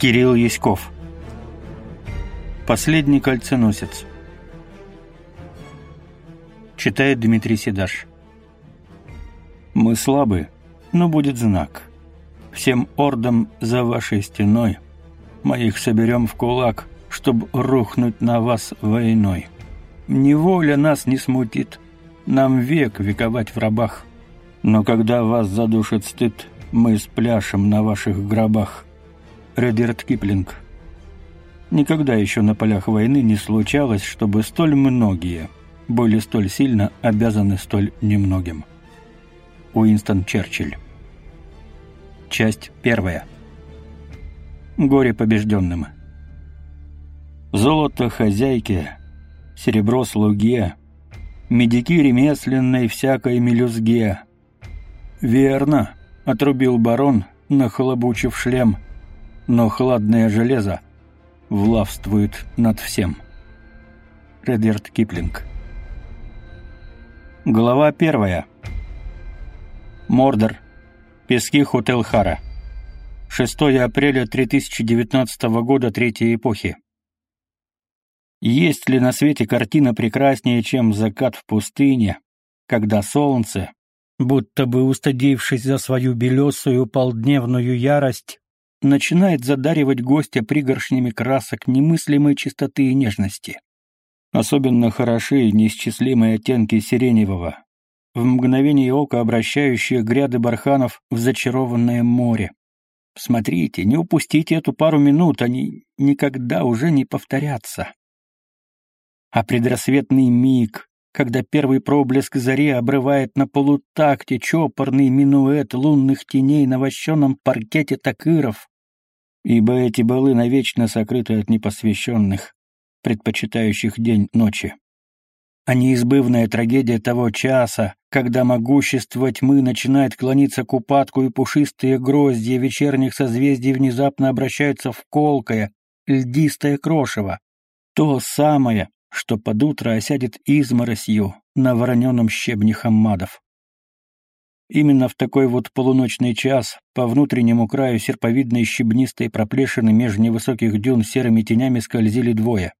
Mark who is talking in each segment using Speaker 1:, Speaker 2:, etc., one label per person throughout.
Speaker 1: Кирилл Яськов. Последний кольценосец. Читает Дмитрий Седаш. Мы слабы, но будет знак. Всем ордам за вашей стеной мы их соберем в кулак, чтобы рухнуть на вас войной. Неволя нас не смутит, нам век вековать в рабах. Но когда вас задушит стыд, мы спляшем на ваших гробах. Редерт Киплинг. Никогда еще на полях войны не случалось, чтобы столь многие были столь сильно обязаны столь немногим. Уинстон Черчилль. Часть первая. Горе побежденным. Золото хозяйке, серебро слуге, медики ремесленной всякой мелюзге. Верно, отрубил барон, нахлобучив шлем — но хладное железо влавствует над всем. Редерт Киплинг. Глава первая. Мордор. Пески Хотел Хара. 6 апреля 3019 года Третьей эпохи. Есть ли на свете картина прекраснее, чем закат в пустыне, когда солнце, будто бы устыдившись за свою белесую полдневную ярость, начинает задаривать гостя пригоршнями красок немыслимой чистоты и нежности. Особенно хороши неисчислимые оттенки сиреневого, в мгновение ока обращающие гряды барханов в зачарованное море. Смотрите, не упустите эту пару минут, они никогда уже не повторятся. А предрассветный миг, когда первый проблеск зари обрывает на полутакте чопорный минуэт лунных теней на вощенном паркете такыров, ибо эти балы навечно сокрыты от непосвященных, предпочитающих день ночи. А неизбывная трагедия того часа, когда могущество тьмы начинает клониться к упадку и пушистые гроздья вечерних созвездий внезапно обращаются в колкое, льдистое крошево, то самое, что под утро осядет изморосью на вороненом щебне хаммадов. Именно в такой вот полуночный час по внутреннему краю серповидной щебнистой проплешины меж невысоких дюн серыми тенями скользили двое.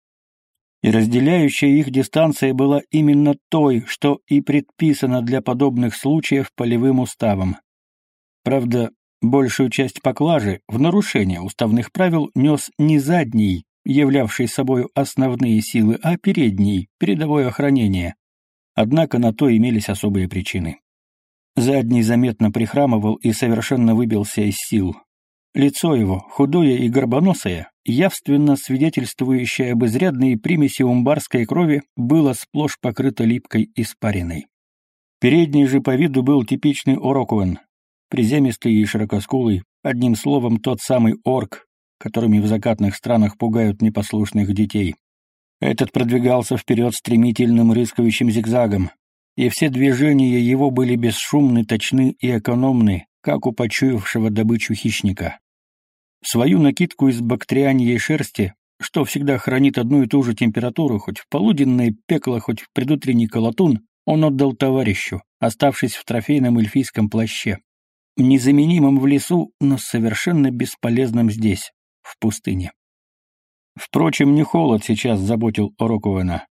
Speaker 1: И разделяющая их дистанция была именно той, что и предписано для подобных случаев полевым уставом. Правда, большую часть поклажи в нарушение уставных правил нес не задний, являвший собой основные силы, а передний, передовое охранение. Однако на то имелись особые причины. Задний заметно прихрамывал и совершенно выбился из сил. Лицо его, худое и горбоносое, явственно свидетельствующее об изрядной примеси умбарской крови, было сплошь покрыто липкой испариной. Передний же по виду был типичный орокуэн, приземистый и широкоскулый, одним словом, тот самый орк, которыми в закатных странах пугают непослушных детей. Этот продвигался вперед стремительным рыскающим зигзагом, и все движения его были бесшумны, точны и экономны, как у почуявшего добычу хищника. Свою накидку из бактерианьей шерсти, что всегда хранит одну и ту же температуру, хоть в полуденное пекло, хоть в предутренний колотун, он отдал товарищу, оставшись в трофейном эльфийском плаще. Незаменимым в лесу, но совершенно бесполезным здесь, в пустыне. Впрочем, не холод сейчас заботил Ороковена.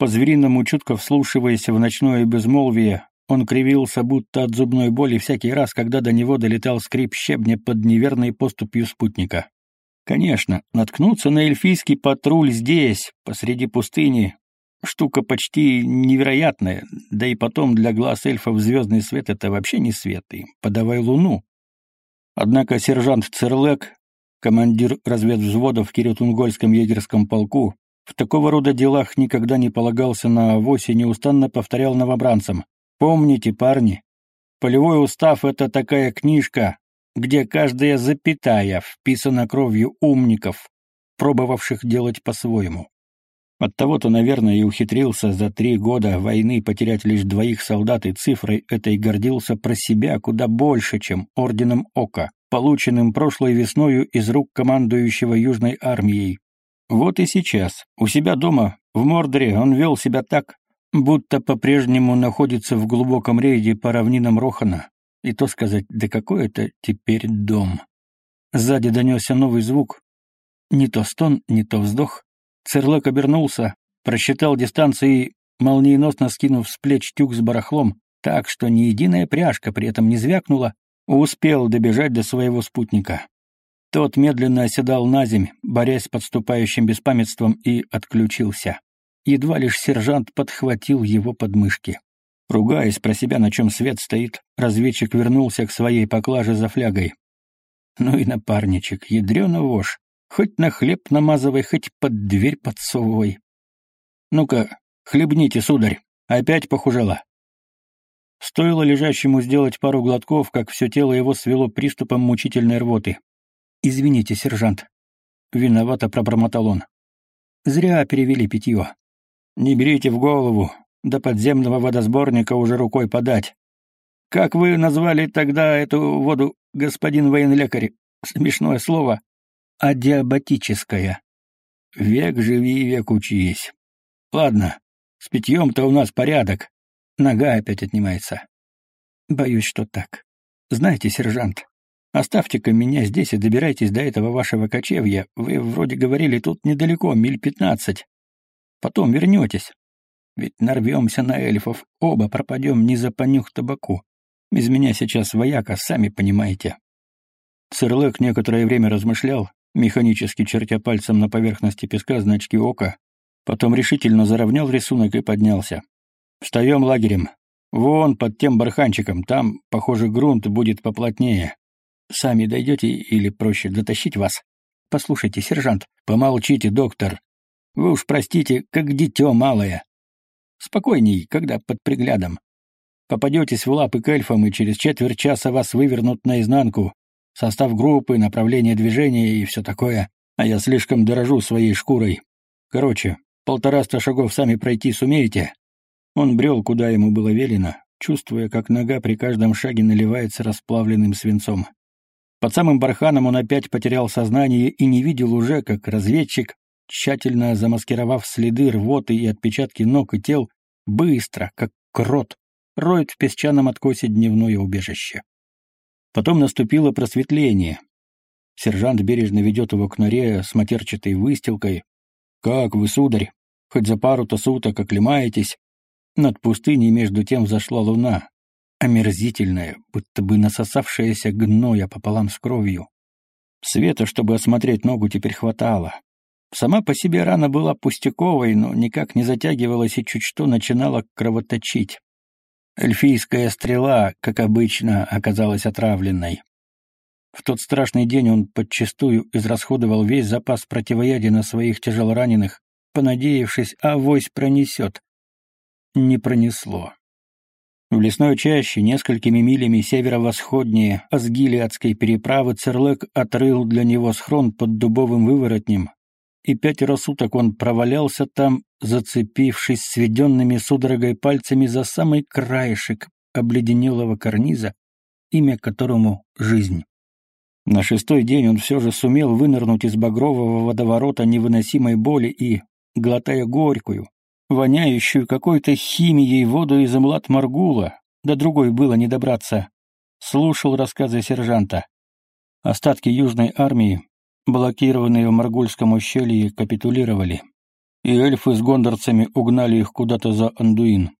Speaker 1: По-звериному чутко вслушиваясь в ночное безмолвие, он кривился будто от зубной боли всякий раз, когда до него долетал скрип щебня под неверной поступью спутника. Конечно, наткнуться на эльфийский патруль здесь, посреди пустыни, штука почти невероятная, да и потом для глаз эльфов звездный свет — это вообще не свет, и подавай луну. Однако сержант Церлек, командир разведвзвода в Киритунгольском егерском полку, в такого рода делах никогда не полагался на авось и неустанно повторял новобранцам. «Помните, парни, полевой устав — это такая книжка, где каждая запятая вписана кровью умников, пробовавших делать по-своему. Оттого-то, наверное, и ухитрился за три года войны потерять лишь двоих солдат и цифрой этой гордился про себя куда больше, чем орденом Ока, полученным прошлой весною из рук командующего Южной армией, вот и сейчас, у себя дома, в Мордоре, он вел себя так, будто по-прежнему находится в глубоком рейде по равнинам Рохана. И то сказать, да какой это теперь дом? Сзади донесся новый звук. Не то стон, не то вздох. Церлок обернулся, просчитал дистанцию и, молниеносно скинув с плеч тюк с барахлом, так что ни единая пряжка при этом не звякнула, успел добежать до своего спутника. Тот медленно оседал на земь, борясь с подступающим беспамятством, и отключился. Едва лишь сержант подхватил его подмышки. Ругаясь про себя, на чем свет стоит, разведчик вернулся к своей поклаже за флягой. Ну и напарничек, ядрёна вошь, хоть на хлеб намазывай, хоть под дверь подсовывай. Ну-ка, хлебните, сударь, опять похужела. Стоило лежащему сделать пару глотков, как все тело его свело приступом мучительной рвоты. «Извините, сержант». Виновато пробормотал он. «Зря перевели питье. Не берите в голову, до подземного водосборника уже рукой подать. Как вы назвали тогда эту воду, господин военлекарь? Смешное слово. Адиабатическая. Век живи, век учись. Ладно, с питьем-то у нас порядок. Нога опять отнимается. Боюсь, что так. Знаете, сержант, Оставьте-ка меня здесь и добирайтесь до этого вашего кочевья. Вы вроде говорили, тут недалеко, миль пятнадцать. Потом вернетесь. Ведь нарвемся на эльфов, оба пропадем не за понюх табаку. Без меня сейчас вояка, сами понимаете». Церлек некоторое время размышлял, механически чертя пальцем на поверхности песка значки ока, потом решительно заровнял рисунок и поднялся. «Встаем лагерем. Вон под тем барханчиком, там, похоже, грунт будет поплотнее. Сами дойдете или проще дотащить вас? Послушайте, сержант, помолчите, доктор. Вы уж простите, как дитё малое. Спокойней, когда под приглядом. Попадетесь в лапы к эльфам, и через четверть часа вас вывернут наизнанку. Состав группы, направление движения и все такое. А я слишком дорожу своей шкурой. Короче, полтораста шагов сами пройти сумеете?» Он брел, куда ему было велено, чувствуя, как нога при каждом шаге наливается расплавленным свинцом. Под самым барханом он опять потерял сознание и не видел уже, как разведчик, тщательно замаскировав следы рвоты и отпечатки ног и тел, быстро, как крот, роет в песчаном откосе дневное убежище. Потом наступило просветление. Сержант бережно ведет его к норе с матерчатой выстилкой. «Как вы, сударь? Хоть за пару-то суток оклемаетесь?» Над пустыней между тем взошла луна, омерзительная, будто бы насосавшаяся гноя пополам с кровью. Света, чтобы осмотреть ногу, теперь хватало. Сама по себе рана была пустяковой, но никак не затягивалась и чуть что начинала кровоточить. Эльфийская стрела, как обычно, оказалась отравленной. В тот страшный день он подчистую израсходовал весь запас противоядия на своих тяжелораненых, понадеявшись, авось пронесет. Не пронесло. В лесной чаще, несколькими милями северо-восходнее Асгилиадской переправы Церлек отрыл для него схрон под дубовым выворотнем, и пятеро суток он провалялся там, зацепившись сведенными судорогой пальцами за самый краешек обледенелого карниза, имя которому — жизнь. На шестой день он все же сумел вынырнуть из багрового водоворота невыносимой боли и, глотая горькую, воняющую какой-то химией воду из млад Маргула, до другой было не добраться, слушал рассказы сержанта. Остатки Южной армии, блокированные в Маргульском ущелье, капитулировали, и эльфы с гондорцами угнали их куда-то за Андуин.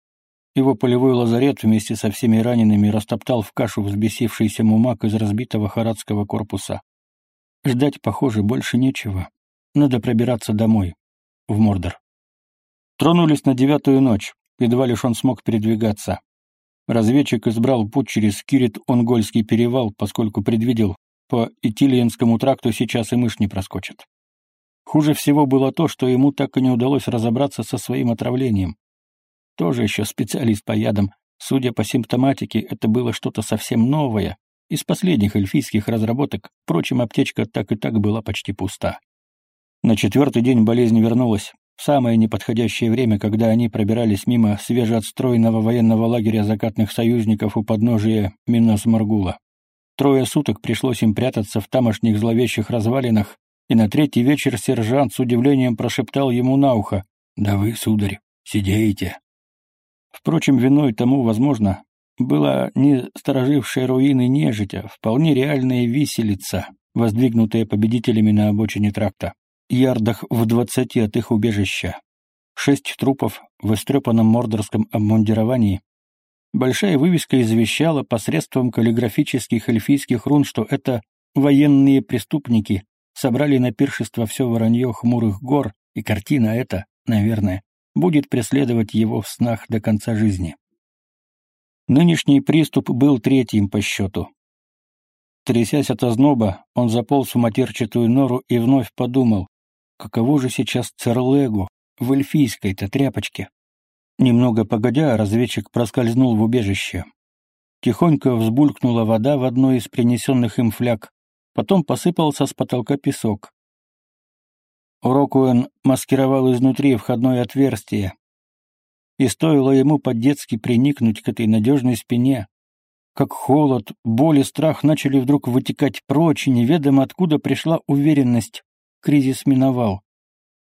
Speaker 1: Его полевой лазарет вместе со всеми ранеными растоптал в кашу взбесившийся мумак из разбитого харадского корпуса. Ждать, похоже, больше нечего. Надо пробираться домой, в Мордор. Тронулись на девятую ночь, едва лишь он смог передвигаться. Разведчик избрал путь через Кирит-Онгольский перевал, поскольку предвидел, по Итилиенскому тракту сейчас и мышь не проскочит. Хуже всего было то, что ему так и не удалось разобраться со своим отравлением. Тоже еще специалист по ядам. Судя по симптоматике, это было что-то совсем новое. Из последних эльфийских разработок, впрочем, аптечка так и так была почти пуста. На четвертый день болезнь вернулась, самое неподходящее время, когда они пробирались мимо свежеотстроенного военного лагеря закатных союзников у подножия Минос-Маргула. Трое суток пришлось им прятаться в тамошних зловещих развалинах, и на третий вечер сержант с удивлением прошептал ему на ухо «Да вы, сударь, сидеете». Впрочем, виной тому, возможно, была не сторожившая руины нежить, а вполне реальная виселица, воздвигнутые победителями на обочине тракта, ярдах в двадцати от их убежища. Шесть трупов в истрепанном мордорском обмундировании. Большая вывеска извещала посредством каллиграфических эльфийских рун, что это военные преступники собрали на пиршество все воронье хмурых гор, и картина эта, наверное, будет преследовать его в снах до конца жизни. Нынешний приступ был третьим по счету. Трясясь от озноба, он заполз в матерчатую нору и вновь подумал, каково же сейчас Церлегу в эльфийской-то тряпочке. Немного погодя, разведчик проскользнул в убежище. Тихонько взбулькнула вода в одной из принесенных им фляг, потом посыпался с потолка песок. Рокуэн маскировал изнутри входное отверстие, и стоило ему по-детски приникнуть к этой надежной спине, как холод, боль и страх начали вдруг вытекать прочь, и неведомо откуда пришла уверенность. Кризис миновал.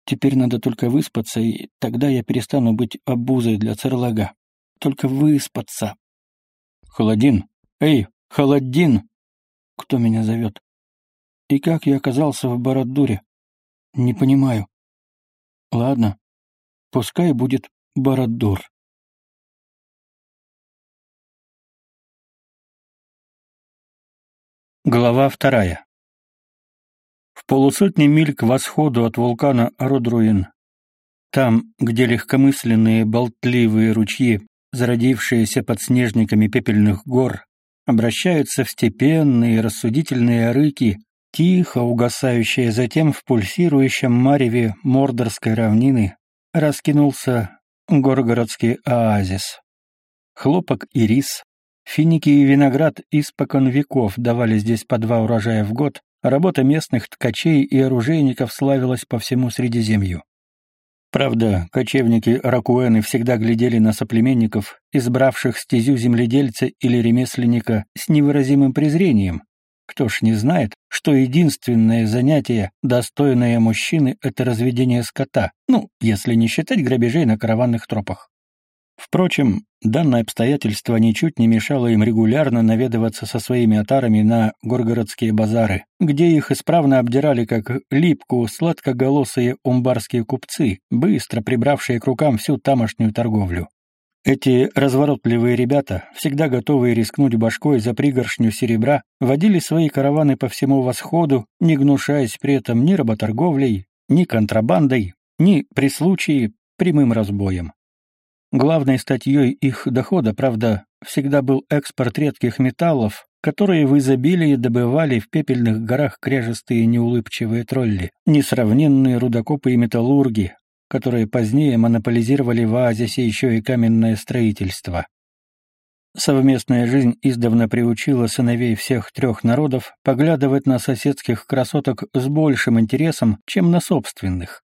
Speaker 1: Теперь надо только выспаться, и тогда я перестану быть обузой для церлага. Только выспаться. Холодин! Эй, Холодин! Кто меня зовет? И как я оказался в Бородуре? Не понимаю. Ладно, пускай будет Бородур. Глава вторая. В полусотни миль к восходу от вулкана Родруин, там, где легкомысленные болтливые ручьи, зародившиеся под снежниками пепельных гор, обращаются в степенные рассудительные рыки, тихо угасающие затем в пульсирующем мареве Мордорской равнины, раскинулся горгородский оазис. Хлопок и рис, Финики и виноград испокон веков давали здесь по два урожая в год, работа местных ткачей и оружейников славилась по всему Средиземью. Правда, кочевники Ракуэны всегда глядели на соплеменников, избравших стезю земледельца или ремесленника, с невыразимым презрением. Кто ж не знает, что единственное занятие, достойное мужчины, это разведение скота, ну, если не считать грабежей на караванных тропах. Впрочем, данное обстоятельство ничуть не мешало им регулярно наведываться со своими отарами на горгородские базары, где их исправно обдирали как липку сладкоголосые умбарские купцы, быстро прибравшие к рукам всю тамошнюю торговлю. Эти разворотливые ребята, всегда готовые рискнуть башкой за пригоршню серебра, водили свои караваны по всему восходу, не гнушаясь при этом ни работорговлей, ни контрабандой, ни, при случае, прямым разбоем. Главной статьей их дохода, правда, всегда был экспорт редких металлов, которые в изобилии добывали в пепельных горах кряжестые неулыбчивые тролли, несравненные рудокопы и металлурги, которые позднее монополизировали в оазисе еще и каменное строительство. Совместная жизнь издавна приучила сыновей всех трех народов поглядывать на соседских красоток с большим интересом, чем на собственных.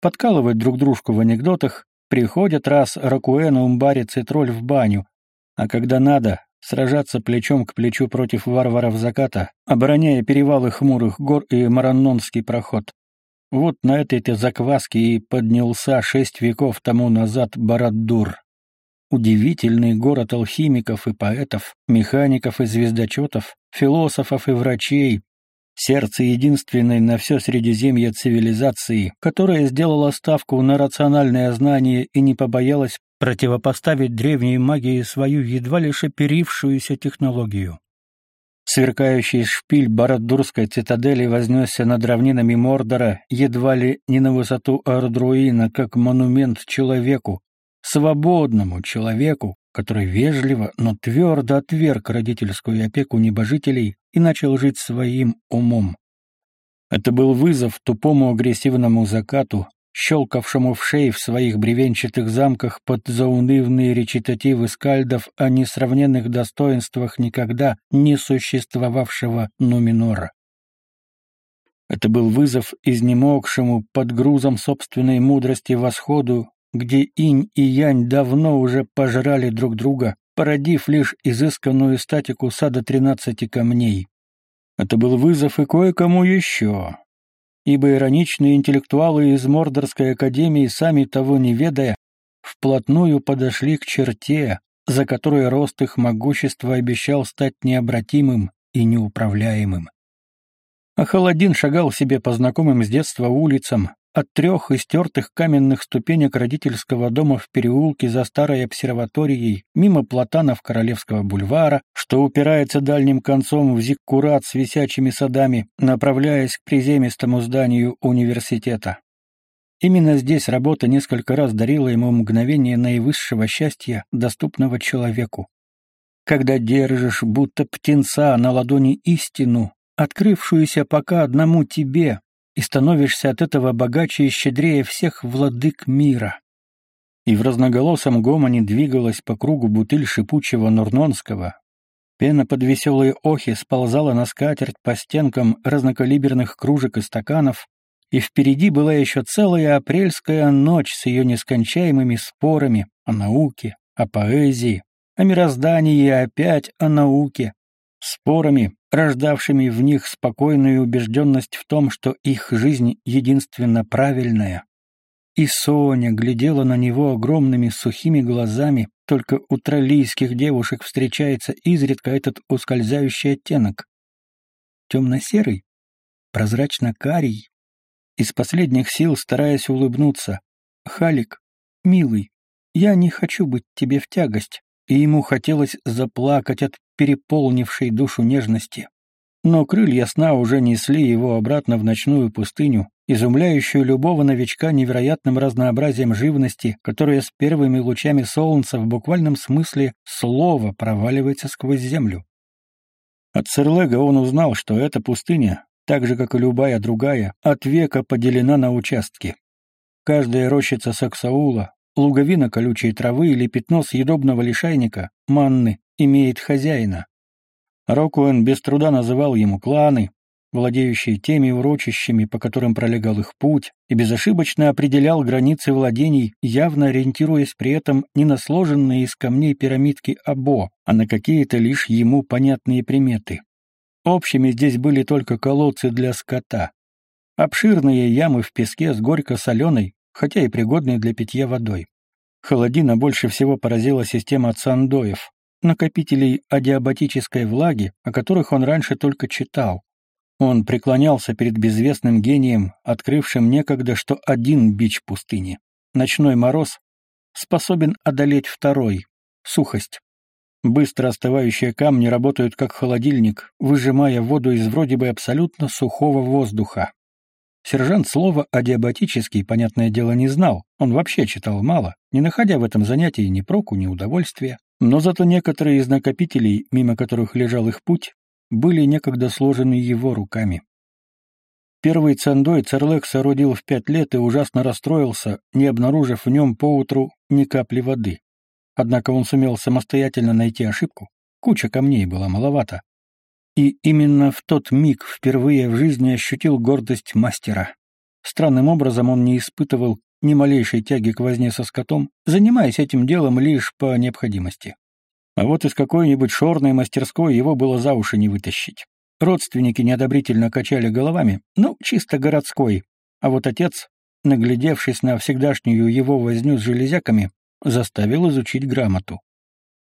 Speaker 1: Подкалывать друг дружку в анекдотах, Приходят раз Ракуэн, Умбарец и Тролль в баню, а когда надо, сражаться плечом к плечу против варваров заката, обороняя перевалы хмурых гор и Мараннонский проход. Вот на этой-то закваске и поднялся шесть веков тому назад Бараддур. Удивительный город алхимиков и поэтов, механиков и звездочетов, философов и врачей, сердце единственной на все Средиземье цивилизации, которая сделала ставку на рациональное знание и не побоялась противопоставить древней магии свою едва лишь оперившуюся технологию. Сверкающий шпиль Барадурской цитадели вознесся над равнинами Мордора едва ли не на высоту Ардруина, как монумент человеку, свободному человеку, который вежливо, но твердо отверг родительскую опеку небожителей и начал жить своим умом. Это был вызов тупому агрессивному закату, щелкавшему в шей в своих бревенчатых замках под заунывные речитативы скальдов о несравненных достоинствах никогда не существовавшего Нуминора. Это был вызов изнемогшему под грузом собственной мудрости восходу где инь и янь давно уже пожрали друг друга, породив лишь изысканную статику сада тринадцати камней. Это был вызов и кое-кому еще, ибо ироничные интеллектуалы из Мордорской академии, сами того не ведая, вплотную подошли к черте, за которой рост их могущества обещал стать необратимым и неуправляемым. А Холодин шагал себе по знакомым с детства улицам, от трех истертых каменных ступенек родительского дома в переулке за старой обсерваторией, мимо платанов Королевского бульвара, что упирается дальним концом в Зиккурат с висячими садами, направляясь к приземистому зданию университета. Именно здесь работа несколько раз дарила ему мгновение наивысшего счастья, доступного человеку. Когда держишь, будто птенца, на ладони истину, открывшуюся пока одному тебе, и становишься от этого богаче и щедрее всех владык мира. И в разноголосом гомоне двигалась по кругу бутыль шипучего нурнонского. Пена под веселые охи сползала на скатерть по стенкам разнокалиберных кружек и стаканов, и впереди была еще целая апрельская ночь с ее нескончаемыми спорами о науке, о поэзии, о мироздании и опять о науке, спорами, рождавшими в них спокойную убежденность в том, что их жизнь единственно правильная. И Соня глядела на него огромными сухими глазами, только у троллийских девушек встречается изредка этот ускользающий оттенок. Темно-серый, прозрачно-карий, из последних сил стараясь улыбнуться. «Халик, милый, я не хочу быть тебе в тягость», и ему хотелось заплакать от переполнившей душу нежности. Но крылья сна уже несли его обратно в ночную пустыню, изумляющую любого новичка невероятным разнообразием живности, которая с первыми лучами солнца в буквальном смысле слова проваливается сквозь землю. От Серлега он узнал, что эта пустыня, так же, как и любая другая, от века поделена на участки. Каждая рощица саксаула, луговина колючей травы или пятно съедобного лишайника, манны, имеет хозяина. Рокуэн без труда называл ему кланы, владеющие теми урочищами, по которым пролегал их путь, и безошибочно определял границы владений, явно ориентируясь при этом не на сложенные из камней пирамидки Або, а на какие-то лишь ему понятные приметы. Общими здесь были только колодцы для скота, обширные ямы в песке с горько-соленой, хотя и пригодной для питья водой. Холодина больше всего поразила система цандоев, накопителей адиабатической влаги, о которых он раньше только читал. Он преклонялся перед безвестным гением, открывшим некогда, что один бич пустыни, ночной мороз, способен одолеть второй — сухость. Быстро остывающие камни работают как холодильник, выжимая воду из вроде бы абсолютно сухого воздуха. Сержант слова «адиабатический», понятное дело, не знал, он вообще читал мало, не находя в этом занятии ни проку, ни удовольствия. Но зато некоторые из накопителей, мимо которых лежал их путь, были некогда сложены его руками. Первый цандой Церлек соорудил в пять лет и ужасно расстроился, не обнаружив в нем поутру ни капли воды. Однако он сумел самостоятельно найти ошибку. Куча камней была маловато. И именно в тот миг впервые в жизни ощутил гордость мастера. Странным образом он не испытывал ни малейшей тяги к возне со скотом, занимаясь этим делом лишь по необходимости. А вот из какой-нибудь шорной мастерской его было за уши не вытащить. Родственники неодобрительно качали головами, ну, чисто городской. А вот отец, наглядевшись на всегдашнюю его возню с железяками, заставил изучить грамоту.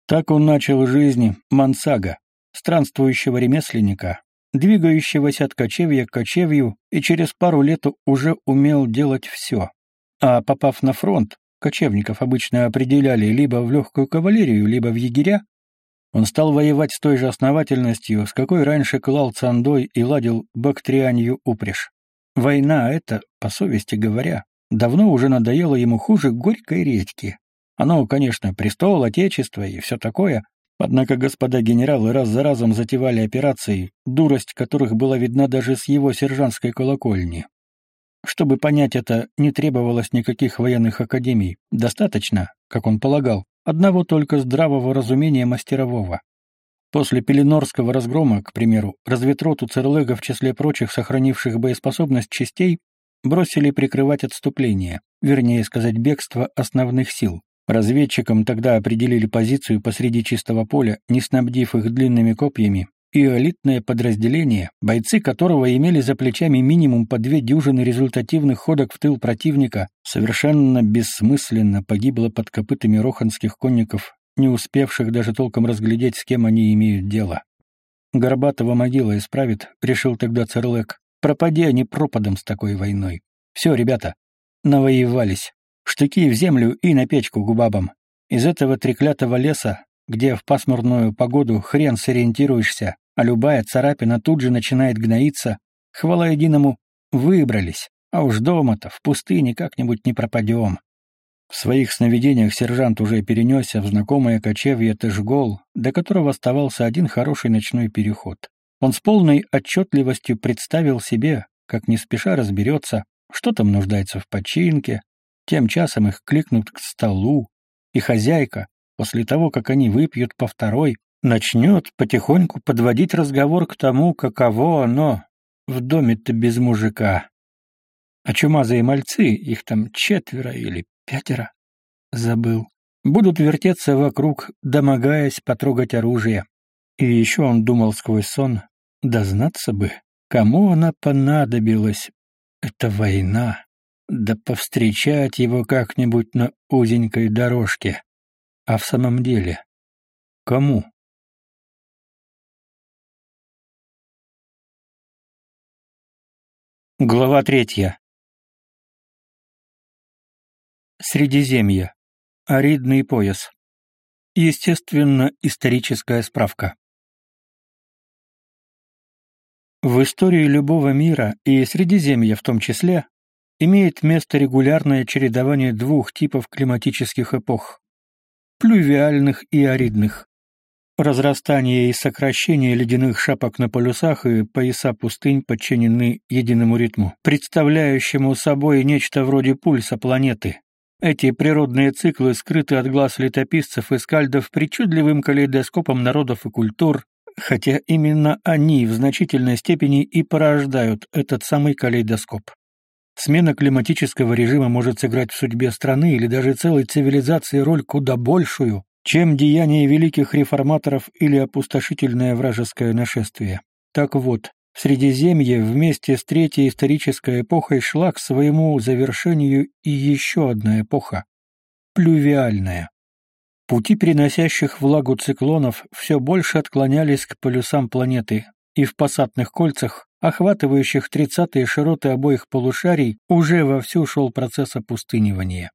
Speaker 1: Так он начал жизнь мансага, странствующего ремесленника, двигающегося от кочевья к кочевью и через пару лет уже умел делать все. А попав на фронт, кочевников обычно определяли либо в легкую кавалерию, либо в егеря, он стал воевать с той же основательностью, с какой раньше клал цандой и ладил бактрианью упряжь. Война эта, по совести говоря, давно уже надоела ему хуже горькой редьки. Оно, конечно, престол, отечество и все такое, однако господа генералы раз за разом затевали операции, дурость которых была видна даже с его сержантской колокольни. Чтобы понять это, не требовалось никаких военных академий. Достаточно, как он полагал, одного только здравого разумения мастерового. После Пеленорского разгрома, к примеру, разведроту Церлега в числе прочих сохранивших боеспособность частей бросили прикрывать отступление, вернее сказать бегство основных сил. Разведчикам тогда определили позицию посреди чистого поля, не снабдив их длинными копьями, и элитное подразделение, бойцы которого имели за плечами минимум по две дюжины результативных ходок в тыл противника, совершенно бессмысленно погибло под копытами роханских конников, не успевших даже толком разглядеть, с кем они имеют дело. Горбатого могила исправит, решил тогда Церлек. Пропади они пропадом с такой войной. Все, ребята, навоевались. Штыки в землю и на печку губабам. Из этого треклятого леса, где в пасмурную погоду хрен сориентируешься, а любая царапина тут же начинает гноиться, хвала единому, выбрались. А уж дома-то, в пустыне как-нибудь не пропадем. В своих сновидениях сержант уже перенесся в знакомое кочевье Тэшгол, до которого оставался один хороший ночной переход. Он с полной отчетливостью представил себе, как не спеша разберется, что там нуждается в починке, тем часом их кликнут к столу, и хозяйка, после того, как они выпьют по второй, начнет потихоньку подводить разговор к тому, каково оно в доме-то без мужика. А чумазые мальцы, их там четверо или пятеро, забыл, будут вертеться вокруг, домогаясь потрогать оружие. И еще он думал сквозь сон, дознаться бы, кому она понадобилась. Это война. Да повстречать его как-нибудь на узенькой дорожке. А в самом деле, кому? Глава третья. Средиземье. Аридный пояс. Естественно, историческая справка. В истории любого мира, и Средиземья в том числе, имеет место регулярное чередование двух типов климатических эпох – плювиальных и аридных. Разрастание и сокращение ледяных шапок на полюсах и пояса пустынь подчинены единому ритму, представляющему собой нечто вроде пульса планеты. Эти природные циклы скрыты от глаз летописцев и скальдов причудливым калейдоскопом народов и культур, хотя именно они в значительной степени и порождают этот самый калейдоскоп. Смена климатического режима может сыграть в судьбе страны или даже целой цивилизации роль куда большую, чем деяние великих реформаторов или опустошительное вражеское нашествие. Так вот, в Средиземье вместе с Третьей исторической эпохой шла к своему завершению и еще одна эпоха – плювиальная. Пути переносящих влагу циклонов все больше отклонялись к полюсам планеты, и в пассатных кольцах, охватывающих тридцатые широты обоих полушарий, уже вовсю шел процесс опустынивания.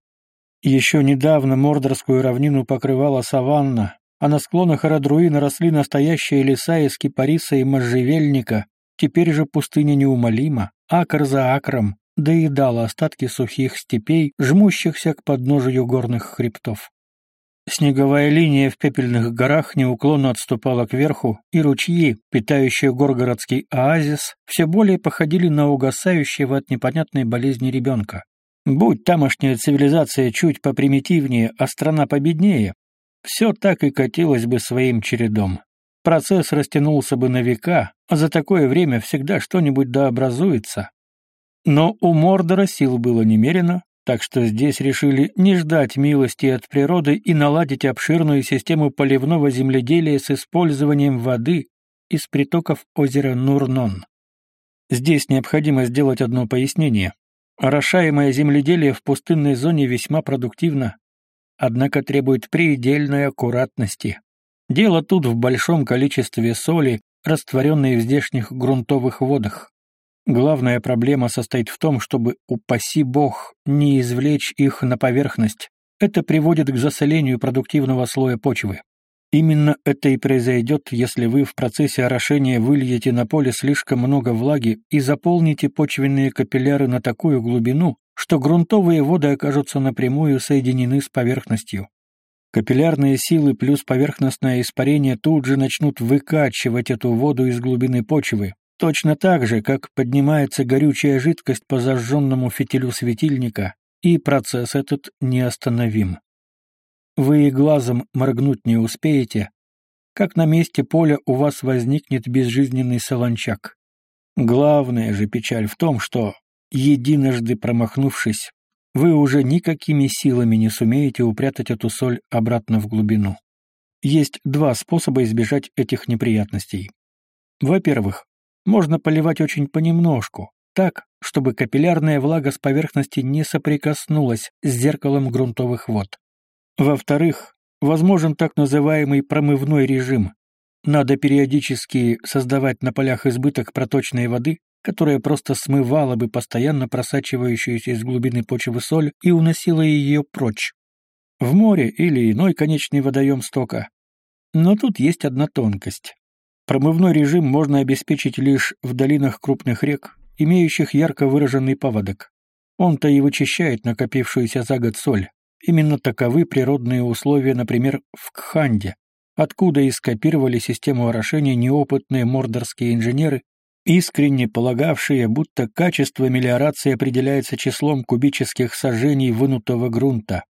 Speaker 1: Еще недавно Мордорскую равнину покрывала саванна, а на склонах Арадруина росли настоящие леса из кипариса и можжевельника, теперь же пустыня неумолима, акр за акром, доедала остатки сухих степей, жмущихся к подножию горных хребтов. Снеговая линия в пепельных горах неуклонно отступала кверху, и ручьи, питающие горгородский оазис, все более походили на угасающего от непонятной болезни ребенка. Будь тамошняя цивилизация чуть попримитивнее, а страна победнее, все так и катилось бы своим чередом. Процесс растянулся бы на века, а за такое время всегда что-нибудь дообразуется. Но у Мордора сил было немерено, так что здесь решили не ждать милости от природы и наладить обширную систему поливного земледелия с использованием воды из притоков озера Нурнон. Здесь необходимо сделать одно пояснение. Орошаемое земледелие в пустынной зоне весьма продуктивно, однако требует предельной аккуратности. Дело тут в большом количестве соли, растворенной в здешних грунтовых водах. Главная проблема состоит в том, чтобы, упаси бог, не извлечь их на поверхность. Это приводит к засолению продуктивного слоя почвы. Именно это и произойдет, если вы в процессе орошения выльете на поле слишком много влаги и заполните почвенные капилляры на такую глубину, что грунтовые воды окажутся напрямую соединены с поверхностью. Капиллярные силы плюс поверхностное испарение тут же начнут выкачивать эту воду из глубины почвы, точно так же, как поднимается горючая жидкость по зажженному фитилю светильника, и процесс этот неостановим. Вы и глазом моргнуть не успеете, как на месте поля у вас возникнет безжизненный солончак. Главная же печаль в том, что, единожды промахнувшись, вы уже никакими силами не сумеете упрятать эту соль обратно в глубину. Есть два способа избежать этих неприятностей. Во-первых, можно поливать очень понемножку, так, чтобы капиллярная влага с поверхности не соприкоснулась с зеркалом грунтовых вод. Во-вторых, возможен так называемый промывной режим. надо периодически создавать на полях избыток проточной воды, которая просто смывала бы постоянно просачивающуюся из глубины почвы соль и уносила ее прочь. В море или иной конечный водоем стока. Но тут есть одна тонкость. Промывной режим можно обеспечить лишь в долинах крупных рек, имеющих ярко выраженный поводок. Он-то и вычищает накопившуюся за год соль. Именно таковы природные условия, например, в Кханде, откуда и скопировали систему орошения неопытные мордорские инженеры, искренне полагавшие, будто качество мелиорации определяется числом кубических сажений вынутого грунта.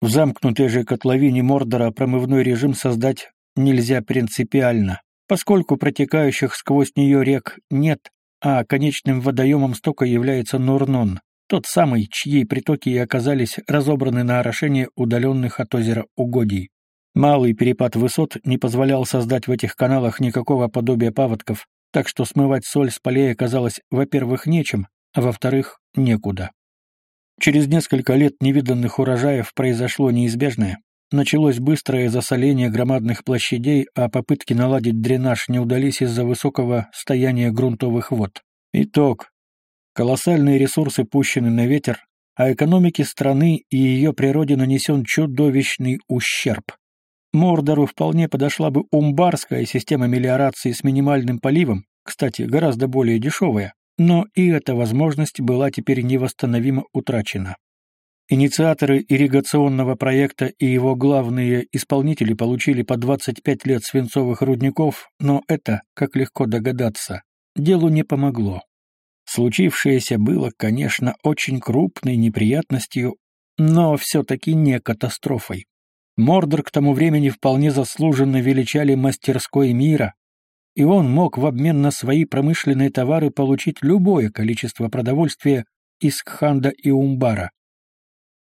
Speaker 1: В замкнутой же котловине Мордора промывной режим создать нельзя принципиально, поскольку протекающих сквозь нее рек нет, а конечным водоемом стока является Нурнон, тот самый, чьи притоки и оказались разобраны на орошение удаленных от озера угодий. Малый перепад высот не позволял создать в этих каналах никакого подобия паводков, так что смывать соль с полей оказалось, во-первых, нечем, а во-вторых, некуда. Через несколько лет невиданных урожаев произошло неизбежное. Началось быстрое засоление громадных площадей, а попытки наладить дренаж не удались из-за высокого стояния грунтовых вод. Итог. Колоссальные ресурсы пущены на ветер, а экономике страны и ее природе нанесен чудовищный ущерб. Мордору вполне подошла бы умбарская система мелиорации с минимальным поливом, кстати, гораздо более дешевая, но и эта возможность была теперь невосстановимо утрачена. Инициаторы ирригационного проекта и его главные исполнители получили по 25 лет свинцовых рудников, но это, как легко догадаться, делу не помогло. Случившееся было, конечно, очень крупной неприятностью, но все-таки не катастрофой. Мордор к тому времени вполне заслуженно величали мастерской мира, и он мог в обмен на свои промышленные товары получить любое количество продовольствия из Кханда и Умбара.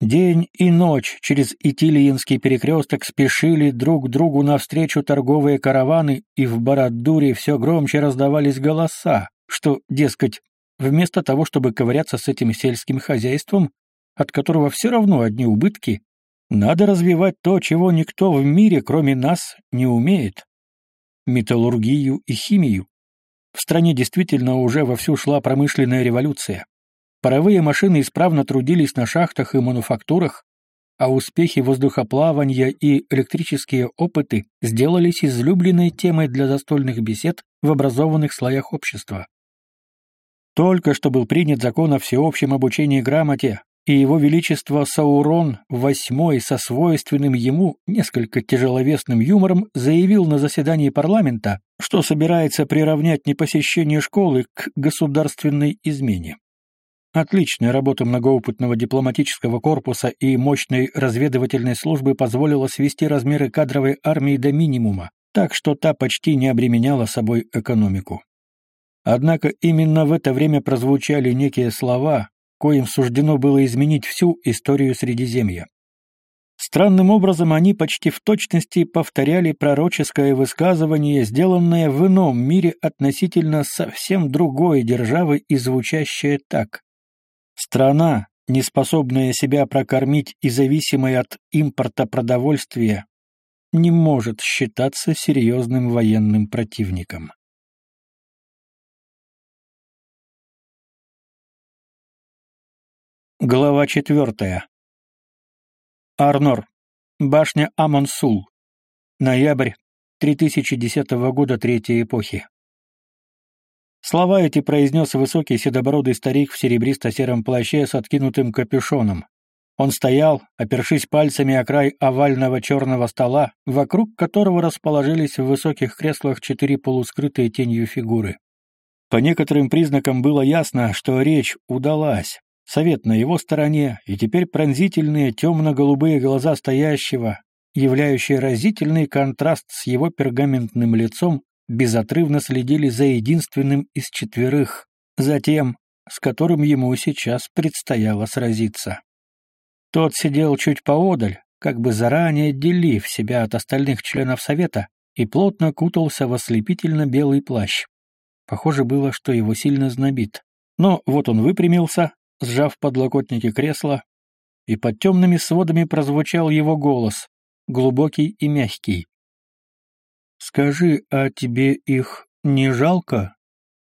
Speaker 1: День и ночь через Итилиинский перекресток спешили друг другу навстречу торговые караваны, и в Барадуре все громче раздавались голоса, что, дескать, Вместо того, чтобы ковыряться с этим сельским хозяйством, от которого все равно одни убытки, надо развивать то, чего никто в мире, кроме нас, не умеет. Металлургию и химию. В стране действительно уже вовсю шла промышленная революция. Паровые машины исправно трудились на шахтах и мануфактурах, а успехи воздухоплавания и электрические опыты сделались излюбленной темой для застольных бесед в образованных слоях общества. Только что был принят закон о всеобщем обучении грамоте, и его величество Саурон VIII со свойственным ему, несколько тяжеловесным юмором, заявил на заседании парламента, что собирается приравнять непосещение школы к государственной измене. Отличная работа многоопытного дипломатического корпуса и мощной разведывательной службы позволила свести размеры кадровой армии до минимума, так что та почти не обременяла собой экономику. Однако именно в это время прозвучали некие слова, коим суждено было изменить всю историю Средиземья. Странным образом они почти в точности повторяли пророческое высказывание, сделанное в ином мире относительно совсем другой державы и звучащее так. Страна, неспособная себя прокормить и зависимая от импорта продовольствия, не может считаться серьезным военным противником. Глава четвертая. Арнор. Башня Амонсул. Ноябрь 3010 года Третьей эпохи. Слова эти произнес высокий седобородый старик в серебристо-сером плаще с откинутым капюшоном. Он стоял, опершись пальцами о край овального черного стола, вокруг которого расположились в высоких креслах четыре полускрытые тенью фигуры. По некоторым признакам было ясно, что речь удалась. Совет на его стороне, и теперь пронзительные темно-голубые глаза стоящего, являющие разительный контраст с его пергаментным лицом, безотрывно следили за единственным из четверых, за тем, с которым ему сейчас предстояло сразиться. Тот сидел чуть поодаль, как бы заранее отделив себя от остальных членов Совета, и плотно кутался в ослепительно белый плащ. Похоже было, что его сильно знобит. Но вот он выпрямился, сжав подлокотники кресла, и под темными сводами прозвучал его голос, глубокий и мягкий. Скажи, а тебе их не жалко?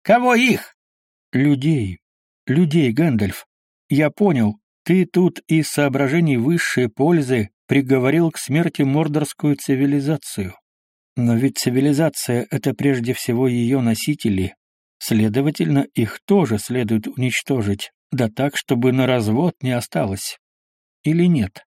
Speaker 2: Кого их?
Speaker 1: Людей. Людей, Гэндальф. Я понял, ты тут из соображений высшей пользы приговорил к смерти мордорскую цивилизацию. Но ведь цивилизация — это прежде всего ее носители, следовательно, их тоже следует уничтожить, да так, чтобы на развод не осталось. Или нет?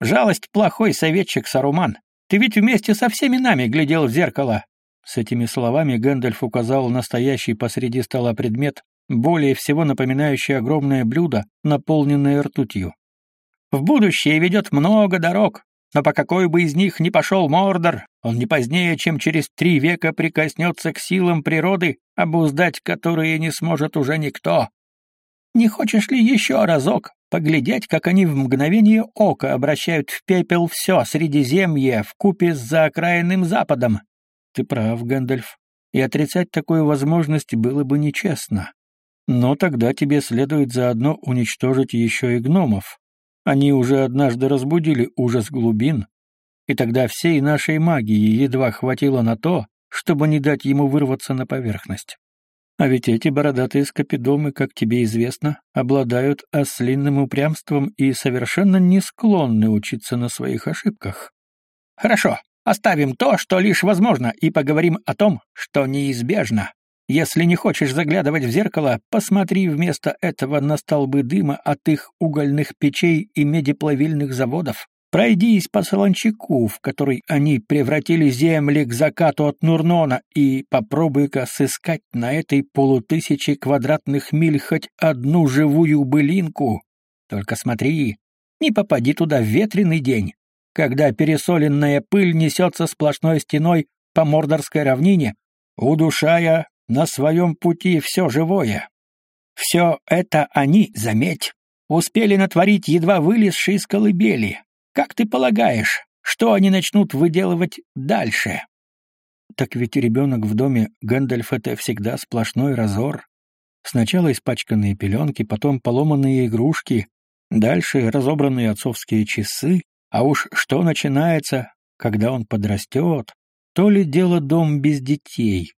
Speaker 2: Жалость плохой советчик, Саруман. Ты ведь вместе со всеми нами глядел в зеркало.
Speaker 1: С этими словами Гэндальф указал настоящий посреди стола предмет, более всего напоминающий огромное блюдо, наполненное ртутью.
Speaker 2: В будущее ведет много дорог, но по какой бы из них ни пошел Мордор, он не позднее, чем через три века прикоснется к силам природы, обуздать которые не сможет уже никто. Не хочешь ли еще разок поглядеть, как они в мгновение ока обращают в пепел все Средиземье в купе с заокраинным Западом?
Speaker 1: Ты прав, Гэндальф, и отрицать такую возможность было бы нечестно. Но тогда тебе следует заодно уничтожить еще и гномов. Они уже однажды разбудили ужас глубин, и тогда всей нашей магии едва хватило на то, чтобы не дать ему вырваться на поверхность. А ведь эти бородатые скопидомы, как тебе известно, обладают ослинным упрямством и совершенно не склонны учиться на своих ошибках.
Speaker 2: Хорошо, оставим то, что лишь возможно, и поговорим о том, что неизбежно. Если не хочешь заглядывать в зеркало, посмотри вместо этого на столбы дыма от их угольных печей и медиплавильных заводов. Пройдись по Солончаку, в который они превратили земли к закату от Нурнона, и попробуй-ка сыскать на этой полутысячи квадратных миль хоть одну живую былинку. Только смотри, не попади туда в ветреный день, когда пересоленная пыль несется сплошной стеной по Мордорской равнине, удушая на своем пути все живое. Все это они, заметь, успели натворить едва вылезшие из колыбели. Как ты полагаешь, что они начнут выделывать дальше?
Speaker 1: Так ведь ребенок в доме Гэндальф — это всегда сплошной разор. Сначала испачканные пеленки, потом поломанные игрушки, дальше разобранные отцовские часы, а уж что начинается, когда он подрастет, то ли дело дом без детей.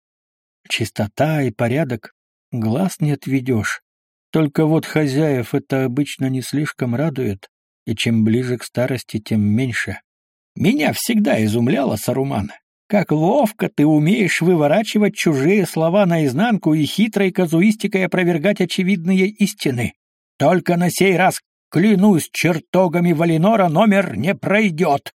Speaker 1: Чистота и порядок глаз не отведешь. Только вот хозяев это обычно не слишком радует и чем ближе к старости, тем меньше.
Speaker 2: Меня всегда изумляло, Саруман, как ловко ты умеешь выворачивать чужие слова наизнанку и хитрой казуистикой опровергать очевидные истины. Только на сей раз, клянусь чертогами Валинора, номер не пройдет.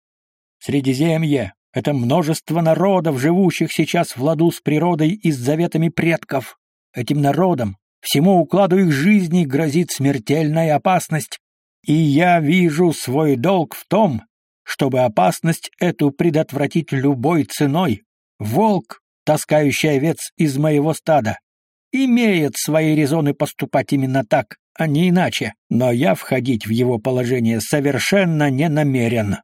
Speaker 2: Средиземье — это множество народов, живущих сейчас в ладу с природой и с заветами предков. Этим народам, всему укладу их жизни грозит смертельная опасность. И я вижу свой долг в том, чтобы опасность эту предотвратить любой ценой. Волк, таскающий овец из моего стада, имеет свои резоны поступать именно так, а не иначе, но я входить в его положение совершенно не намерен.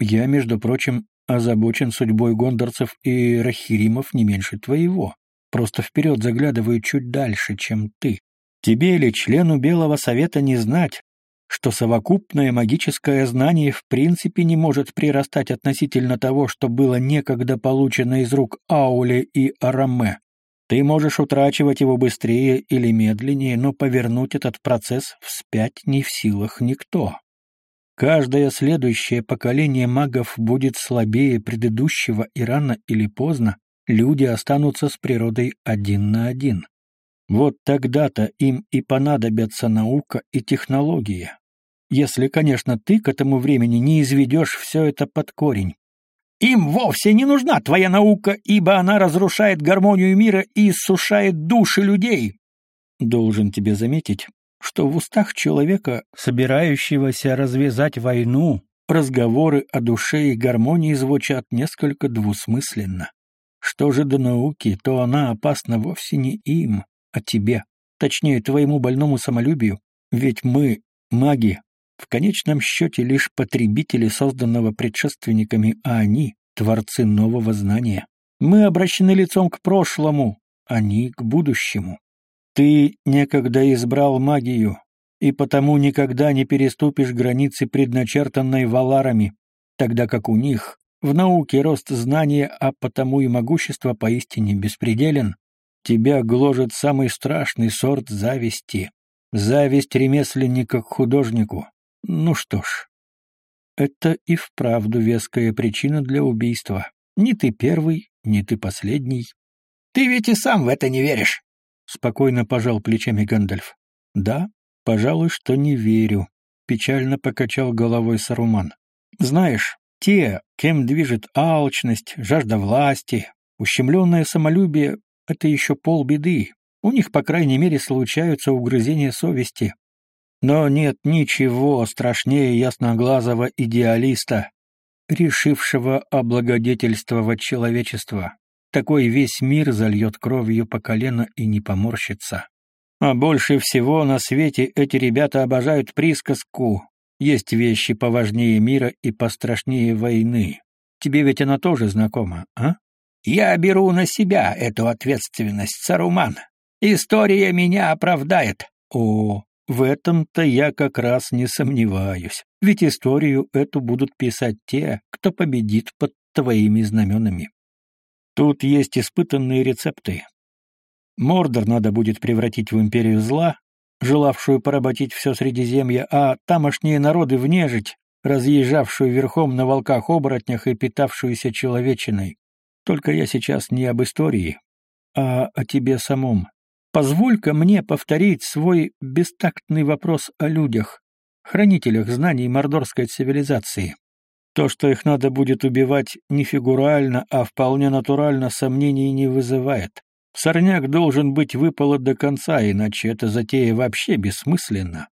Speaker 1: Я, между прочим, озабочен судьбой гондорцев и рахиримов не меньше твоего. Просто вперед заглядываю чуть дальше, чем ты. Тебе или члену Белого Совета не знать, что совокупное магическое знание в принципе не может прирастать относительно того, что было некогда получено из рук Ауле и Араме. Ты можешь утрачивать его быстрее или медленнее, но повернуть этот процесс вспять не в силах никто. Каждое следующее поколение магов будет слабее предыдущего, и рано или поздно люди останутся с природой один на один. Вот тогда-то им и понадобятся наука и технология. Если, конечно, ты к этому времени не изведешь все это под корень.
Speaker 2: Им вовсе не нужна твоя наука, ибо она разрушает гармонию мира и иссушает души людей.
Speaker 1: Должен тебе заметить, что в устах человека, собирающегося развязать войну, разговоры о душе и гармонии звучат несколько двусмысленно. Что же до науки, то она опасна вовсе не им, о тебе, точнее, твоему больному самолюбию, ведь мы, маги, в конечном счете лишь потребители созданного предшественниками, а они — творцы нового знания. Мы обращены лицом к прошлому, они — к будущему. Ты некогда избрал магию, и потому никогда не переступишь границы, предначертанной валарами, тогда как у них В науке рост знания, а потому и могущество поистине беспределен. Тебя гложет самый страшный сорт зависти. Зависть ремесленника к художнику. Ну что ж, это и вправду веская причина для убийства. Ни ты первый, ни ты последний.
Speaker 2: Ты ведь и сам в это не веришь.
Speaker 1: Спокойно пожал плечами Гандальф. Да, пожалуй, что не верю. Печально покачал головой Саруман. Знаешь, те, кем движет алчность, жажда власти, ущемленное самолюбие — это еще полбеды. У них, по крайней мере, случаются угрызения совести. Но нет ничего страшнее ясноглазого идеалиста, решившего облагодетельствовать человечество. Такой весь мир зальет кровью по колено и не поморщится. А больше всего на свете эти ребята обожают присказку «Есть вещи поважнее мира и пострашнее войны». Тебе ведь она тоже знакома, а?
Speaker 2: Я беру на себя эту ответственность, Саруман. История меня оправдает.
Speaker 1: О, в этом-то я как раз не сомневаюсь. Ведь историю эту будут писать те, кто победит под твоими знаменами. Тут есть испытанные рецепты. Мордор надо будет превратить в империю зла, желавшую поработить все Средиземье, а тамошние народы в нежить, разъезжавшую верхом на волках-оборотнях и питавшуюся человечиной. Только я сейчас не об истории, а о тебе самом. Позволь-ка мне повторить свой бестактный вопрос о людях, хранителях знаний мордорской цивилизации. То, что их надо будет убивать не фигурально, а вполне натурально, сомнений не вызывает. Сорняк должен быть выполот до конца, иначе эта затея вообще бессмысленна.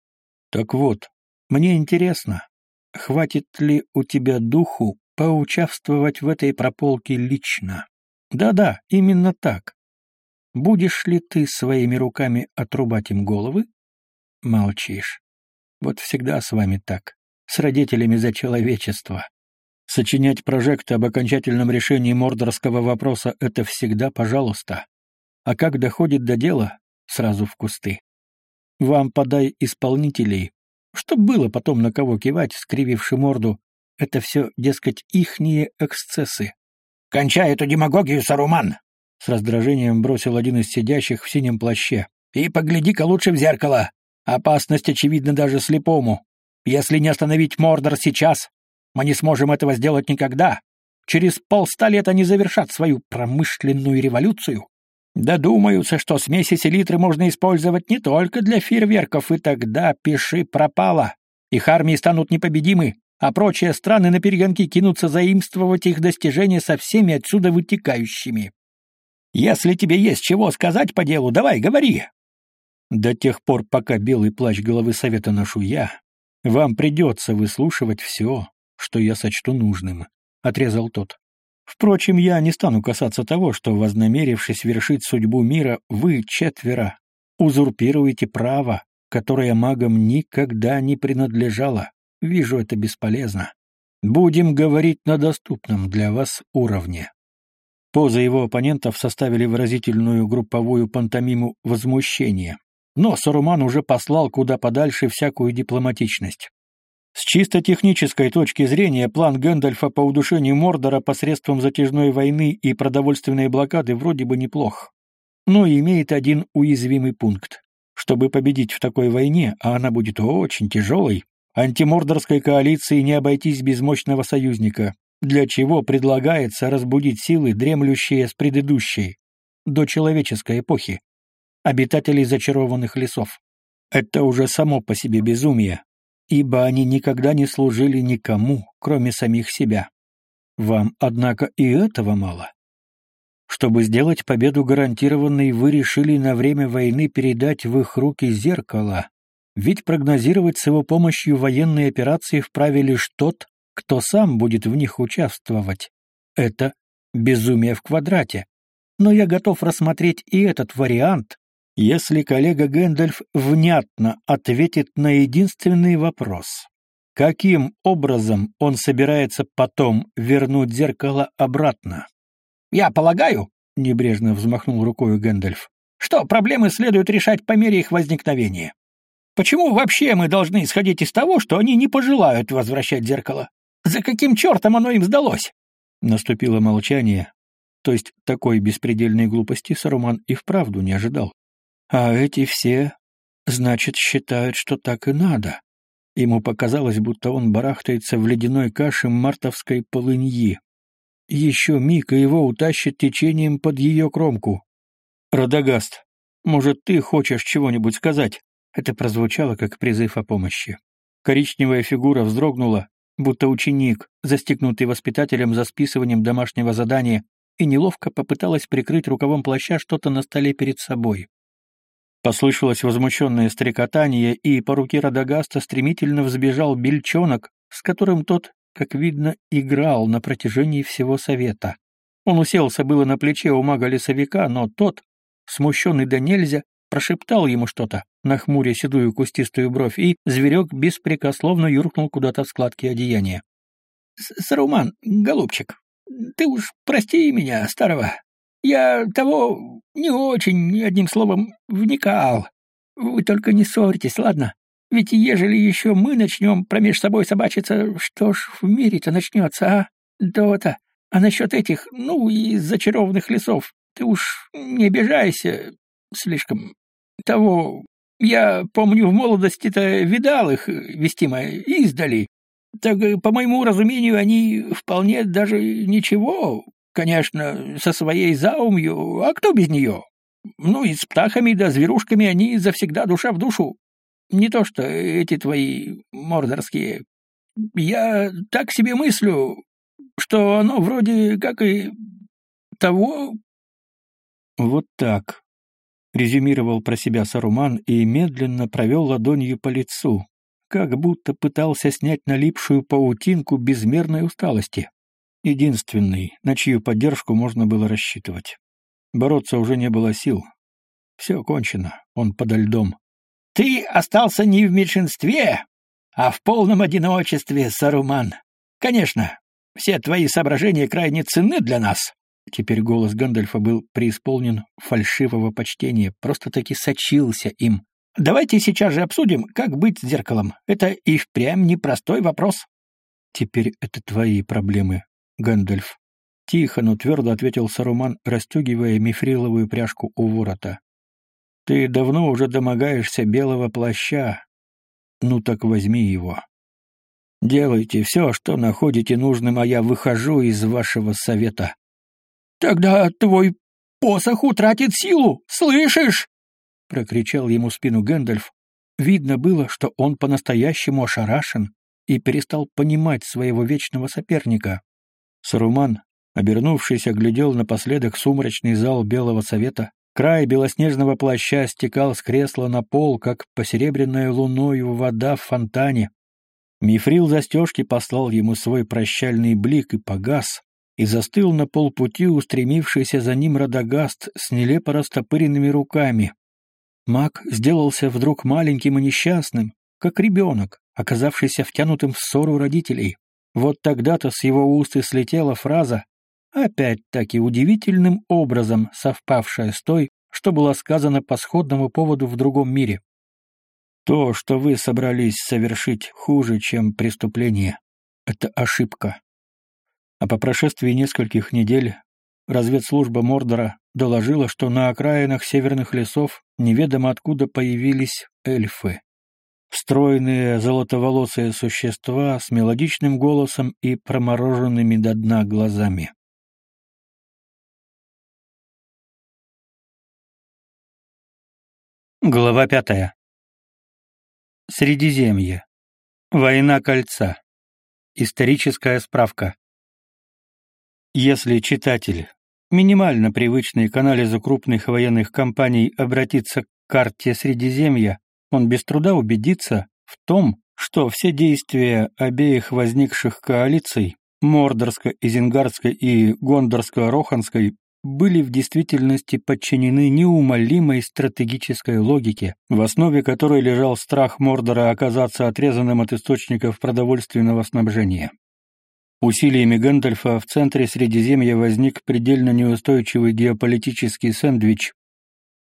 Speaker 1: Так вот, мне интересно, хватит ли у тебя духу поучаствовать в этой прополке лично? Да-да, именно так. Будешь ли ты своими руками отрубать им головы? Молчишь. Вот всегда с вами так, с родителями за человечество. Сочинять прожекты об окончательном решении мордорского вопроса — это всегда пожалуйста. А как доходит до дела, сразу в кусты. Вам подай исполнителей, чтоб было потом на кого кивать, скрививши морду. Это все, дескать, ихние эксцессы.
Speaker 2: «Кончай эту демагогию, Саруман!»
Speaker 1: С раздражением бросил один из сидящих в синем плаще.
Speaker 2: «И погляди-ка лучше в зеркало. Опасность очевидна даже слепому. Если не остановить Мордор сейчас, мы не сможем этого сделать никогда. Через полста лет они завершат свою промышленную революцию. Додумаются, что смеси селитры можно использовать не только для фейерверков, и тогда пиши пропало. Их армии станут непобедимы, а прочие страны на перегонки кинутся заимствовать их достижения со всеми отсюда вытекающими. Если тебе есть чего сказать по делу, давай, говори.
Speaker 1: До тех пор, пока белый плащ головы совета ношу я, вам придется выслушивать все, что я сочту нужным, — отрезал тот. Впрочем, я не стану касаться того, что, вознамерившись вершить судьбу мира, вы, четверо, узурпируете право, которое магам никогда не принадлежало. Вижу, это бесполезно. Будем говорить на доступном для вас уровне. Позы его оппонентов составили выразительную групповую пантомиму возмущения. Но Саруман уже послал куда подальше всякую дипломатичность. С чисто технической точки зрения план Гэндальфа по удушению Мордора посредством затяжной войны и продовольственной блокады вроде бы неплох. Но имеет один уязвимый пункт. Чтобы победить в такой войне, а она будет очень тяжелой, антимордорской коалиции не обойтись без мощного союзника для чего предлагается разбудить силы, дремлющие с предыдущей, до человеческой эпохи, обитателей зачарованных лесов. Это уже само по себе безумие, ибо они никогда не служили никому, кроме самих себя. Вам, однако, и этого мало. Чтобы сделать победу гарантированной, вы решили на время войны передать в их руки зеркало, ведь прогнозировать с его помощью военные операции вправе лишь тот, кто сам будет в них участвовать. Это безумие в квадрате. Но я готов рассмотреть и этот вариант, если коллега Гэндальф внятно ответит на единственный вопрос. Каким образом он собирается потом вернуть зеркало обратно?
Speaker 2: «Я полагаю», — небрежно взмахнул рукой Гэндальф, «что проблемы следует решать по мере их возникновения. Почему вообще мы должны исходить из того, что они не пожелают возвращать зеркало? За каким чертом оно им сдалось?
Speaker 1: Наступило молчание, то есть такой беспредельной глупости Саруман и вправду не ожидал. А эти все, значит, считают, что так и надо. Ему показалось, будто он барахтается в ледяной каше мартовской полыньи. Еще миг, и его утащит течением под ее кромку. «Радагаст, может, ты хочешь чего-нибудь сказать?» Это прозвучало, как призыв о помощи. Коричневая фигура вздрогнула, будто ученик, застегнутый воспитателем за списыванием домашнего задания, и неловко попыталась прикрыть рукавом плаща что-то на столе перед собой. Послышалось возмущенное стрекотание, и по руке Радагаста стремительно взбежал бельчонок, с которым тот, как видно, играл на протяжении всего совета. Он уселся было на плече у мага-лесовика, но тот, смущенный до нельзя, прошептал ему что-то, нахмуря седую кустистую бровь, и зверек беспрекословно юркнул куда-то в складки одеяния. — Саруман, голубчик, ты уж прости меня, старого, я того не очень, одним словом, вникал. Вы только не ссорьтесь, ладно? Ведь ежели еще мы начнем промеж собой собачиться, что ж в мире-то начнется, а? То-то. А насчет этих, ну, и зачарованных лесов, ты уж не обижайся слишком. Того, я помню, в молодости-то видал их, вестимо, издали. Так, по моему разумению, они вполне даже ничего, Конечно, со своей заумью, а кто без нее? Ну и с птахами да зверушками они завсегда душа в душу. Не то что эти твои мордорские. Я так себе мыслю, что оно вроде как и того...
Speaker 2: Вот так, — резюмировал про себя Саруман и медленно провел ладонью по лицу, как будто пытался снять налипшую паутинку безмерной усталости единственный, на чью поддержку можно было рассчитывать. Бороться уже не было сил. Все кончено, он подо льдом.
Speaker 1: «Ты остался не в меньшинстве, а в полном одиночестве, Саруман. Конечно, все твои соображения крайне ценны для нас».
Speaker 2: Теперь голос Гандальфа был преисполнен фальшивого почтения, просто-таки сочился им.
Speaker 1: «Давайте сейчас же обсудим, как быть с зеркалом. Это и впрямь непростой вопрос».
Speaker 2: «Теперь это твои проблемы, Гэндальф. Тихо, но твердо ответил Саруман, расстегивая мифриловую пряжку у ворота. Ты давно уже домогаешься белого плаща. Ну так возьми его. Делайте все, что находите нужным, а я выхожу из вашего совета.
Speaker 1: Тогда твой посох утратит силу, слышишь?
Speaker 2: прокричал ему спину Гэндальф. Видно было, что он по-настоящему ошарашен и перестал понимать своего вечного соперника. Саруман, обернувшись, оглядел напоследок сумрачный зал Белого Совета. Край белоснежного плаща стекал с кресла на пол, как посеребряная луною вода в фонтане. Мифрил застежки послал ему свой прощальный блик и погас, и застыл на полпути устремившийся за ним Радагаст с нелепо растопыренными руками. Маг сделался вдруг маленьким и несчастным, как ребенок, оказавшийся втянутым в ссору родителей. Вот тогда-то с его уст и слетела фраза, опять-таки удивительным образом совпавшая с той, что было сказано по сходному поводу в другом мире. То, что вы собрались совершить хуже, чем преступление, это ошибка. А по прошествии нескольких недель разведслужба Мордора доложила, что на окраинах северных лесов неведомо откуда появились эльфы. Стройные золотоволосые существа с мелодичным голосом и промороженными до дна глазами. Глава пятая. Средиземье. Война кольца. Историческая справка. Если читатель, минимально привычный к анализу крупных военных кампаний, обратится к карте Средиземья, он без труда убедится в том, что все действия обеих возникших коалиций, Мордорско-Изенгардской и Гондорско-Роханской, были в действительности подчинены неумолимой стратегической логике, в основе которой лежал страх Мордора оказаться отрезанным от источников продовольственного снабжения. Усилиями Гэндальфа в центре Средиземья возник предельно неустойчивый геополитический сэндвич,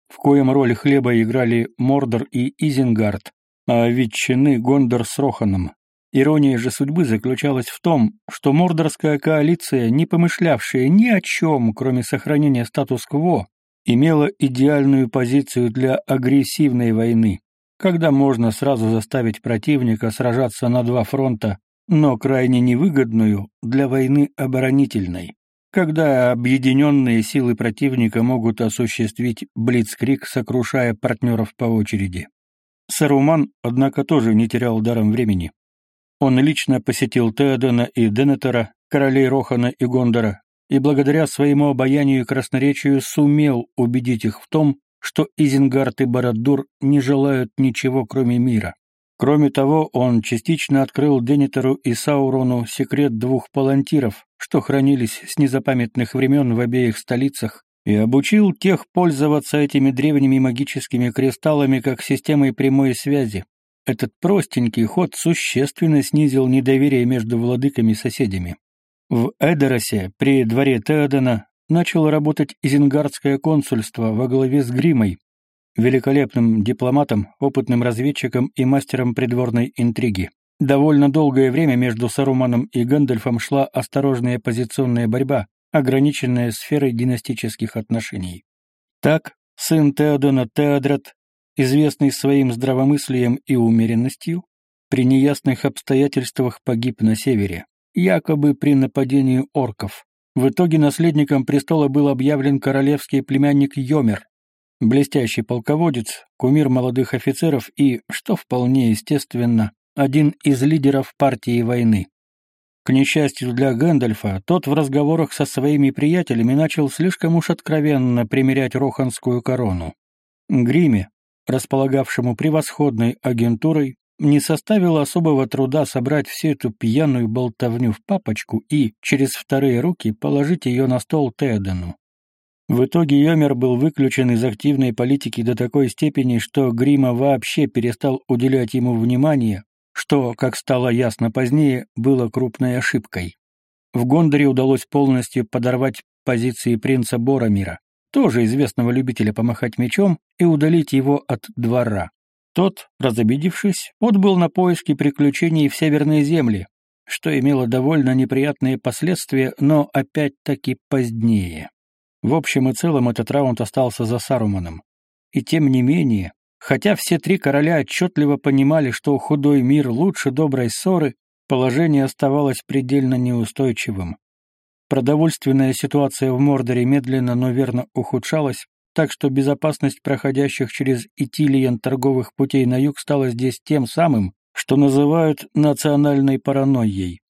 Speaker 2: в коем роль хлеба играли Мордор и Изенгард, а ветчины Гондор с Роханом.
Speaker 1: Ирония же судьбы заключалась в том, что Мордорская коалиция, не помышлявшая ни о чем, кроме сохранения статус-кво, имела идеальную позицию для агрессивной войны, когда можно сразу заставить противника сражаться на два фронта, но крайне невыгодную для войны оборонительной, когда объединенные силы противника могут осуществить блицкрик, сокрушая партнеров по очереди. Саруман, однако, тоже не терял даром времени. Он лично посетил Теодена и Денетера, королей Рохана и Гондора, и благодаря своему обаянию и красноречию сумел убедить их в том, что Изенгард и Барадур не желают ничего, кроме мира. Кроме того, он частично открыл Денетеру и Саурону секрет двух палантиров, что хранились с незапамятных времен в обеих столицах, и обучил тех пользоваться этими древними магическими кристаллами как системой прямой связи, этот простенький ход существенно снизил недоверие между владыками соседями. В Эдеросе, при дворе Теодена, начало работать Изенгардское консульство во главе с Гримой, великолепным дипломатом, опытным разведчиком и мастером придворной интриги. Довольно долгое время между Саруманом и Гэндальфом шла осторожная позиционная борьба, ограниченная сферой династических отношений. Так, сын Теодена Теодрат известный своим здравомыслием и умеренностью, при неясных обстоятельствах погиб на севере, якобы при нападении орков. В итоге наследником престола был объявлен королевский племянник Йомер, блестящий полководец, кумир молодых офицеров и, что вполне естественно, один из лидеров партии войны. К несчастью для Гэндальфа, тот в разговорах со своими приятелями начал слишком уж откровенно примерять роханскую корону. Гриме, располагавшему превосходной агентурой, не составило особого труда собрать всю эту пьяную болтовню в папочку и, через вторые руки, положить ее на стол Тедену. В итоге Йомер был выключен из активной политики до такой степени, что Грима вообще перестал уделять ему внимание, что, как стало ясно позднее, было крупной ошибкой. В Гондоре удалось полностью подорвать позиции принца Боромира тоже известного любителя помахать мечом, и удалить его от двора. Тот, разобидевшись, отбыл на поиски приключений в северные земли, что имело довольно неприятные последствия, но опять-таки позднее. В общем и целом этот раунд остался за Саруманом. И тем не менее, хотя все три короля отчетливо понимали, что худой мир лучше доброй ссоры, положение оставалось предельно неустойчивым. Продовольственная ситуация в Мордоре медленно, но верно ухудшалась, так что безопасность проходящих через Итилиен торговых путей на юг стала здесь тем самым, что называют национальной паранойей.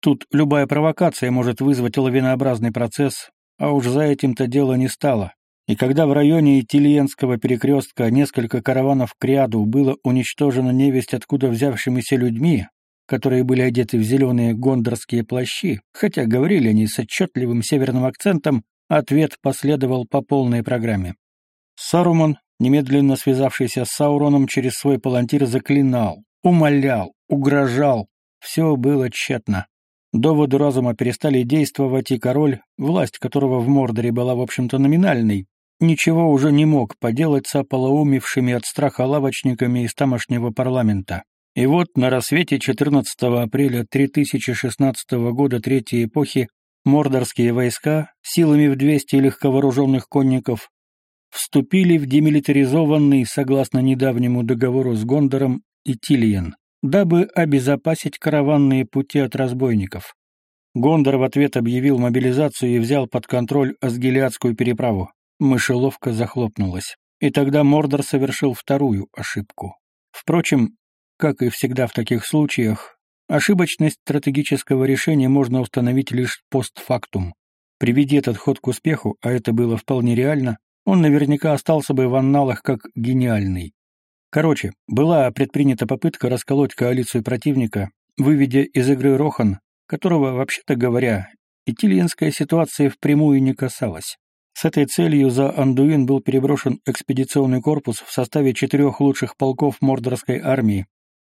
Speaker 1: Тут любая провокация может вызвать лавинообразный процесс, а уж за этим-то дело не стало. И когда в районе Итильенского перекрестка несколько караванов к ряду было уничтожено невесть откуда взявшимися людьми, которые были одеты в зеленые гондорские плащи, хотя говорили они с отчетливым северным акцентом, ответ последовал по полной программе. Саруман, немедленно связавшийся с Сауроном через свой палантир, заклинал, умолял, угрожал. Все было тщетно. Доводы разума перестали действовать, и король, власть которого в Мордоре была, в общем-то, номинальной, ничего уже не мог поделать с ополоумевшими от страха лавочниками из тамошнего парламента. И вот на рассвете 14 апреля 3016 года Третьей эпохи мордорские войска силами в 200 легковооруженных конников вступили в демилитаризованный, согласно недавнему договору с Гондором, Итилиен, дабы обезопасить караванные пути от разбойников. Гондор в ответ объявил мобилизацию и взял под контроль Асгилиадскую переправу. Мышеловка захлопнулась. И тогда Мордор совершил вторую ошибку. Впрочем, как и всегда в таких случаях, ошибочность стратегического решения можно установить лишь постфактум. Приведи этот ход к успеху, а это было вполне реально, он наверняка остался бы в анналах как гениальный. Короче, была предпринята попытка расколоть коалицию противника, выведя из игры Рохан, которого, вообще-то говоря, Итильинская ситуация впрямую не касалась. С этой целью за Андуин был переброшен экспедиционный корпус в составе четырех лучших полков Мордорской армии,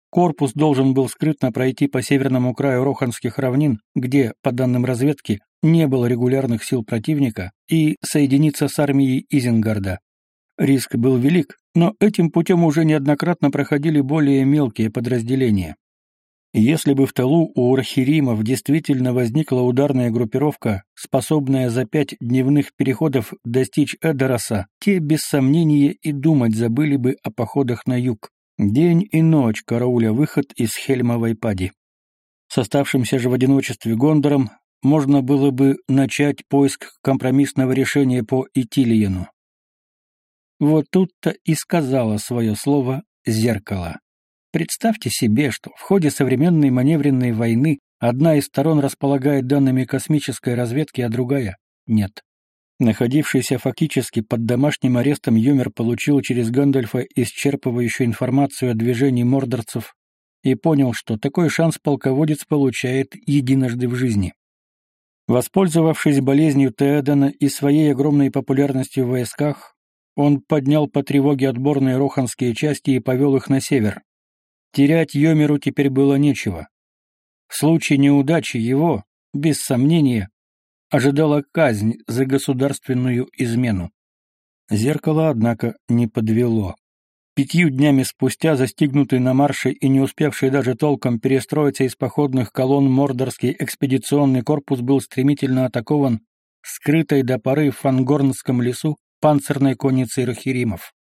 Speaker 1: Корпус должен был скрытно пройти по северному краю Роханских равнин, где, по данным разведки, не было регулярных сил противника, и соединиться с армией Изенгарда. Риск был велик, но этим путем уже неоднократно проходили более мелкие подразделения. Если бы в тылу у Урхиримов действительно возникла ударная группировка, способная за пять дневных переходов достичь Эдероса, те без сомнения и думать забыли бы о походах на юг. День и ночь карауля выход из Хельмовой пади. С оставшимся же в одиночестве Гондором можно было бы начать поиск компромиссного решения по Итилиену. Вот тут-то и сказала свое слово «зеркало». Представьте себе, что в ходе современной маневренной войны одна из сторон располагает данными космической разведки, а другая — нет. Находившийся фактически под домашним арестом Юмер получил через Гандальфа исчерпывающую информацию о движении мордорцев и понял, что такой шанс полководец получает единожды в жизни. Воспользовавшись болезнью Теодена и своей огромной популярностью в войсках, он поднял по тревоге отборные роханские части и повел их на север. Терять Йомеру теперь было нечего. В случае неудачи его, без сомнения, ожидала казнь за государственную измену. Зеркало, однако, не подвело. Пятью днями спустя, застигнутый на марше и не успевший даже толком перестроиться из походных колонн Мордорский экспедиционный корпус был стремительно атакован скрытой до поры в Фангорнском лесу панцирной конницей Рахиримов.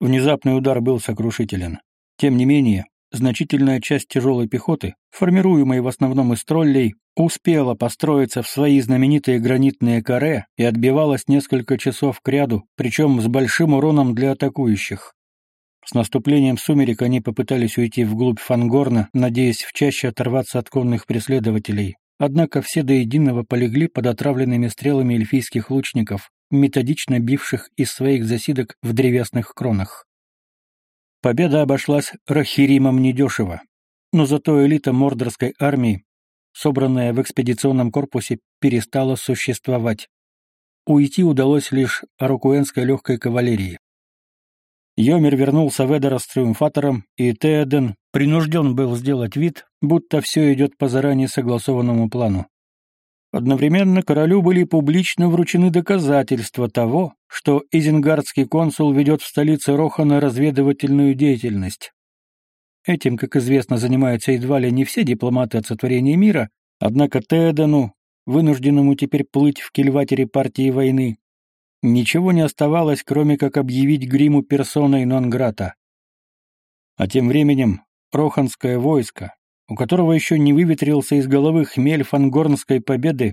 Speaker 1: Внезапный удар был сокрушителен. Тем не менее, значительная часть тяжелой пехоты, формируемой в основном из троллей, успела построиться в свои знаменитые гранитные каре и отбивалась несколько часов кряду, причем с большим уроном для атакующих. С наступлением сумерек они попытались уйти вглубь Фангорна, надеясь в чаще оторваться от конных преследователей. Однако все до единого полегли под отравленными стрелами эльфийских лучников, методично бивших из своих засидок в древесных кронах. Победа обошлась Рахиримом недешево, но зато элита мордорской армии, собранная в экспедиционном корпусе, перестала существовать. Уйти удалось лишь арукуэнской легкой кавалерии. Йомер вернулся в Эдера с триумфатором, и Теоден принужден был сделать вид, будто все идет по заранее согласованному плану. Одновременно королю были публично вручены доказательства того, что изенгардский консул ведет в столице Рохана разведывательную деятельность. Этим, как известно, занимаются едва ли не все дипломаты от сотворения мира, однако Теодену, вынужденному теперь плыть в кильватере партии войны, Ничего не оставалось, кроме как объявить гриму персоной нон-грата. А тем временем Роханское войско, у которого еще не выветрился из головы хмель фангорнской победы,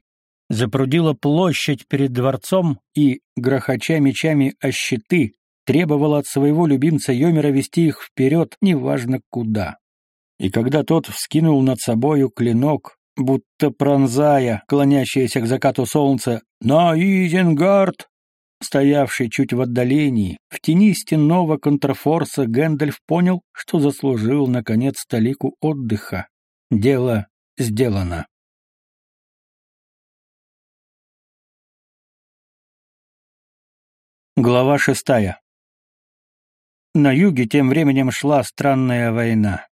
Speaker 1: запрудило площадь перед дворцом и, грохоча мечами о щиты, требовало от своего любимца Йомера вести их вперед, неважно куда. И когда тот вскинул над собою клинок, будто пронзая, клонящееся к закату солнца, «На Изенгард!» Стоявший чуть в отдалении, в тени стенного контрафорса, Гэндальф понял, что заслужил, наконец, столику отдыха. Дело сделано. Глава шестая. На юге тем временем шла странная война.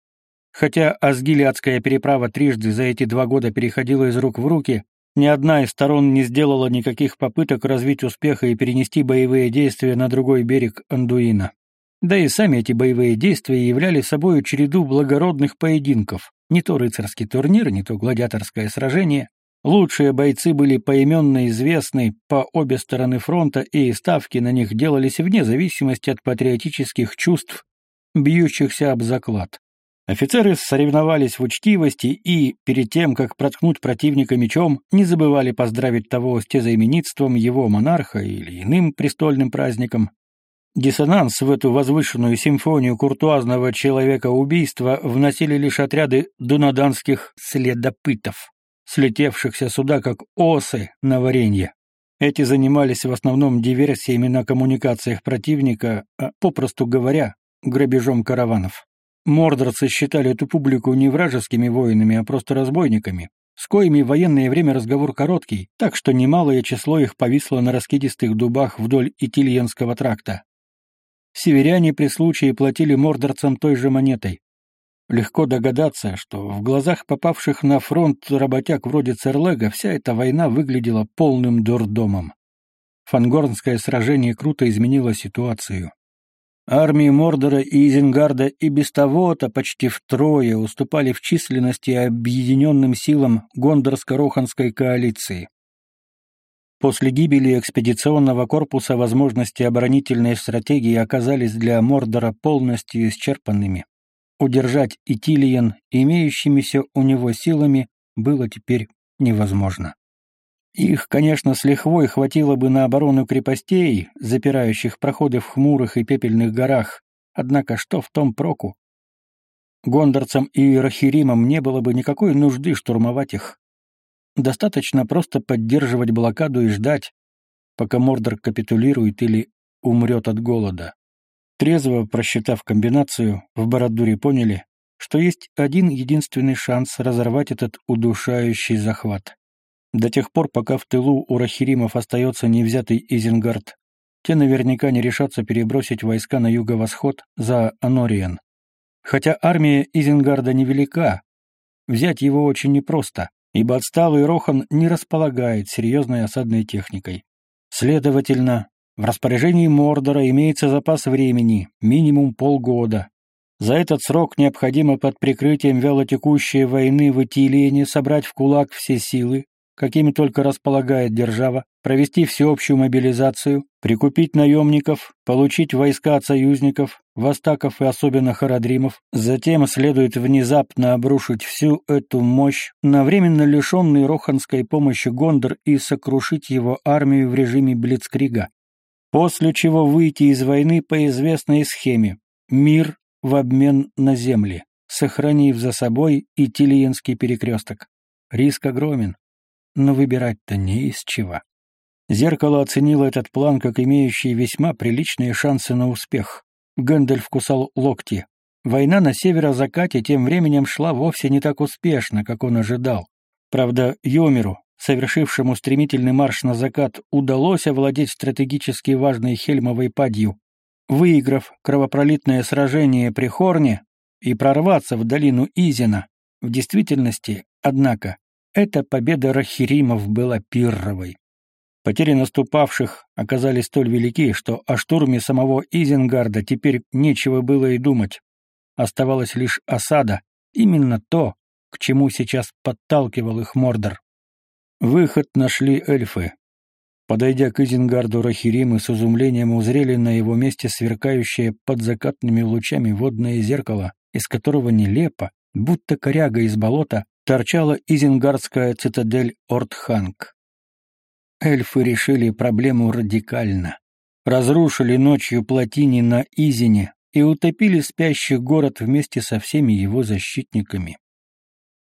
Speaker 1: Хотя Асгилиадская переправа трижды за эти два года переходила из рук в руки, ни одна из сторон не сделала никаких попыток развить успеха и перенести боевые действия на другой берег Андуина. Да и сами эти боевые действия являли собой череду благородных поединков. Не то рыцарский турнир, не то гладиаторское сражение. Лучшие бойцы были поименно известны по обе стороны фронта, и ставки на них делались вне зависимости от патриотических чувств, бьющихся об заклад. Офицеры соревновались в учтивости и, перед тем, как проткнуть противника мечом, не забывали поздравить того с тезаименитством его монарха или иным престольным праздником. Диссонанс в эту возвышенную симфонию куртуазного человека убийства вносили лишь отряды дунаданских следопытов, слетевшихся сюда как осы на варенье. Эти занимались в основном диверсиями на коммуникациях противника, а, попросту говоря, грабежом караванов. Мордорцы считали эту публику не вражескими воинами, а просто разбойниками, с коими в военное время разговор короткий, так что немалое число их повисло на раскидистых дубах вдоль Итильенского тракта. Северяне при случае платили мордорцам той же монетой. Легко догадаться, что в глазах попавших на фронт работяг вроде Церлега вся эта война выглядела полным дурдомом. Фангорнское сражение круто изменило ситуацию. Армии Мордора и Изенгарда и без того-то почти втрое уступали в численности объединенным силам Гондорско-Роханской коалиции. После гибели экспедиционного корпуса возможности оборонительной стратегии оказались для Мордора полностью исчерпанными. Удержать Итилиен имеющимися у него силами было теперь невозможно. Их, конечно, с лихвой хватило бы на оборону крепостей, запирающих проходы в хмурых и пепельных горах, однако что в том проку? Гондорцам и Рахиримам не было бы никакой нужды штурмовать их. Достаточно просто поддерживать блокаду и ждать, пока Мордор капитулирует или умрет от голода. Трезво просчитав комбинацию, в Бородуре поняли, что есть один единственный шанс разорвать этот удушающий захват. До тех пор, пока в тылу у Рахиримов остается невзятый Изенгард, те наверняка не решатся перебросить войска на юго-восход за Анориен. Хотя армия Изенгарда невелика, взять его очень непросто, ибо отсталый Рохан не располагает серьезной осадной техникой. Следовательно, в распоряжении Мордора имеется запас времени, минимум полгода. За этот срок необходимо под прикрытием вялотекущей войны в Итилиене собрать в кулак все силы, какими только располагает держава, провести всеобщую мобилизацию, прикупить наемников, получить войска от союзников, востаков и особенно харадримов, затем следует внезапно обрушить всю эту мощь на временно лишенный роханской помощи Гондор и сокрушить его армию в режиме Блицкрига. После чего выйти из войны по известной схеме «Мир в обмен на земли», сохранив за собой и Тилиенский перекресток. Риск огромен, но выбирать-то не из чего. Зеркало оценило этот план как имеющий весьма приличные шансы на успех. Гэндальф кусал локти. Война на северо-закате тем временем шла вовсе не так успешно, как он ожидал. Правда, Йомеру, совершившему стремительный марш на закат, удалось овладеть стратегически важной Хельмовой падью. Выиграв кровопролитное сражение при Хорне и прорваться в долину Изина, в действительности, однако, эта победа Рахиримов была пирровой. Потери наступавших оказались столь велики, что о штурме самого Изенгарда теперь нечего было и думать. Оставалась лишь осада, именно то, к чему сейчас подталкивал их Мордор. Выход нашли эльфы. Подойдя к Изенгарду, Рахиримы с изумлением узрели на его месте сверкающее под закатными лучами водное зеркало, из которого нелепо, будто коряга из болота, торчала изенгардская цитадель Ортханг. Эльфы решили проблему радикально. Разрушили ночью плотини на Изине и утопили спящий город вместе со всеми его защитниками.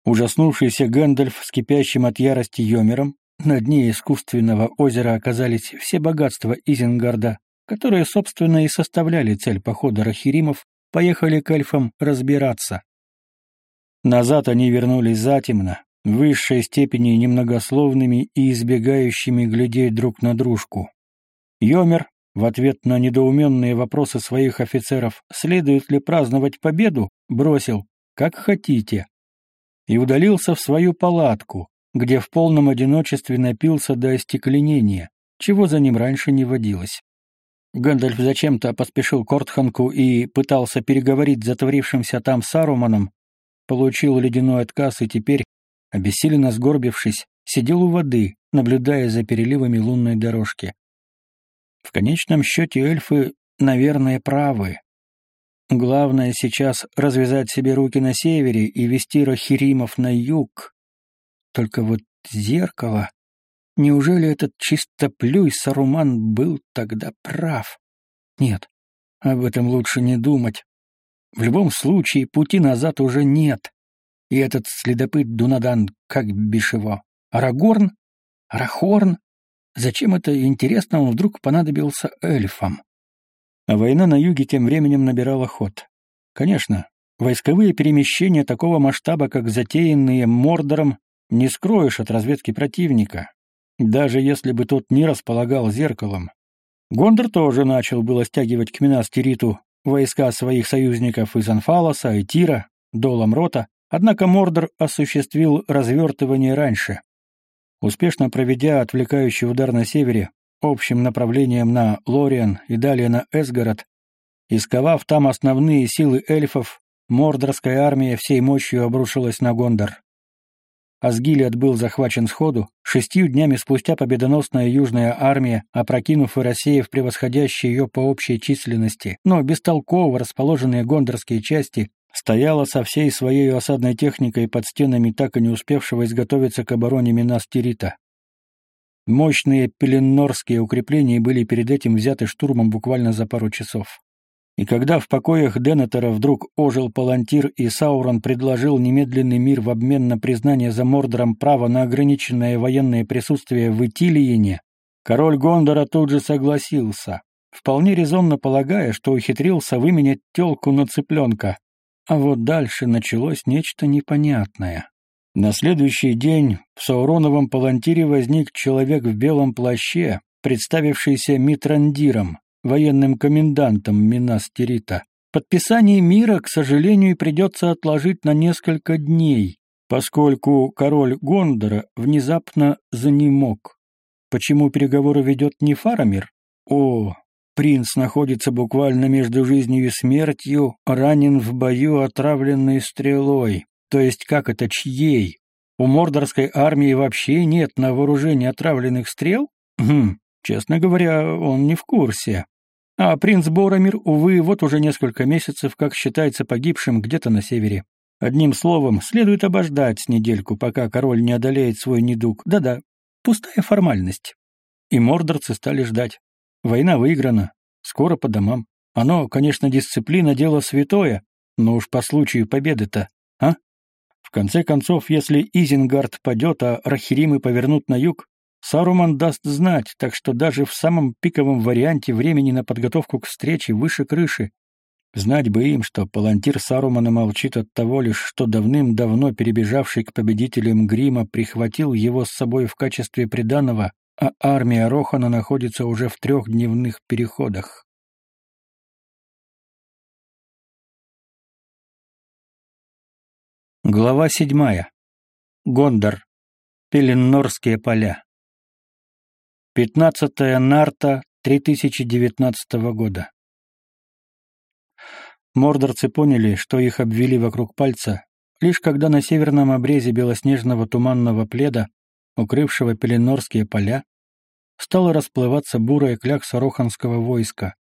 Speaker 1: Ужаснувшийся Гэндальф с кипящим от ярости Йомером, на дне искусственного озера оказались все богатства Изенгарда, которые, собственно, и составляли цель похода Рахиримов, поехали к эльфам разбираться, Назад они вернулись затемно, в высшей степени немногословными и избегающими глядеть друг на дружку. Йомер, в ответ на недоуменные вопросы своих офицеров, следует ли праздновать победу, бросил «как хотите» и удалился в свою палатку, где в полном одиночестве напился до остекленения, чего за ним раньше не водилось. Гэндальф зачем-то поспешил к Ортханку и пытался переговорить с затворившимся там Саруманом, получил ледяной отказ и теперь, обессиленно сгорбившись, сидел у воды, наблюдая за переливами лунной дорожки. В конечном счете эльфы, наверное, правы. Главное сейчас развязать себе руки на севере и вести Рахиримов на юг. Только вот зеркало... Неужели этот чистоплюй Саруман был тогда прав? Нет, об этом лучше не думать. В любом случае, пути назад уже нет. И этот следопыт Дунадан, как бишь его, Арагорн? Арахорн? Зачем это, интересно, он вдруг понадобился эльфам? А война на юге тем временем набирала ход. Конечно, войсковые перемещения такого масштаба, как затеянные Мордором, не скроешь от разведки противника, даже если бы тот не располагал зеркалом. Гондор тоже начал было стягивать к Минас-Тириту войска своих союзников из Анфалоса и Тира, Доламрота, однако Мордор осуществил развертывание раньше. Успешно проведя отвлекающий удар на севере, общим направлением на Лориан и далее на Эсгород, Исковав там основные силы эльфов, Мордорская армия всей мощью обрушилась на Гондор. Асгилиад был захвачен сходу, шестью днями спустя победоносная Южная армия, опрокинув и рассеяв превосходящие ее по общей численности, но бестолково расположенные гондорские части, стояла со всей своей осадной техникой под стенами так и не успевшего изготовиться к обороне Минас-Тирита. Мощные пеленнорские укрепления были перед этим взяты штурмом буквально за пару часов. И когда в покоях Денетера вдруг ожил Палантир и Саурон предложил немедленный мир в обмен на признание за Мордором права на ограниченное военное присутствие в Итилиене, король Гондора тут же согласился, вполне резонно полагая, что ухитрился выменять телку на цыпленка. А вот дальше началось нечто непонятное. На следующий день в Сауроновом Палантире возник человек в белом плаще, представившийся Митрандиром, военным комендантом Минас-Тирита. Подписание мира, к сожалению, придется отложить на несколько дней, поскольку король Гондора внезапно занемог. Почему переговоры ведет не Фарамир? О, принц находится буквально между жизнью и смертью, ранен в бою отравленной стрелой. То есть как это чьей? У мордорской армии вообще нет на вооружении отравленных стрел? Хм, честно говоря, он не в курсе. А принц Боромир, увы, вот уже несколько месяцев, как считается погибшим где-то на севере. Одним словом, следует обождать недельку, пока король не одолеет свой недуг. Да-да, пустая формальность. И мордорцы стали ждать. Война выиграна. Скоро по домам. Оно, конечно, дисциплина — дело святое, но уж по случаю победы-то, а? В конце концов, если Изенгард падет, а Рахиримы повернут на юг, Саруман даст знать, так что даже в самом пиковом варианте времени на подготовку к встрече выше крыши. Знать бы им, что палантир Сарумана молчит от того лишь, что давным-давно перебежавший к победителям Грима прихватил его с собой в качестве приданого, а армия Рохана находится уже в трехдневных переходах. Глава седьмая. Гондор. Пеленнорские поля. 15 нарта 3019 года. Мордорцы поняли, что их обвели вокруг пальца, лишь когда на северном обрезе белоснежного туманного пледа, укрывшего Пеленорские поля, стала расплываться бурая клякса роханского войска.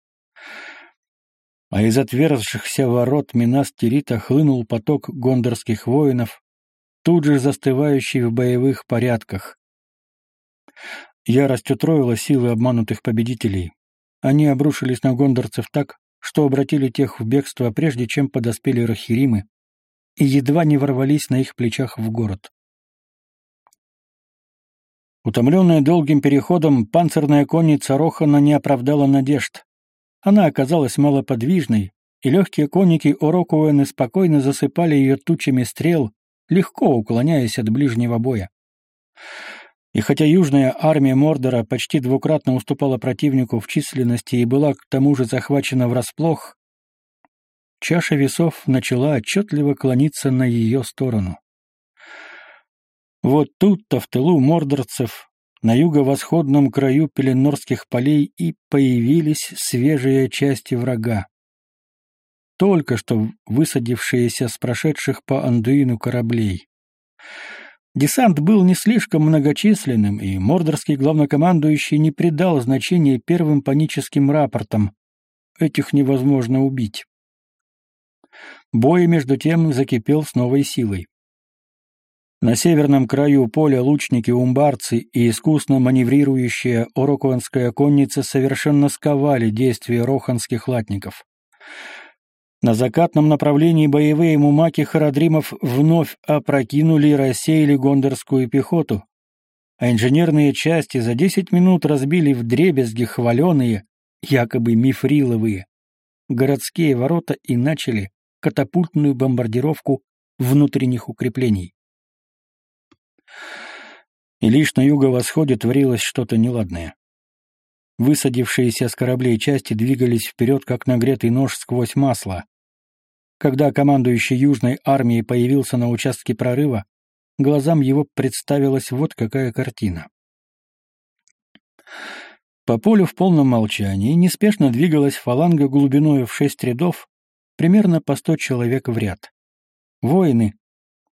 Speaker 1: А из отверзшихся ворот Минас-Тирита хлынул поток гондорских воинов, тут же застывающий в боевых порядках. Ярость утроила силы обманутых победителей. Они обрушились на гондорцев так, что обратили тех в бегство, прежде чем подоспели рахиримы, и едва не ворвались на их плечах в город. Утомленная долгим переходом, панцирная конница Рохана не оправдала надежд. Она оказалась малоподвижной, и легкие конники Орокуэны спокойно засыпали ее тучами стрел, легко уклоняясь от ближнего боя. И хотя южная армия Мордора почти двукратно уступала противнику в численности и была к тому же захвачена врасплох, чаша весов начала отчетливо клониться на ее сторону. Вот тут-то в тылу мордорцев, на юго-восходном краю Пеленорских полей и появились свежие части врага. Только что высадившиеся с прошедших по Андуину кораблей. Десант был не слишком многочисленным, и мордорский главнокомандующий не придал значения первым паническим рапортам. Этих невозможно убить. Бой, между тем, закипел с новой силой. На северном краю поля лучники-умбарцы и искусно маневрирующая орокуанская конница совершенно сковали действия роханских латников. На закатном направлении боевые мумаки Харадримов вновь опрокинули и рассеяли гондорскую пехоту, а инженерные части за десять минут разбили в дребезги хваленые, якобы мифриловые, городские ворота и начали катапультную бомбардировку внутренних укреплений. И лишь на юго-восходе творилось что-то неладное. Высадившиеся с кораблей части двигались вперед, как нагретый нож сквозь масло, когда командующий Южной армией появился на участке прорыва, глазам его представилась вот какая картина. По полю в полном молчании неспешно двигалась фаланга глубиной в шесть рядов, примерно по сто человек в ряд. Воины,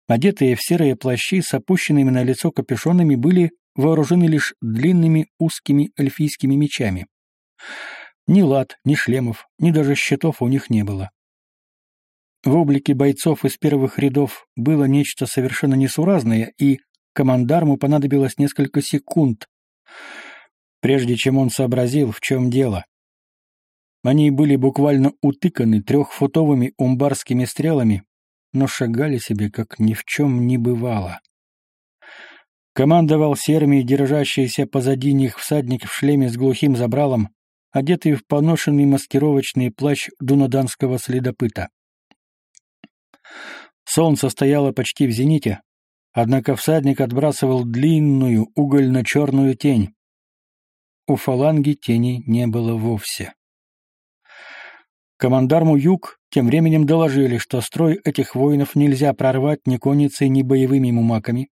Speaker 1: одетые в серые плащи с опущенными на лицо капюшонами, были вооружены лишь длинными узкими эльфийскими мечами. Ни лад, ни шлемов, ни даже щитов у них не было. В облике бойцов из первых рядов было нечто совершенно несуразное, и командарму понадобилось несколько секунд, прежде чем он сообразил, в чем дело. Они были буквально утыканы трехфутовыми умбарскими стрелами, но шагали себе, как ни в чем не бывало. Командовал серыми, держащийся позади них всадник в шлеме с глухим забралом, одетый в поношенный маскировочный плащ дунаданского следопыта. Солнце стояло почти в зените, однако всадник отбрасывал длинную угольно-черную тень. У фаланги тени не было вовсе. Командарму Юг тем временем доложили, что строй этих воинов нельзя прорвать ни конницей, ни боевыми мумаками.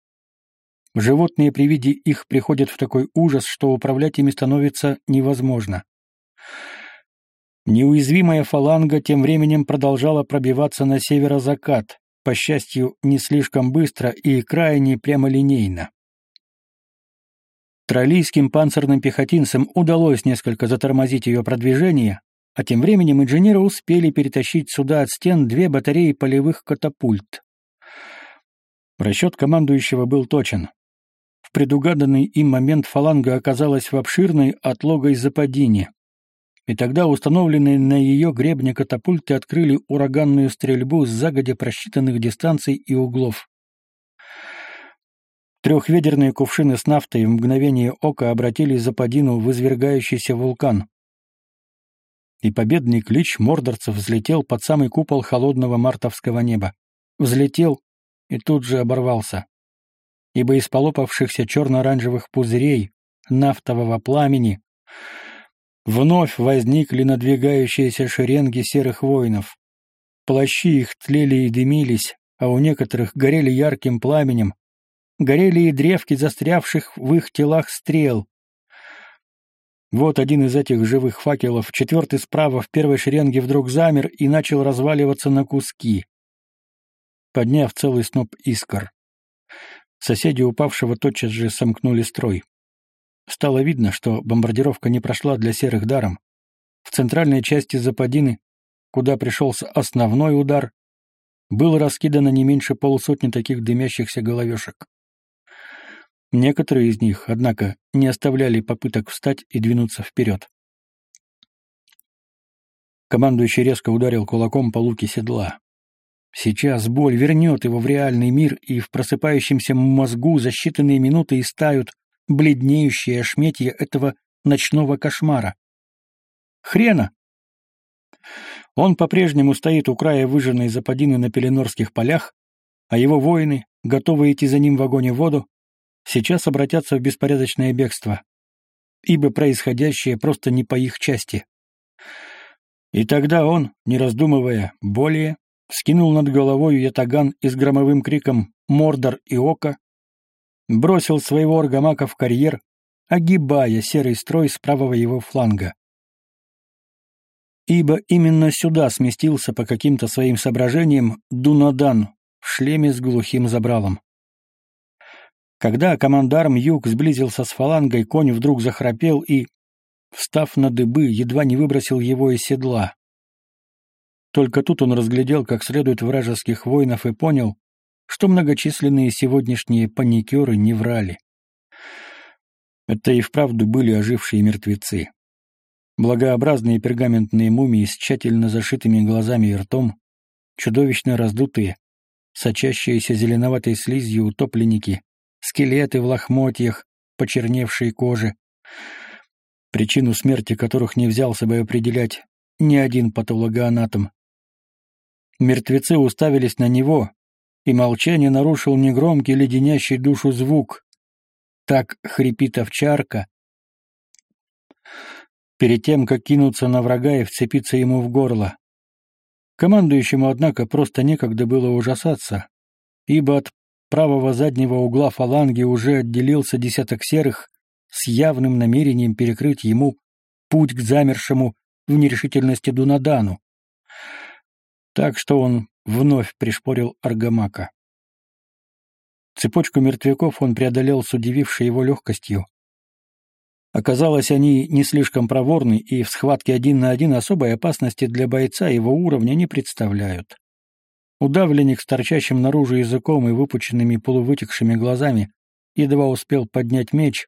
Speaker 1: Животные при виде их приходят в такой ужас, что управлять ими становится невозможно. Неуязвимая фаланга тем временем продолжала пробиваться на северо-закат, по счастью, не слишком быстро и крайне прямолинейно. Троллийским панцирным пехотинцам удалось несколько затормозить ее продвижение, а тем временем инженеры успели перетащить сюда от стен две батареи полевых катапульт. Расчет командующего был точен. В предугаданный им момент фаланга оказалась в обширной отлогой западине и тогда установленные на ее гребне катапульты открыли ураганную стрельбу с загодя просчитанных дистанций и углов. Трехведерные кувшины с нафтой в мгновение ока обратили западину в извергающийся вулкан. И победный клич мордорцев взлетел под самый купол холодного мартовского неба. Взлетел и тут же оборвался. Ибо из полопавшихся черно-оранжевых пузырей, нафтового пламени, Вновь возникли надвигающиеся шеренги серых воинов. Плащи их тлели и дымились, а у некоторых горели ярким пламенем. Горели и древки застрявших в их телах стрел. Вот один из этих живых факелов, четвертый справа в первой шеренге вдруг замер и начал разваливаться на куски, подняв целый сноп искр. Соседи упавшего тотчас же сомкнули строй. Стало видно, что бомбардировка не прошла для серых даром. В центральной части Западины, куда пришелся основной удар, было раскидано не меньше полусотни таких дымящихся головешек. Некоторые из них, однако, не оставляли попыток встать и двинуться вперед. Командующий резко ударил кулаком по луке седла. Сейчас боль вернет его в реальный мир, и в просыпающемся мозгу за считанные минуты истают бледнеющие ошметья этого ночного кошмара. Хрена! Он по-прежнему стоит у края выжженной западины на Пеленорских полях, а его воины, готовые идти за ним в огонь и воду, сейчас обратятся в беспорядочное бегство, ибо происходящее просто не по их части. И тогда он, не раздумывая более, скинул над головой ятаган и с громовым криком «Мордор и Ока!» Бросил своего аргамака в карьер, огибая серый строй с правого его фланга. Ибо именно сюда сместился по каким-то своим соображениям Дунадан в шлеме с глухим забралом. Когда командарм Юг сблизился с фалангой, конь вдруг захрапел и, встав на дыбы, едва не выбросил его из седла. Только тут он разглядел как следует вражеских воинов и понял, что многочисленные сегодняшние паникеры не врали. Это и вправду были ожившие мертвецы. Благообразные пергаментные мумии с тщательно зашитыми глазами и ртом, чудовищно раздутые, сочащиеся зеленоватой слизью утопленники, скелеты в лохмотьях, почерневшей кожи, причину смерти которых не взялся бы определять ни один патологоанатом. Мертвецы уставились на него, и молчание нарушил негромкий леденящий душу звук. Так хрипит овчарка. Перед тем, как кинуться на врага и вцепиться ему в горло. Командующему, однако, просто некогда было ужасаться, ибо от правого заднего угла фаланги уже отделился десяток серых, с явным намерением перекрыть ему путь к замершему в нерешительности Дунадану. Так что он вновь пришпорил Аргамака. Цепочку мертвяков он преодолел с удивившей его легкостью. Оказалось, они не слишком проворны и в схватке один на один особой опасности для бойца его уровня не представляют. Удавленник с торчащим наружу языком и выпученными полувытекшими глазами едва успел поднять меч,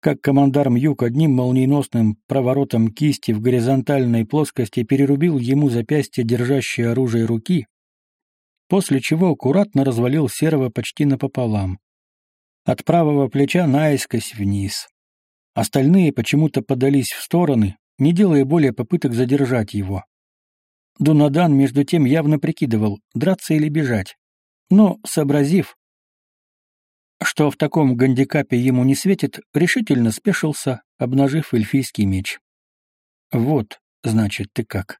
Speaker 1: как командарм Юг одним молниеносным проворотом кисти в горизонтальной плоскости перерубил ему запястье, держащее оружие руки, после чего аккуратно развалил серого почти напополам. От правого плеча наискось вниз. Остальные почему-то подались в стороны, не делая более попыток задержать его. Дунадан, между тем, явно прикидывал, драться или бежать. Но, сообразив, что в таком гандикапе ему не светит, решительно спешился, обнажив эльфийский меч. «Вот, значит, ты как.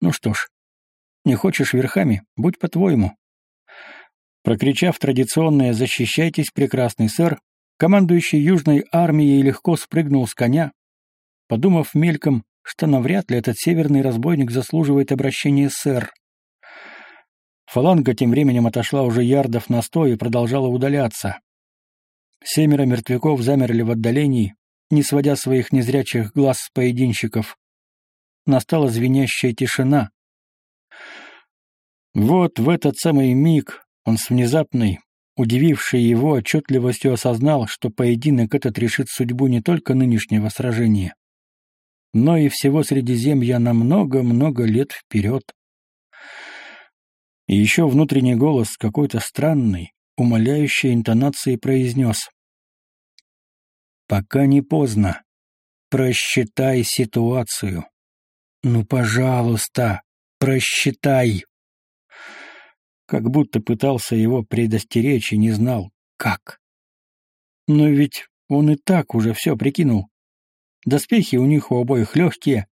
Speaker 1: Ну что ж, не хочешь верхами, будь по-твоему». Прокричав традиционное «Защищайтесь, прекрасный сэр», командующий Южной армией легко спрыгнул с коня, подумав мельком, что навряд ли этот северный разбойник заслуживает обращения сэр. Фаланга тем временем отошла уже ярдов на сто и продолжала удаляться. Семеро мертвяков замерли в отдалении, не сводя своих незрячих глаз с поединщиков. Настала звенящая тишина. Вот в этот самый миг он с внезапной, удивившей его отчетливостью осознал, что поединок этот решит судьбу не только нынешнего сражения, но и всего Средиземья на много-много лет вперед. И еще внутренний голос какой-то странный, умоляющей интонацией произнес. «Пока не поздно. Просчитай ситуацию. Ну, пожалуйста, просчитай!» Как будто пытался его предостеречь и не знал, как. Но ведь он и так уже все прикинул. Доспехи у них у обоих легкие,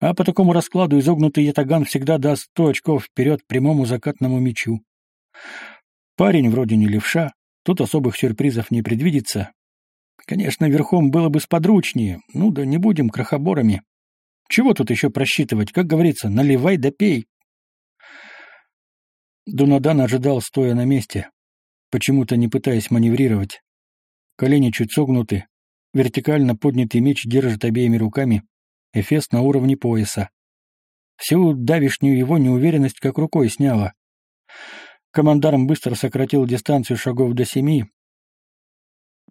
Speaker 1: а по такому раскладу изогнутый ятаган всегда даст сто очков вперед прямому закатному мечу. Парень вроде не левша, тут особых сюрпризов не предвидится. Конечно, верхом было бы сподручнее, ну да не будем крохоборами. Чего тут еще просчитывать, как говорится, наливай да пей. Дунадан ожидал, стоя на месте, почему-то не пытаясь маневрировать. Колени чуть согнуты, вертикально поднятый меч держит обеими руками, эфес на уровне пояса. Всю давишнюю его неуверенность как рукой сняла. Командарм быстро сократил дистанцию шагов до семи,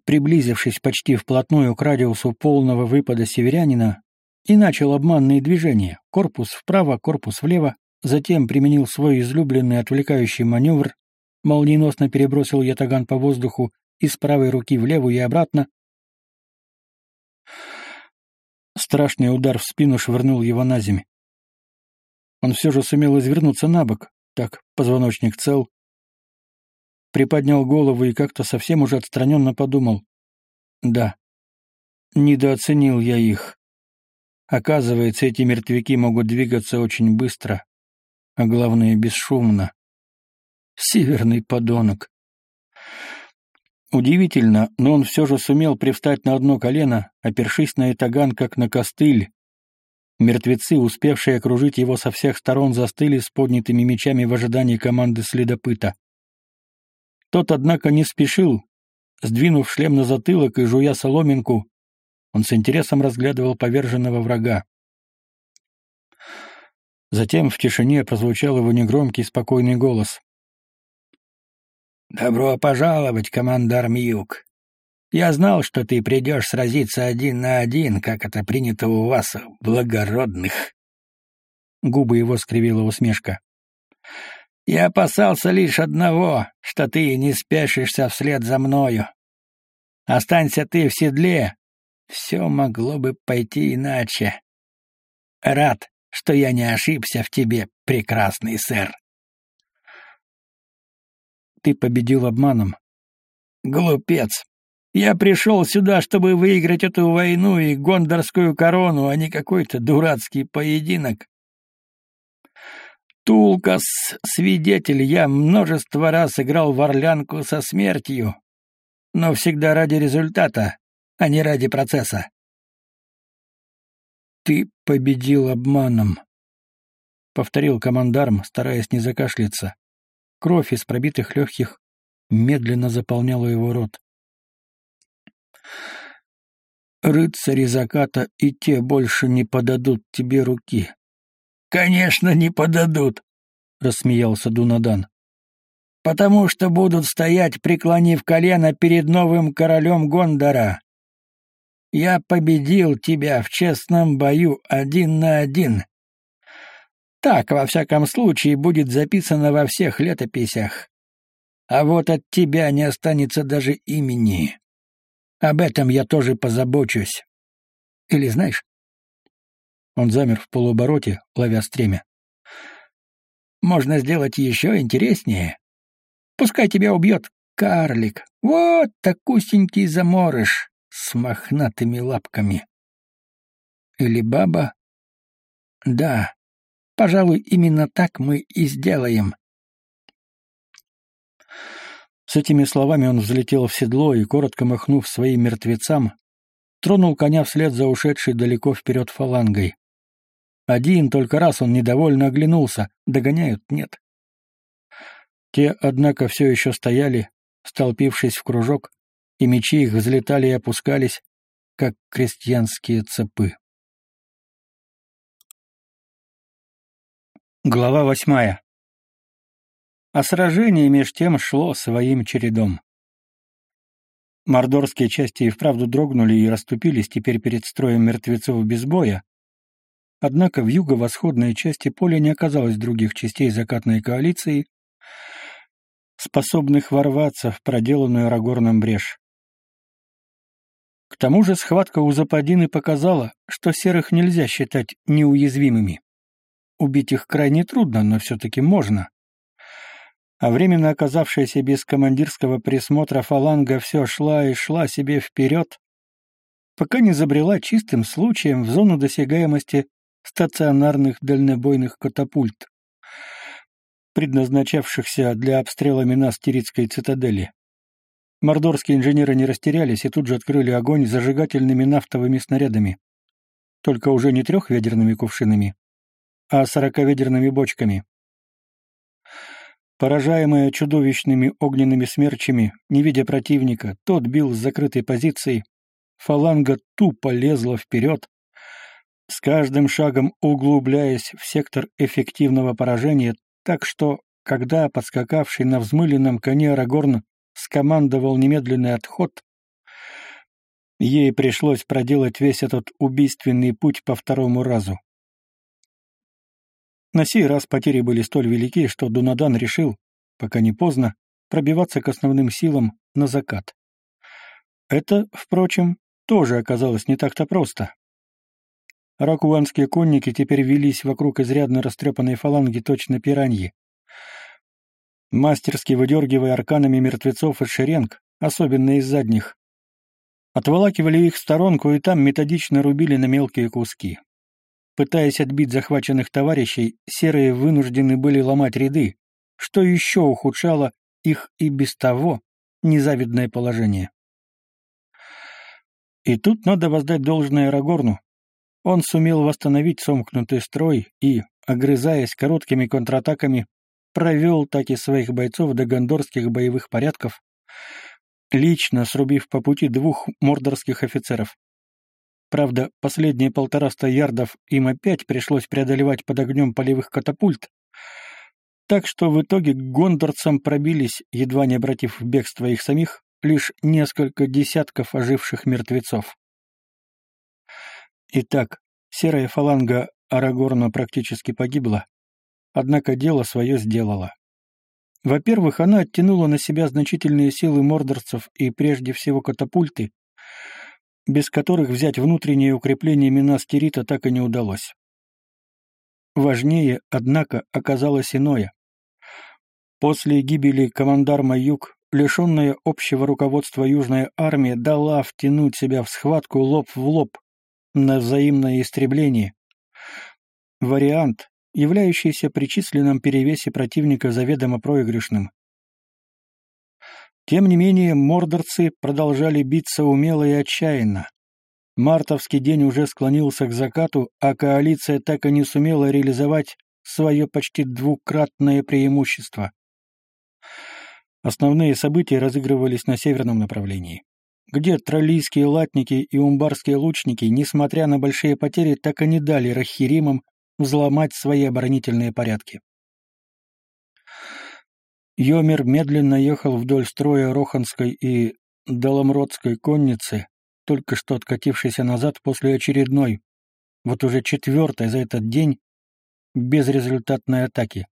Speaker 1: приблизившись почти вплотную к радиусу полного выпада северянина, и начал обманные движения, корпус вправо, корпус влево, затем применил свой излюбленный отвлекающий маневр, молниеносно перебросил ятаган по воздуху из правой руки в левую и обратно, Страшный удар в спину швырнул его на землю. Он все же сумел извернуться на бок, так, позвоночник цел. Приподнял голову и как-то совсем уже отстраненно подумал. Да, недооценил я их. Оказывается, эти мертвяки могут двигаться очень быстро, а главное, бесшумно. Северный подонок. Удивительно, но он все же сумел привстать на одно колено, опершись на этаган, как на костыль. Мертвецы, успевшие окружить его со всех сторон, застыли с поднятыми мечами в ожидании команды следопыта. Тот, однако, не спешил. Сдвинув шлем на затылок и жуя соломинку, он с интересом разглядывал поверженного врага. Затем в тишине прозвучал его негромкий спокойный голос. «Добро пожаловать, командар Мьюк. Я знал, что ты придешь сразиться один на один, как это принято у вас, благородных». Губы его скривила усмешка. «Я опасался лишь одного, что ты не спешишься вслед за мною. Останься ты в седле, все могло бы пойти иначе. Рад, что я не ошибся в тебе, прекрасный сэр» ты победил обманом. Глупец. Я пришел сюда, чтобы выиграть эту войну и гондорскую корону, а не какой-то дурацкий поединок. Тулкас, свидетель, я множество раз играл в орлянку со смертью, но всегда ради результата,
Speaker 2: а не ради процесса.
Speaker 1: «Ты победил обманом», — повторил командарм, стараясь не закашляться. Кровь из пробитых легких медленно заполняла его рот. «Рыцари заката и те больше не подадут тебе руки».
Speaker 2: «Конечно, не подадут», — рассмеялся Дунадан. «Потому что будут стоять, преклонив колено перед новым королем Гондора. Я победил тебя в честном бою один на один. Так, во всяком случае, будет записано во всех летописях. А вот от тебя не останется даже имени. Об этом я тоже позабочусь. Или знаешь?»
Speaker 1: Он замер в полуобороте, ловя стремя.
Speaker 2: «Можно сделать еще интереснее. Пускай тебя убьет карлик. Вот такусенький заморыш с мохнатыми лапками. Или баба? Да, пожалуй, именно так мы и сделаем.
Speaker 1: С этими словами он взлетел в седло и, коротко махнув своим мертвецам, тронул коня вслед за ушедшей далеко вперед фалангой. Один только раз он недовольно оглянулся, догоняют нет. Те, однако, все еще стояли, столпившись в кружок, и мечи их взлетали и опускались, как крестьянские цепы. Глава восьмая. А сражение меж тем шло своим чередом. Мордорские части и вправду дрогнули и расступились теперь перед строем мертвецов без боя. Однако в юго-восходной части поля не оказалось других частей закатной коалиции, способных ворваться в проделанную Рагорном брешь. К тому же схватка у Западины показала, что серых нельзя считать неуязвимыми. Убить их крайне трудно, но все-таки можно. А временно оказавшаяся без командирского присмотра фаланга все шла и шла себе вперед, пока не забрела чистым случаем в зону досягаемости стационарных дальнобойных катапульт, предназначавшихся для обстрела Минас Тирицкой цитадели. Мордорские инженеры не растерялись и тут же открыли огонь зажигательными нафтовыми снарядами. Только уже не трехведерными кувшинами, а сороковедерными бочками. Поражаемая чудовищными огненными смерчами, не видя противника, тот бил с закрытой позиции, фаланга тупо лезла вперед, с каждым шагом углубляясь в сектор эффективного поражения, так что, когда подскакавший на взмыленном коне Арагорн скомандовал немедленный отход, ей пришлось проделать весь этот убийственный путь по второму разу. На сей раз потери были столь велики, что Дунадан решил, пока не поздно, пробиваться к основным силам на закат. Это, впрочем, тоже оказалось не так-то просто. Ракуанские конники теперь велись вокруг изрядно растрепанной фаланги точно пираньи мастерски выдергивая арканами мертвецов из шеренг, особенно из задних. Отволакивали их в сторонку и там методично рубили на мелкие куски. Пытаясь отбить захваченных товарищей, серые вынуждены были ломать ряды, что еще ухудшало их и без того незавидное положение. И тут надо воздать должное Рагорну. Он сумел восстановить сомкнутый строй и, огрызаясь короткими контратаками, провел так и своих бойцов до гондорских боевых порядков, лично срубив по пути двух мордорских офицеров. Правда, последние полтораста ярдов им опять пришлось преодолевать под огнем полевых катапульт, так что в итоге гондорцам пробились, едва не обратив в бегство их самих, лишь несколько десятков оживших мертвецов. Итак, серая фаланга Арагорна практически погибла, однако дело свое сделала. Во-первых, она оттянула на себя значительные силы мордорцев и прежде всего катапульты, без которых взять внутреннее укрепление Минастерита так и не удалось. Важнее, однако, оказалось иное. После гибели командарма Юг, лишенная общего руководства Южная армия дала втянуть себя в схватку лоб в лоб на взаимное истребление. Вариант, являющийся при численном перевесе противника заведомо проигрышным. Тем не менее, мордорцы продолжали биться умело и отчаянно. Мартовский день уже склонился к закату, а коалиция так и не сумела реализовать свое почти двукратное преимущество. Основные события разыгрывались на северном направлении, где троллийские латники и умбарские лучники, несмотря на большие потери, так и не дали рахиримам взломать свои оборонительные порядки. Йомер медленно ехал вдоль строя Роханской и Доломродской конницы, только что откатившейся назад после очередной, вот уже четвертой за этот день, безрезультатной атаки.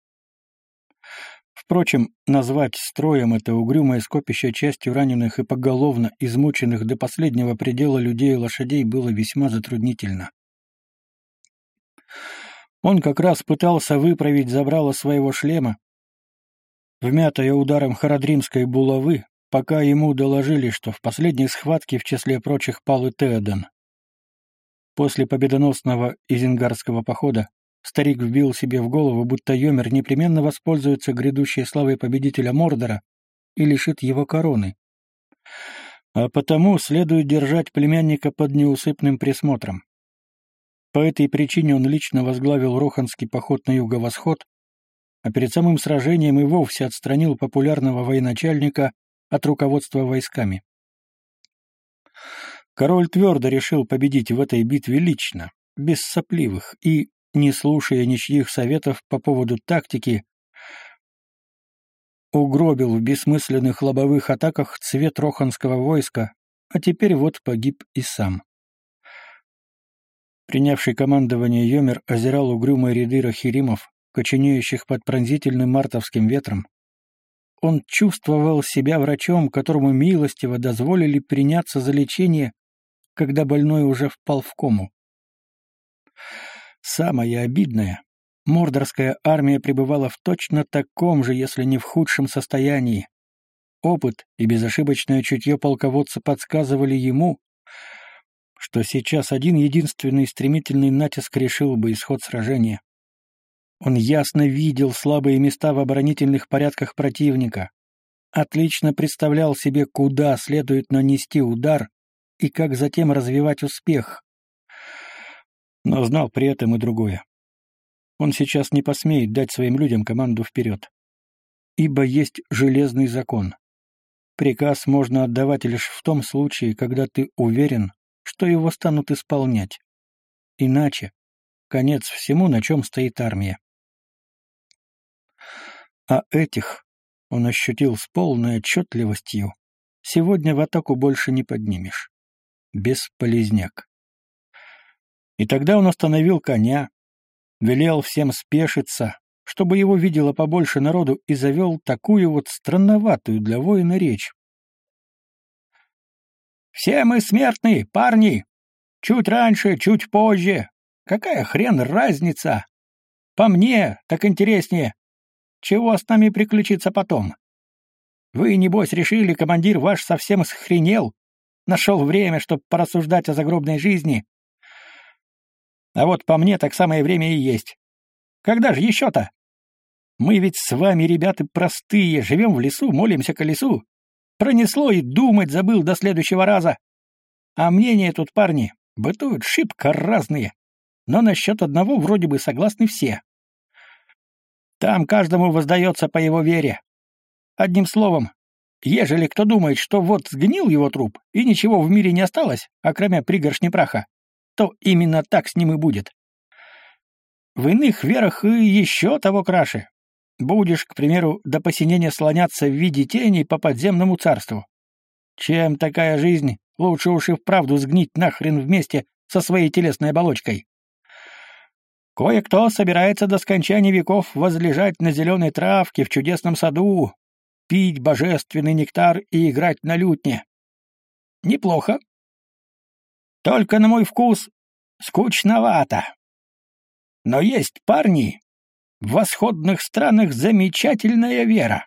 Speaker 1: Впрочем, назвать строем это угрюмое скопище частью раненых и поголовно измученных до последнего предела людей и лошадей было весьма затруднительно. Он как раз пытался выправить забрало своего шлема, вмятая ударом харадримской булавы, пока ему доложили, что в последней схватке в числе прочих пал и Теоден. После победоносного Изенгарского похода старик вбил себе в голову, будто Йомер непременно воспользуется грядущей славой победителя Мордора и лишит его короны. А потому следует держать племянника под неусыпным присмотром. По этой причине он лично возглавил Роханский поход на юго-восход, а перед самым сражением и вовсе отстранил популярного военачальника от руководства войсками. Король твердо решил победить в этой битве лично, без сопливых, и, не слушая ничьих советов по поводу тактики, угробил в бессмысленных лобовых атаках цвет роханского войска, а теперь вот погиб и сам. Принявший командование Йомер озирал угрюмые ряды рахиримов, коченеющих под пронзительным мартовским ветром. Он чувствовал себя врачом, которому милостиво дозволили приняться за лечение, когда больной уже впал в кому. Самое обидное — мордорская армия пребывала в точно таком же, если не в худшем состоянии. Опыт и безошибочное чутье полководца подсказывали ему, что сейчас один единственный стремительный натиск решил бы исход сражения. Он ясно видел слабые места в оборонительных порядках противника, отлично представлял себе, куда следует нанести удар и как затем развивать успех. Но знал при этом и другое. Он сейчас не посмеет дать своим людям команду вперед. Ибо есть железный закон. Приказ можно отдавать лишь в том случае, когда ты уверен, что его станут исполнять. Иначе конец всему, на чем стоит армия. А этих, он ощутил с полной отчетливостью, сегодня в атаку больше не поднимешь. Бесполезняк. И тогда он остановил коня, велел всем спешиться, чтобы его видело побольше народу, и завел такую вот странноватую для воина речь. «Все мы смертные, парни! Чуть раньше, чуть позже. Какая хрен разница? По мне, так интереснее, чего с нами приключится потом? Вы, небось, решили, командир ваш совсем схренел? Нашел время, чтобы порассуждать о загробной жизни? А вот по мне так самое время и есть. Когда же еще-то? Мы ведь с вами, ребята, простые, живем в лесу, молимся колесу. Пронесло и думать забыл до следующего раза. А мнения тут, парни, бытуют шибко разные. Но насчет одного вроде бы согласны все. Там каждому воздается по его вере. Одним словом, ежели кто думает, что вот сгнил его труп, и ничего в мире не осталось, окромя пригоршни праха, то именно так с ним и будет. В иных верах и еще того краше. Будешь, к примеру, до посинения слоняться в виде тени по подземному царству. Чем такая жизнь, лучше уж и вправду сгнить нахрен вместе со своей телесной оболочкой. Кое-кто собирается до скончания веков возлежать на зеленой травке в чудесном саду, пить божественный нектар и играть на лютне. Неплохо. Только на мой вкус скучновато. Но есть парни, в восходных странах замечательная вера.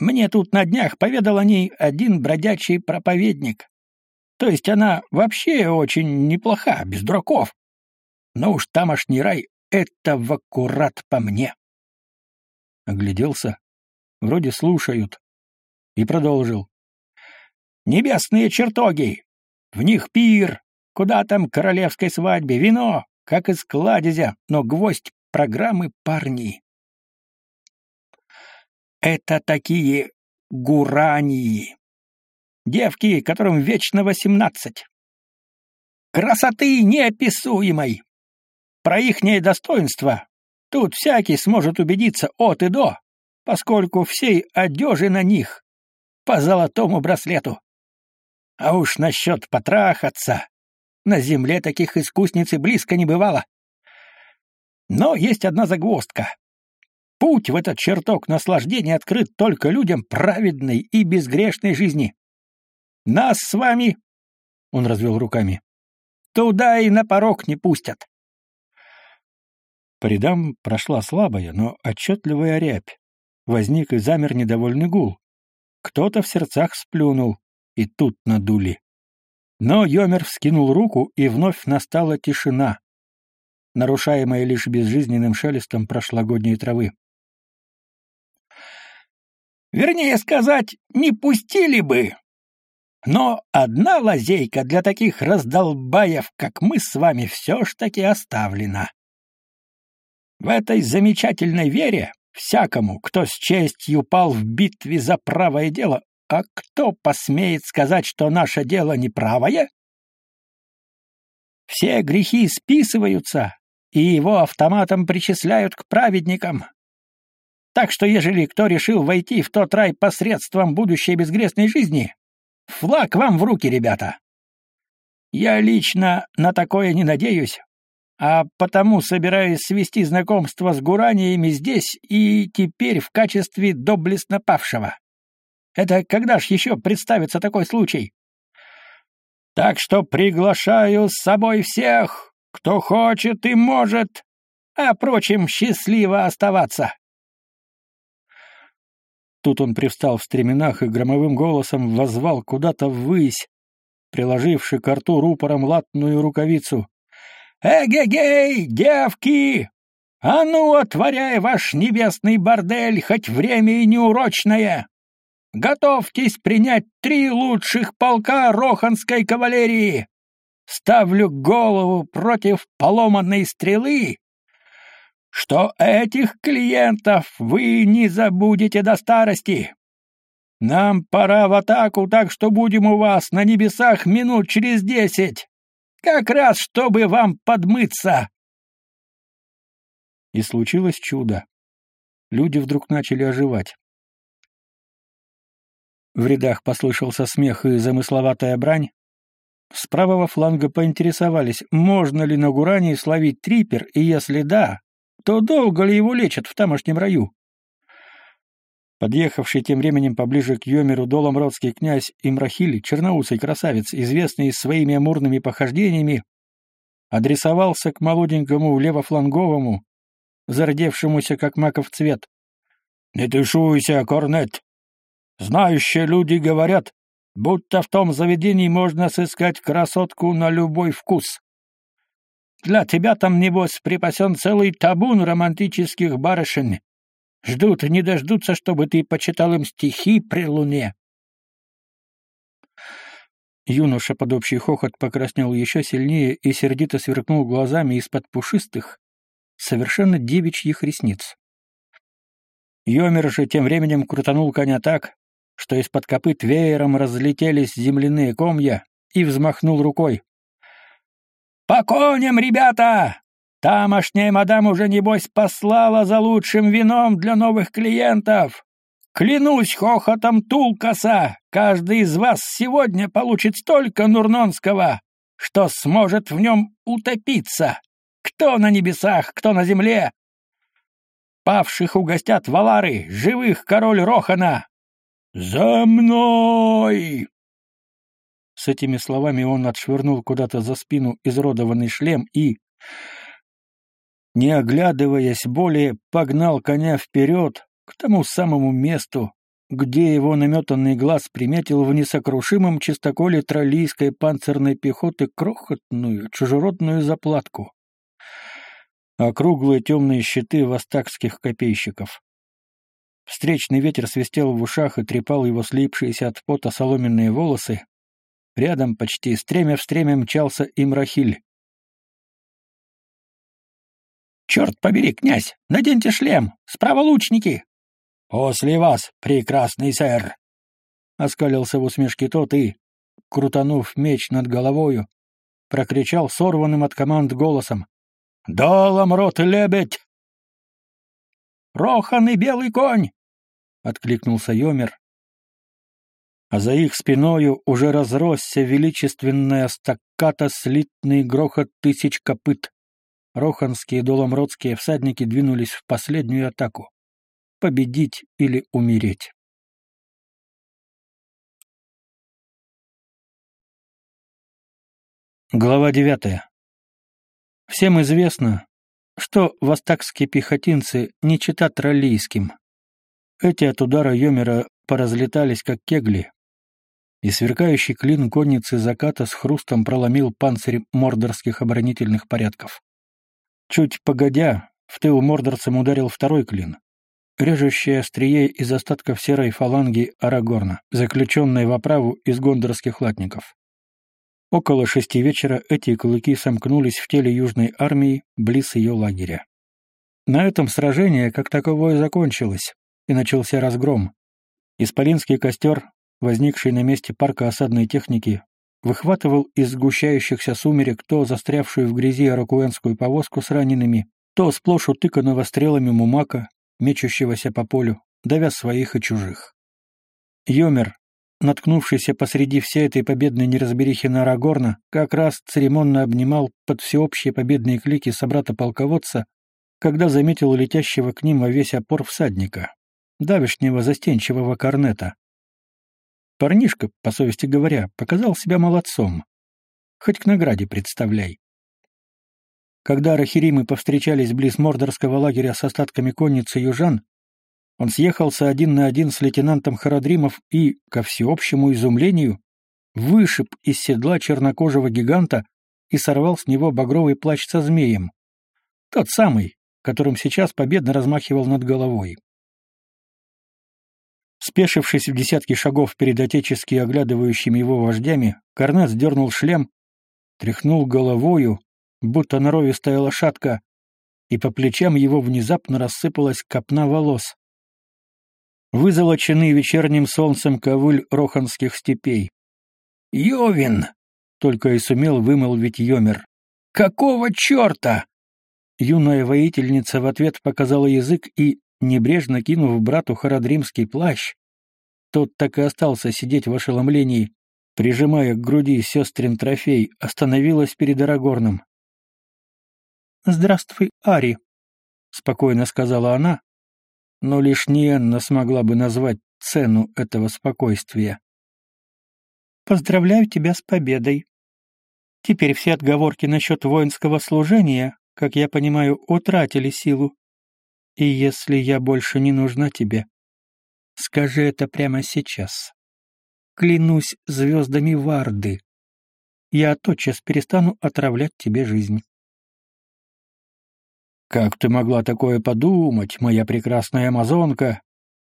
Speaker 1: Мне тут на днях поведал о ней один бродячий проповедник. То есть она вообще очень неплоха, без дураков. Но уж тамошний рай это в аккурат по мне. Огляделся. Вроде слушают. И продолжил.
Speaker 2: Небесные чертоги! В них пир! Куда там королевской свадьбе? Вино! Как из кладезя, но гвоздь программы парни. Это такие гурании. Девки, которым вечно восемнадцать. Красоты неописуемой. Про ихнее достоинство тут всякий сможет убедиться от и до, поскольку всей одежи на них по золотому браслету. А уж насчет потрахаться, на земле таких искусниц и близко не бывало. Но есть одна загвоздка. Путь в этот чертог наслаждения открыт только людям праведной и безгрешной жизни. Нас с вами, — он развел руками, — туда и на порог не пустят.
Speaker 1: По рядам прошла слабая, но отчетливая рябь. Возник и замер недовольный гул. Кто-то в сердцах сплюнул, и тут надули. Но Йомер вскинул руку, и вновь настала тишина, нарушаемая лишь безжизненным шелестом прошлогодней травы.
Speaker 2: Вернее сказать, не пустили бы. Но одна лазейка для таких раздолбаев, как мы с вами, все ж таки оставлена. В этой замечательной вере всякому, кто с честью пал в битве за правое дело, а кто посмеет сказать, что наше дело неправое? Все грехи списываются, и его автоматом причисляют к праведникам, так что, ежели кто решил войти в тот рай посредством будущей безгрешной жизни, флаг вам в руки, ребята. Я лично на такое не надеюсь, а потому собираюсь свести знакомство с гураниями здесь и теперь в качестве доблестно павшего. Это когда ж еще представится такой случай? Так что приглашаю с собой всех, кто хочет и может, а прочим счастливо оставаться.
Speaker 1: Тут он привстал в стременах и громовым голосом возвал куда-то ввысь, приложивши к рту рупором латную рукавицу.
Speaker 2: «Эгегей, девки! А ну, отворяй ваш небесный бордель, хоть время и неурочное! Готовьтесь принять три лучших полка роханской кавалерии! Ставлю голову против поломанной стрелы что этих клиентов вы не забудете до старости. Нам пора в атаку, так что будем у вас на небесах минут через десять. Как раз, чтобы вам подмыться.
Speaker 1: И случилось чудо. Люди вдруг начали оживать. В рядах послышался смех и замысловатая брань. С правого фланга поинтересовались, можно ли на Гуране словить трипер, и если да, то долго ли его лечат в тамошнем раю? Подъехавший тем временем поближе к Йомеру доломродский князь Имрахили, черноусый красавец, известный своими амурными похождениями, адресовался к молоденькому левофланговому, зардевшемуся как маков цвет. «Не тышуйся, Корнет! Знающие люди говорят, будто в том заведении можно сыскать красотку на любой вкус. Для тебя там, небось, припасен целый табун романтических барышень. Ждут, не дождутся, чтобы ты почитал им стихи при луне. Юноша под общий хохот покраснел еще сильнее и сердито сверкнул глазами из-под пушистых, совершенно девичьих ресниц. Йомер же тем временем крутанул коня так, что из-под копыт веером разлетелись земляные комья, и взмахнул рукой. «По коням, ребята! Тамошняя мадам уже, небось, послала за лучшим вином для новых клиентов. Клянусь хохотом Тулкаса, каждый из вас сегодня получит столько нурнонского, что сможет в нем утопиться. Кто на небесах, кто на земле. Павших угостят валары, живых король Рохана. «За мной!» С этими словами он отшвырнул куда-то за спину изродованный шлем и, не оглядываясь более, погнал коня вперед к тому самому месту, где его наметанный глаз приметил в несокрушимом чистоколе троллийской панцирной пехоты крохотную чужеродную заплатку. Округлые темные щиты востакских копейщиков. Встречный ветер свистел в ушах и трепал его слипшиеся от пота соломенные волосы. Рядом, почти стремя в стремя, мчался Имрахиль.
Speaker 2: «Черт побери, князь! Наденьте шлем! Справа лучники!»
Speaker 1: «После вас, прекрасный сэр!» Оскалился в усмешке тот и, крутанув меч над головою, прокричал сорванным от команд голосом. «Долом рот лебедь!»
Speaker 2: «Рохан и белый конь!» — откликнулся Йомер.
Speaker 1: А за их спиною уже разросся величественная стакката слитный грохот тысяч копыт. Роханские доломродские всадники двинулись в последнюю атаку. Победить или умереть. Глава девятая. Всем известно, что востакские пехотинцы не читат троллийским. Эти от удара Йомера поразлетались, как кегли, и сверкающий клин конницы заката с хрустом проломил панцирь мордорских оборонительных порядков. Чуть погодя, в тыл мордорцам ударил второй клин, режущее острие из остатков серой фаланги Арагорна, заключенной в оправу из гондорских латников. Около шести вечера эти клыки сомкнулись в теле Южной армии близ ее лагеря. На этом сражение как таковое закончилось, и начался разгром. Исполинский костер, возникший на месте парка осадной техники, выхватывал из сгущающихся сумерек то застрявшую в грязи аракуэнскую повозку с ранеными, то сплошь утыканного стрелами мумака, мечущегося по полю, давя своих и чужих. Йомер, наткнувшийся посреди всей этой победной неразберихи на Арагорна, как раз церемонно обнимал под всеобщие победные клики собрата-полководца, когда заметил летящего к ним во весь опор всадника, давешнего застенчивого корнета. Парнишка, по совести говоря, показал себя молодцом. Хоть к награде представляй. Когда Рахиримы повстречались близ Мордорского лагеря с остатками конницы южан, он съехался один на один с лейтенантом Харадримов и, ко всеобщему изумлению, вышиб из седла чернокожего гиганта и сорвал с него багровый плащ со змеем. Тот самый, которым сейчас победно размахивал над головой. Спешившись в десятки шагов перед отечески оглядывающими его вождями, Корнет сдернул шлем, тряхнул головою, будто норовистая лошадка, и по плечам его внезапно рассыпалась копна волос вызолоченный вечерним солнцем ковыль роханских степей.
Speaker 2: «Йовин!» — только и сумел вымолвить Йомер. «Какого черта?»
Speaker 1: Юная воительница в ответ показала язык и, небрежно кинув брату харадримский плащ, тот так и остался сидеть в ошеломлении, прижимая к груди сестрин трофей, остановилась перед Арагорном. «Здравствуй, Ари», — спокойно сказала она, но лишь Ниенна смогла бы назвать цену этого спокойствия. «Поздравляю тебя с победой. Теперь все отговорки насчет воинского служения, как я понимаю, утратили силу. И если я больше не нужна тебе, скажи это прямо сейчас. Клянусь звездами Варды. Я тотчас перестану отравлять тебе жизнь. Как ты могла такое подумать, моя прекрасная амазонка?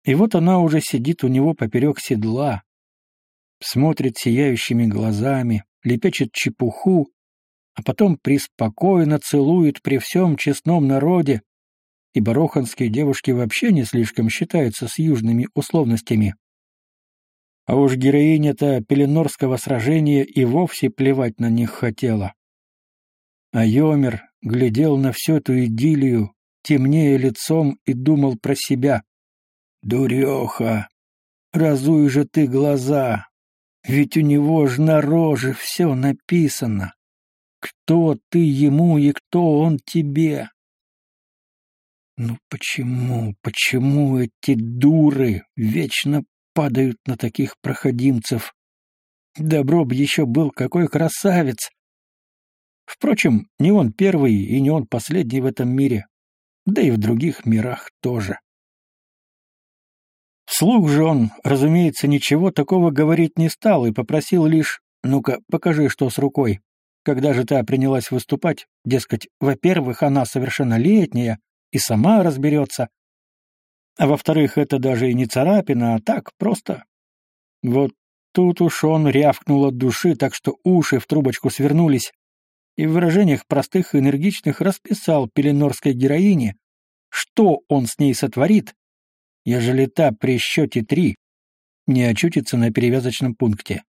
Speaker 1: И вот она уже сидит у него поперек седла, смотрит сияющими глазами, лепечет чепуху, а потом приспокойно целует при всем честном народе, и бароханские девушки вообще не слишком считаются с южными условностями. А уж героиня-то Пеленорского сражения и вовсе плевать на них хотела. А Йомер глядел на всю эту идиллию, темнее лицом и думал про себя. «Дуреха, разуй же ты глаза, ведь у него ж на роже все написано. Кто ты ему и кто он тебе?» Ну почему, почему эти дуры вечно падают на таких проходимцев? Добро б еще был какой красавец, Впрочем, не он первый и не он последний в этом мире, да и в других мирах тоже. Вслух же он, разумеется, ничего такого говорить не стал и попросил лишь «ну-ка, покажи, что с рукой». Когда же та принялась выступать, дескать, во-первых, она совершеннолетняя и сама разберется, А во-вторых, это даже и не царапина, а так, просто. Вот тут уж он рявкнул от души, так что уши в трубочку свернулись, и в выражениях простых и энергичных расписал пеленорской героине, что он с ней сотворит, ежели та при счете три не очутится на перевязочном пункте.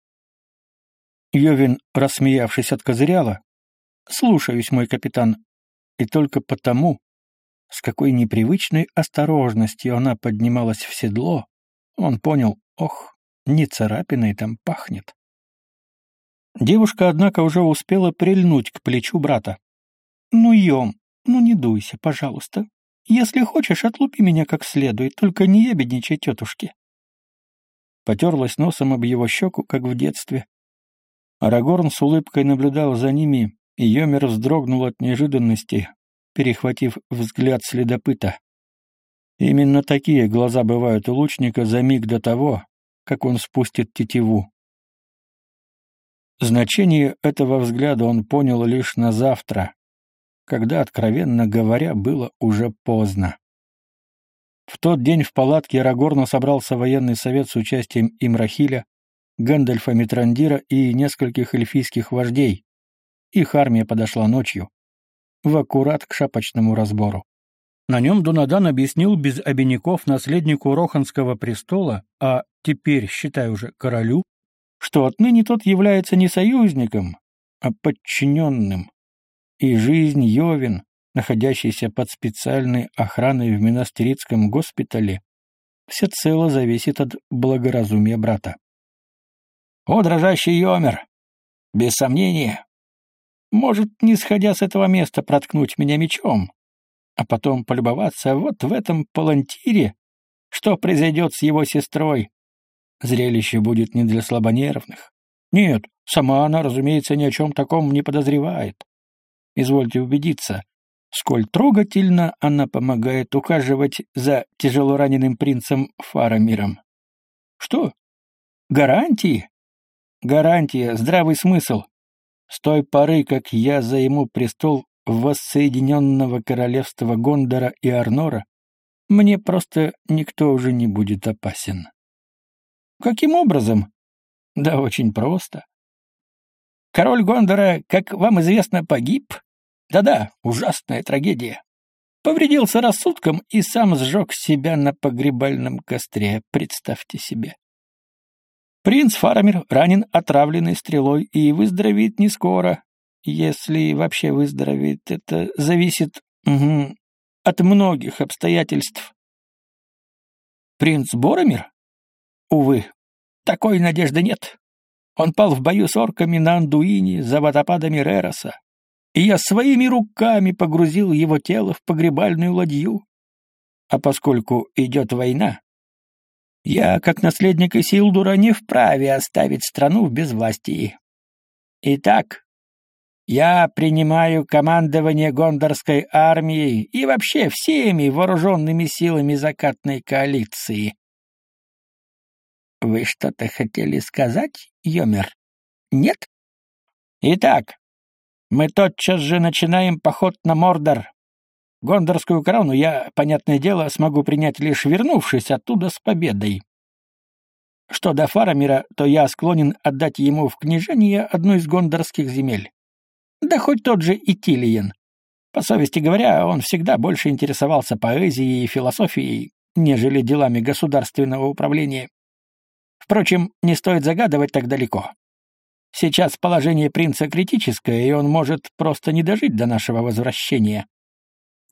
Speaker 1: Йовин, рассмеявшись, откозыряла. «Слушаюсь, мой капитан». И только потому, с какой непривычной осторожностью она поднималась в седло, он понял, ох, не царапиной там пахнет. Девушка, однако, уже успела прильнуть к плечу брата. «Ну, Йом, ну не дуйся, пожалуйста. Если хочешь, отлупи меня как следует, только не ябедничай тетушке». Потерлась носом об его щеку, как в детстве. Арагорн с улыбкой наблюдал за ними, и Йомер вздрогнул от неожиданности, перехватив взгляд следопыта. Именно такие глаза бывают у лучника за миг до того, как он спустит тетиву. Значение этого взгляда он понял лишь на завтра, когда, откровенно говоря, было уже поздно. В тот день в палатке Арагорна собрался военный совет с участием Имрахиля, Гэндальфа Митрандира и нескольких эльфийских вождей. Их армия подошла ночью, в аккурат к шапочному разбору. На нем Дунадан объяснил без обиняков наследнику Роханского престола, а теперь, считай уже, королю, что отныне тот является не союзником, а подчиненным, и жизнь Йовин, находящийся под специальной охраной в монастырском госпитале, всецело зависит от благоразумия брата. «О, дрожащий Йомер! Без сомнения, может, не сходя с этого места, проткнуть меня мечом, а потом полюбоваться вот в этом палантире, что произойдет с его сестрой. Зрелище будет не для слабонервных. Нет, сама она, разумеется, ни о чем таком не подозревает. Извольте убедиться, сколь трогательно она помогает ухаживать за тяжелораненым принцем Фарамиром. Что? Гарантии? Гарантия, здравый смысл. С той поры, как я займу престол воссоединенного королевства Гондора и Арнора, мне просто никто уже не будет опасен. Каким образом? Да очень просто. Король Гондора, как вам известно, погиб. Да-да, ужасная трагедия. Повредился рассудком и сам сжег себя на погребальном костре, представьте себе. Принц Фарамир ранен отравленной стрелой и выздоровеет не скоро. Если вообще выздоровеет, это зависит угу, от многих обстоятельств. Принц Боромир? Увы, такой надежды нет. Он пал в бою с орками на Андуине за водопадами Рероса, и я своими руками погрузил его тело в погребальную ладью. А поскольку идет война, я, как наследник Исилдура, не вправе оставить страну в безвластии. Итак, я принимаю командование гондорской армией и вообще всеми вооруженными силами закатной коалиции. Вы что-то хотели сказать, Йомер? Нет? Итак, мы тотчас же начинаем поход на Мордор, Гондорскую корону я, понятное дело, смогу принять лишь вернувшись оттуда с победой. Что до Фарамира, то я склонен отдать ему в княжение одну из гондорских земель. Да хоть тот же Итилиен. По совести говоря, он всегда больше интересовался поэзией и философией, нежели делами государственного управления. Впрочем, не стоит загадывать так далеко. Сейчас положение принца критическое, и он может просто не дожить до нашего возвращения.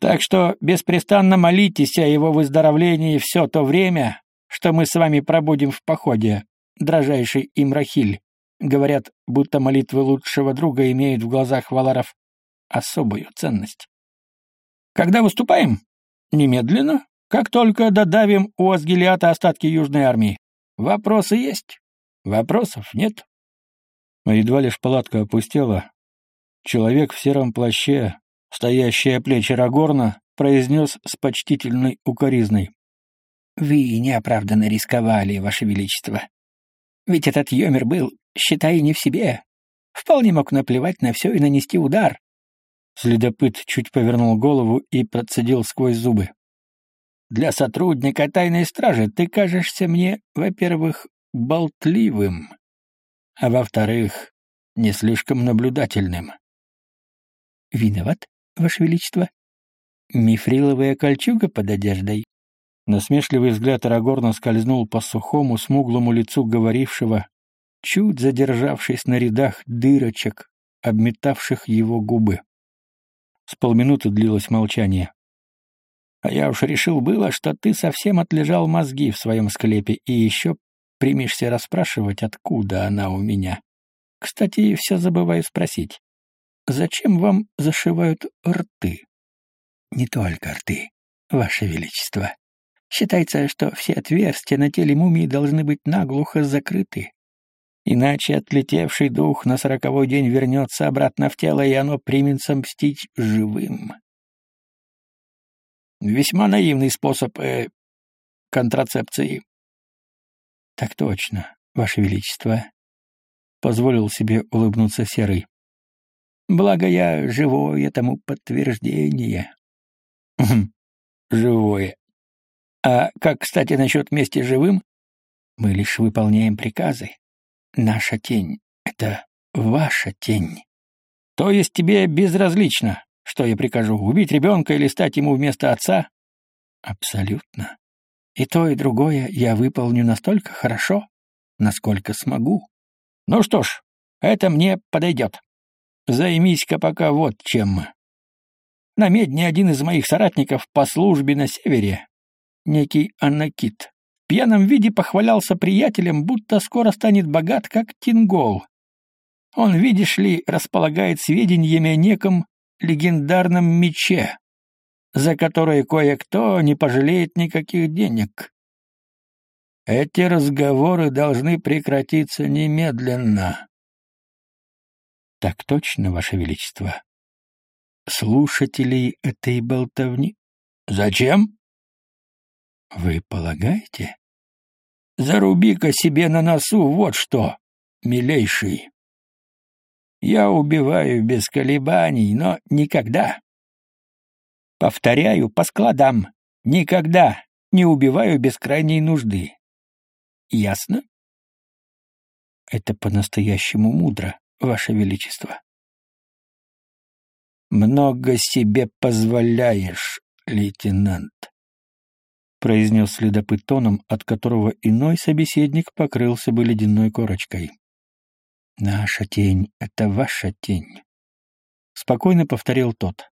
Speaker 1: Так что беспрестанно молитесь о его выздоровлении все то время, что мы с вами пробудем в походе, дрожайший Имрахиль. Говорят, будто молитвы лучшего друга имеют в глазах валаров особую ценность. Когда выступаем? Немедленно, как только додавим у Асгилиата остатки Южной армии. Вопросы есть? Вопросов нет. Но едва лишь палатка опустела, человек в сером плаще, стоящий о плечи Рагорна, произнес с почтительной укоризной. «Вы неоправданно рисковали, Ваше Величество. Ведь этот Йомер был, считай, не в себе. Вполне мог наплевать на все и нанести удар». Следопыт чуть повернул голову и процедил сквозь зубы.
Speaker 2: Для сотрудника тайной стражи ты кажешься мне, во-первых, болтливым, а во-вторых, не слишком наблюдательным. Виноват, Ваше Величество. Мифриловая кольчуга под одеждой.
Speaker 1: Насмешливый взгляд Арагорна скользнул по сухому, смуглому лицу говорившего, чуть задержавшись на рядах дырочек, обметавших его губы. С полминуты длилось молчание. «А я уж решил было, что ты совсем отлежал мозги в своем склепе и еще примешься расспрашивать, откуда она у меня. Кстати, все забываю спросить. Зачем вам зашивают рты?»
Speaker 2: «Не только рты, Ваше Величество. Считается, что все отверстия на теле мумии должны быть наглухо закрыты. Иначе отлетевший дух на сороковой день вернется обратно в тело, и оно примется мстить живым. Весьма наивный способ э, контрацепции.
Speaker 1: Так точно, Ваше Величество. Позволил себе улыбнуться Серый.
Speaker 2: Благо я живое тому подтверждение.
Speaker 1: Живое.
Speaker 2: А как, кстати, насчет вместе живым? Мы лишь выполняем приказы. Наша тень — это ваша тень. То есть тебе безразлично, что я прикажу, убить ребенка или стать ему вместо отца? Абсолютно. И то, и другое я выполню настолько хорошо, насколько смогу. Ну что ж, это мне подойдет. Займись-ка пока вот чем. На медне один из моих соратников по службе на севере некий Анакит. В пьяном виде похвалялся приятелем, будто скоро станет богат, как Тингол. Он, видишь ли, располагает сведениями о неком легендарном мече, за которое кое-кто не пожалеет никаких денег. Эти разговоры должны прекратиться немедленно.
Speaker 1: Так точно, Ваше Величество. Слушателей этой болтовни?
Speaker 2: Зачем?
Speaker 1: Вы полагаете?
Speaker 2: Заруби-ка себе на носу вот что, милейший. Я убиваю без колебаний, но никогда. Повторяю по складам, никогда не убиваю без крайней нужды. Ясно?
Speaker 1: Это по-настоящему мудро, Ваше Величество.
Speaker 2: Много себе позволяешь, лейтенант.
Speaker 1: — произнес следопыт тоном, от которого иной собеседник покрылся бы ледяной корочкой. «Наша тень — это ваша тень», — спокойно повторил тот.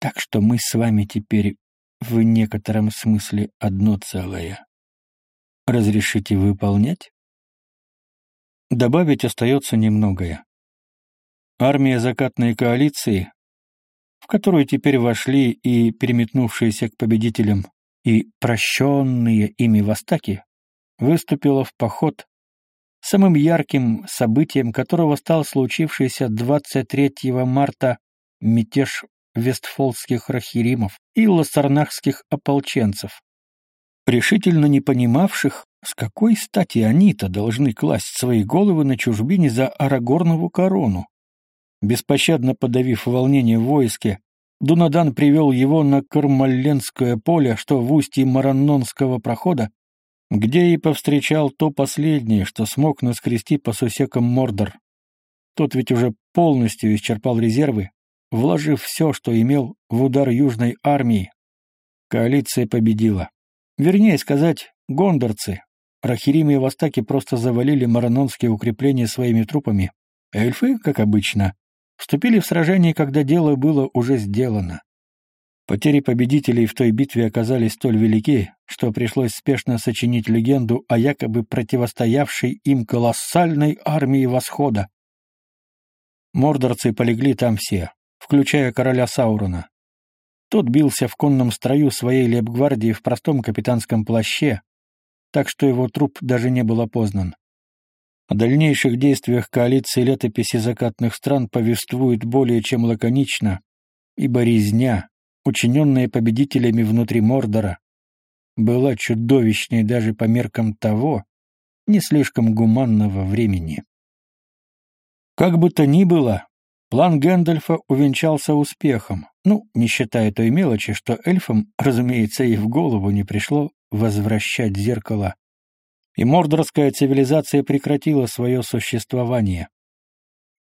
Speaker 1: «Так что мы с вами теперь в некотором смысле одно целое. Разрешите выполнять?» Добавить остается немногое. Армия закатной коалиции, в которую теперь вошли и переметнувшиеся к победителям и прощенные ими востаки, выступила в поход, самым ярким событием которого стал случившийся 23 марта мятеж вестфолских рахиримов и лассарнахских ополченцев, решительно не понимавших, с какой стати они-то должны класть свои головы на чужбине за Арагорнову корону. Беспощадно подавив волнение в войске, Дунадан привел его на Кармалленское поле, что в устье Мараннонского прохода, где и повстречал то последнее, что смог наскрести по сусекам Мордор. Тот ведь уже полностью исчерпал резервы, вложив все, что имел в удар Южной армии. Коалиция победила. Вернее сказать, гондорцы. Рахиримы и Востаки просто завалили маранонские укрепления своими трупами. Эльфы, как обычно, вступили в сражение, когда дело было уже сделано. Потери победителей в той битве оказались столь велики, что пришлось спешно сочинить легенду о якобы противостоявшей им колоссальной армии Восхода. Мордорцы полегли там все, включая короля Саурона. Тот бился в конном строю своей лейбгвардии в простом капитанском плаще, так что его труп даже не был опознан. О дальнейших действиях коалиции летописи закатных стран повествует более чем лаконично, ибо резня, учиненная победителями внутри Мордора, была чудовищной даже по меркам того, не слишком гуманного времени. Как бы то ни было, План Гэндальфа увенчался успехом, ну, не считая той мелочи, что эльфам, разумеется, и в голову не пришло возвращать зеркало. И мордорская цивилизация прекратила свое существование.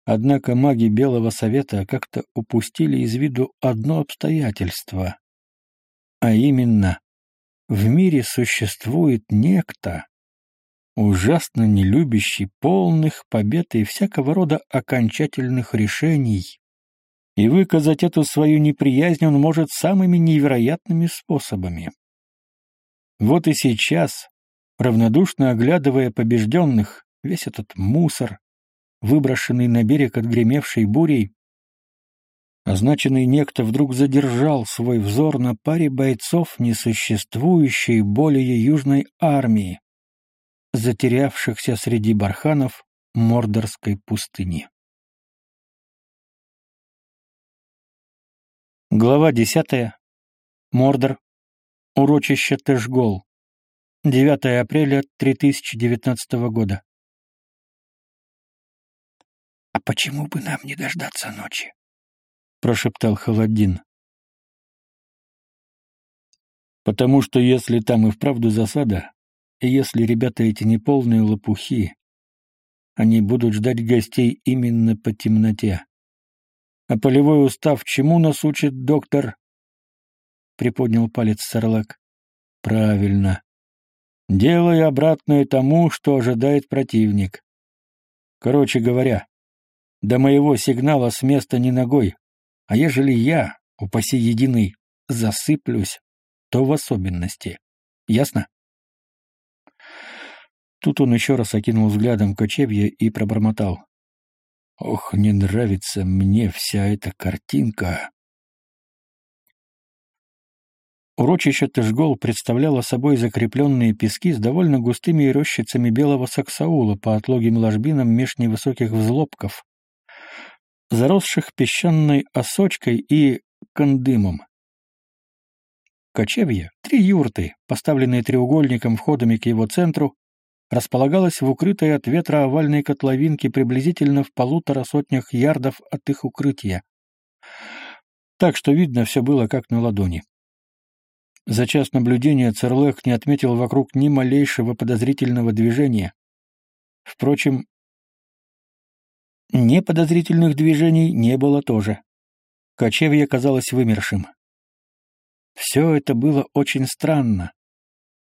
Speaker 1: Однако маги Белого Совета как-то упустили из виду одно обстоятельство. А именно, в мире существует некто, ужасно нелюбящий полных побед и всякого рода окончательных решений, и выказать эту свою неприязнь он может самыми невероятными способами. Вот и сейчас, равнодушно оглядывая побежденных, весь этот мусор, выброшенный на берег отгремевшей бурей, означенный некто вдруг задержал свой взор на паре бойцов несуществующей более южной армии, затерявшихся среди барханов Мордорской пустыни. Глава десятая. Мордор. Урочище Тэшгол. 9 апреля 3019 года.
Speaker 2: «А почему бы нам не дождаться ночи?»
Speaker 1: — прошептал Холодин. «Потому что если там и вправду засада, и если ребята эти неполные лопухи, они будут ждать гостей именно по темноте. А полевой устав чему нас учит доктор?» Приподнял палец Сарлак. «Правильно. Делай обратное тому, что ожидает противник. Короче говоря, до моего сигнала с места ни ногой, а ежели я, упаси единый, засыплюсь, то в особенности. Ясно? Тут он еще раз окинул взглядом кочевье и пробормотал. «Ох, не нравится мне вся эта картинка!» Урочище Тышгол представляло собой закрепленные пески с довольно густыми рощицами белого саксаула по отлогим ложбинам меж невысоких взлобков, заросших песчаной осочкой и кондымом. Кочевье, три юрты, поставленные треугольником входами к его центру, располагалось в укрытой от ветра овальной котловинке приблизительно в полутора сотнях ярдов от их укрытия. Так что видно все было как на ладони. За час наблюдения Церлех не отметил вокруг ни малейшего подозрительного движения. Впрочем, Неподозрительных движений не было тоже. Кочевье казалось вымершим. Все это было очень странно.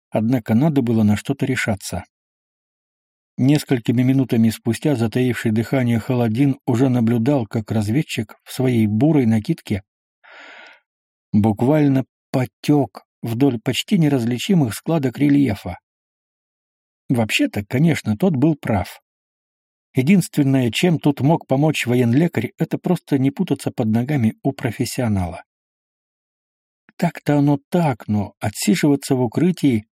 Speaker 1: Однако надо было на что-то решаться. Несколькими минутами спустя затаивший дыхание Холодин уже наблюдал, как разведчик в своей бурой накидке буквально потек вдоль почти неразличимых складок рельефа. Вообще-то, конечно, тот был прав. Единственное, чем тут мог помочь военлекарь, это просто не путаться под ногами у профессионала. Так-то оно так, но отсиживаться в укрытии,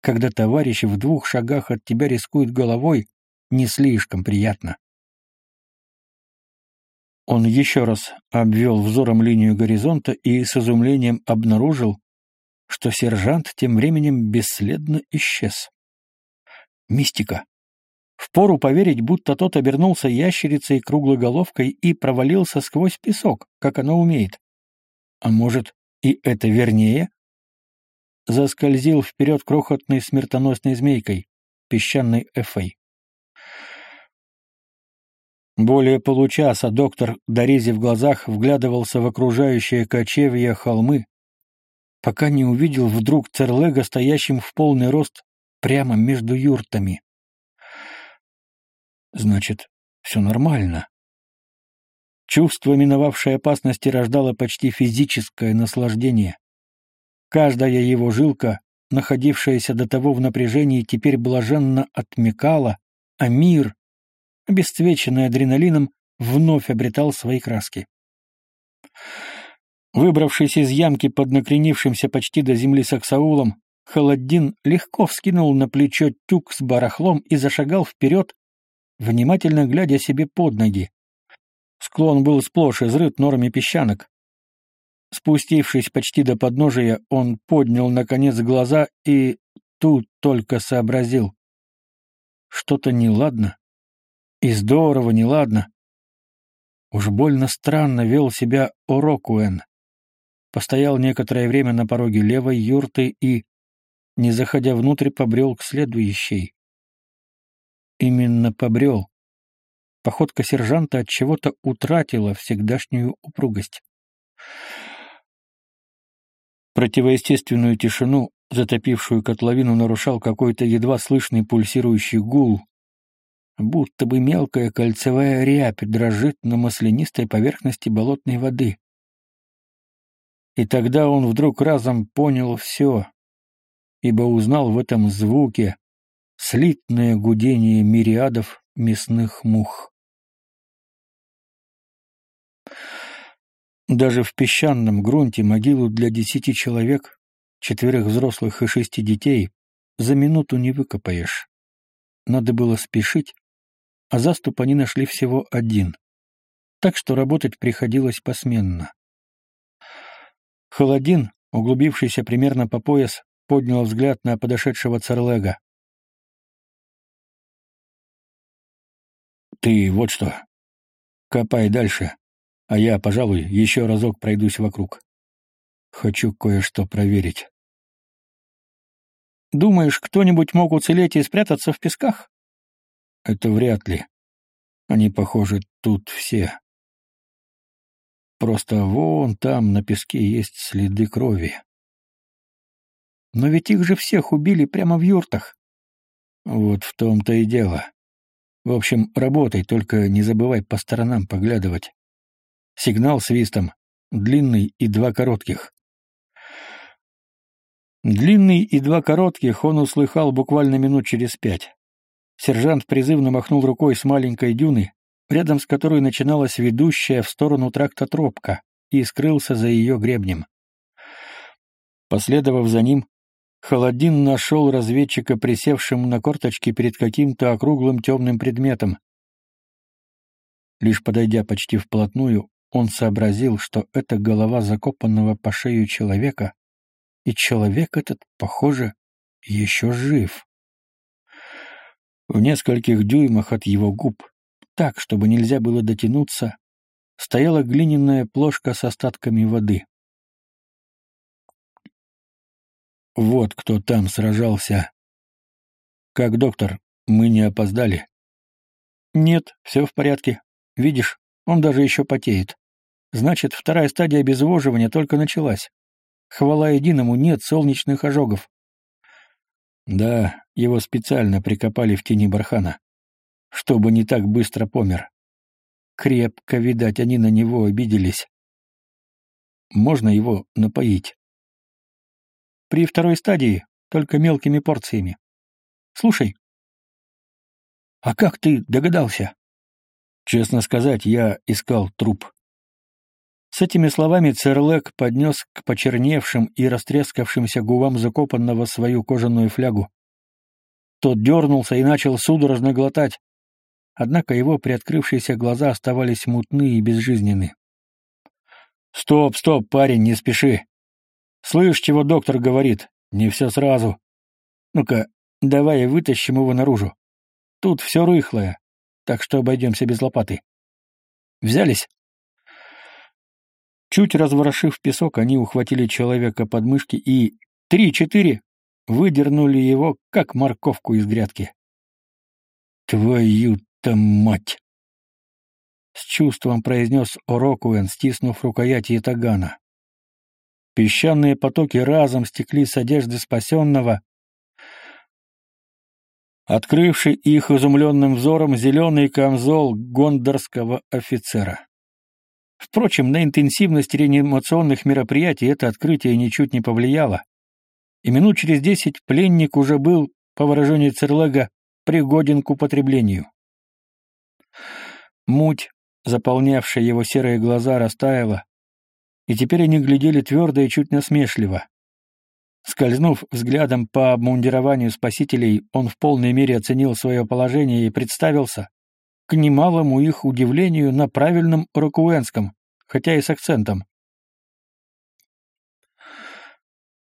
Speaker 1: когда товарищ в двух шагах от тебя рискует головой, не слишком приятно. Он еще раз обвел взором линию горизонта и с изумлением обнаружил, что сержант тем временем бесследно исчез. Мистика. Впору поверить, будто тот обернулся ящерицей круглой головкой и провалился сквозь песок, как оно умеет. А может, и это вернее? Заскользил вперед крохотной смертоносной змейкой, песчаной эфой. Более получаса доктор, дорези в глазах, вглядывался в окружающие кочевья холмы, пока не увидел вдруг Церлега, стоящим в полный рост прямо между юртами. Значит, все нормально. Чувство миновавшей опасности рождало почти физическое наслаждение. Каждая его жилка, находившаяся до того в напряжении, теперь блаженно отмекала, а мир, обесцвеченный адреналином, вновь обретал свои краски. Выбравшись из ямки под накренившимся почти до земли саксаулом, Холоддин легко вскинул на плечо тюк с барахлом и зашагал вперед, внимательно глядя себе под ноги. Склон был сплошь изрыт норами песчанок. Спустившись почти до подножия, он поднял, наконец, глаза и тут только сообразил. Что-то неладно. И здорово неладно. Уж больно странно вел себя Орокуэн. Постоял некоторое время на пороге левой юрты и, не заходя внутрь, побрел к следующей. Именно побрел. Походка сержанта от чего-то утратила всегдашнюю упругость. Противоестественную тишину, затопившую котловину, нарушал какой-то едва слышный пульсирующий гул, будто бы мелкая кольцевая рябь дрожит на маслянистой поверхности болотной воды. И тогда он вдруг разом понял все, ибо узнал в этом звуке слитное гудение мириадов мясных мух. Даже в песчаном грунте могилу для десяти человек, четверых взрослых и шести детей, за минуту не выкопаешь. Надо было спешить, а заступ они нашли всего один. Так что работать приходилось посменно. Холодин, углубившийся примерно по пояс, поднял взгляд на подошедшего Царлега. «Ты вот что. Копай дальше, а я, пожалуй, еще разок пройдусь вокруг. Хочу кое-что проверить».
Speaker 2: «Думаешь, кто-нибудь мог уцелеть и спрятаться в песках?»
Speaker 1: Это вряд ли. Они, похожи, тут все. Просто вон там на песке есть следы крови.
Speaker 2: Но ведь их же всех убили прямо в юртах.
Speaker 1: Вот в том-то и дело. В общем, работай, только не забывай по сторонам поглядывать. Сигнал свистом. Длинный и два коротких. Длинный и два коротких он услыхал буквально минут через пять. Сержант призывно махнул рукой с маленькой дюны, рядом с которой начиналась ведущая в сторону тракта тропка, и скрылся за ее гребнем. Последовав за ним, Холодин нашел разведчика, присевшим на корточки перед каким-то округлым темным предметом. Лишь подойдя почти вплотную, он сообразил, что это голова закопанного по шею человека, и человек этот, похоже, еще жив. В нескольких дюймах от его губ, так, чтобы нельзя было дотянуться, стояла глиняная плошка с остатками воды. Вот кто там сражался. Как доктор, мы не опоздали?
Speaker 2: Нет, все в порядке. Видишь, он даже еще потеет. Значит, вторая стадия обезвоживания только началась. Хвала единому, нет солнечных ожогов.
Speaker 1: Да, его специально прикопали в тени бархана, чтобы не так быстро помер. Крепко, видать, они на него обиделись. Можно его напоить.
Speaker 2: При второй стадии только мелкими порциями. Слушай, а как ты догадался?
Speaker 1: Честно сказать, я искал труп.
Speaker 2: С этими словами Церлек поднес к почерневшим и растрескавшимся губам закопанного свою кожаную флягу. Тот дернулся и начал судорожно глотать, однако его приоткрывшиеся глаза оставались мутны и безжизненны.
Speaker 1: «Стоп, стоп, парень, не спеши. Слышь, чего доктор говорит? Не все сразу. Ну-ка, давай вытащим его наружу. Тут все рыхлое, так что обойдемся без лопаты. Взялись?» Чуть разворошив песок, они ухватили человека под мышки и три-четыре выдернули его, как морковку из грядки. «Твою-то мать!» С чувством произнес Орокуэн, стиснув рукоять ятагана. Песчаные потоки разом стекли с одежды спасенного, открывший их изумленным взором зеленый камзол гондорского офицера. Впрочем, на интенсивность реанимационных мероприятий это открытие ничуть не повлияло, и минут через десять пленник уже был, по выражению Церлега, пригоден к употреблению. Муть, заполнявшая его серые глаза, растаяла, и теперь они глядели твердо и чуть насмешливо. Скользнув взглядом по обмундированию спасителей, он в полной мере оценил свое положение и представился, к немалому их удивлению на правильном рокуэнском, хотя и с акцентом.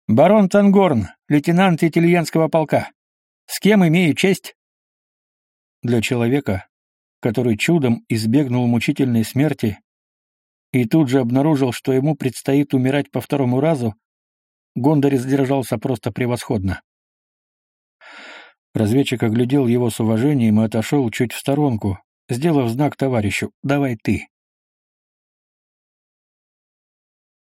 Speaker 1: «Барон Тангорн, лейтенант итальянского полка. С кем имею честь?» Для человека, который чудом избегнул мучительной смерти и тут же обнаружил, что ему предстоит умирать по второму разу, Гондарец держался просто превосходно. Разведчик оглядел его с уважением и отошел чуть в сторонку, сделав знак товарищу «давай ты».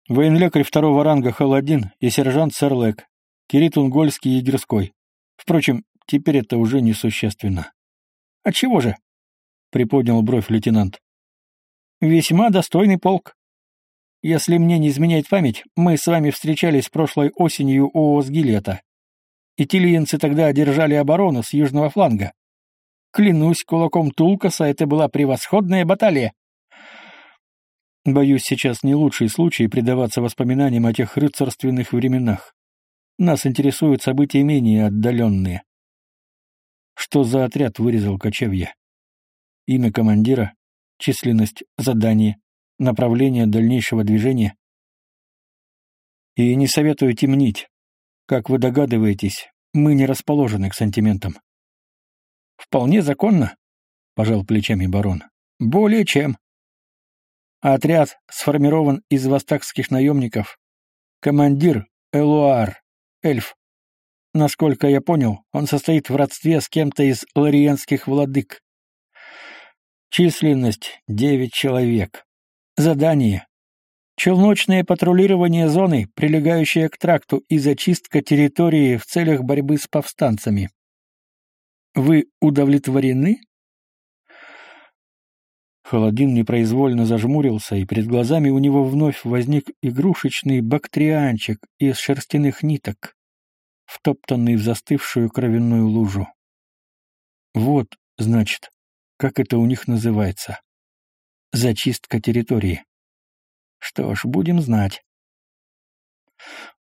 Speaker 1: Военлекарь второго ранга Халадин и сержант Серлек, Кирит Унгольский и Егерской. Впрочем, теперь это уже несущественно.
Speaker 2: «А чего же?»
Speaker 1: — приподнял бровь лейтенант.
Speaker 2: «Весьма достойный полк. Если мне не изменяет память, мы с вами встречались прошлой осенью у Осгилета. И тилиенцы тогда одержали оборону с южного фланга. Клянусь кулаком Тулкаса, это была превосходная баталия.
Speaker 1: Боюсь, сейчас не лучший случай предаваться воспоминаниям о тех рыцарственных временах. Нас интересуют события менее отдаленные. Что за отряд вырезал кочевья? Имя командира, численность задания, направление дальнейшего движения. И не советую темнить. Как вы догадываетесь, мы не расположены к сантиментам.
Speaker 2: Вполне законно, пожал плечами барон. Более чем. Отряд сформирован из востокских наемников. Командир Элуар, эльф. Насколько я понял, он состоит в родстве с кем-то из лариенских владык. Численность — девять человек. Задание Челночное патрулирование зоны, прилегающее к тракту, и зачистка территории в целях борьбы с повстанцами. Вы удовлетворены?
Speaker 1: Холодин непроизвольно зажмурился, и перед глазами у него вновь возник игрушечный бактрианчик из шерстяных ниток, втоптанный в застывшую кровяную лужу. Вот, значит, как это у них называется. Зачистка территории. Что ж, будем знать.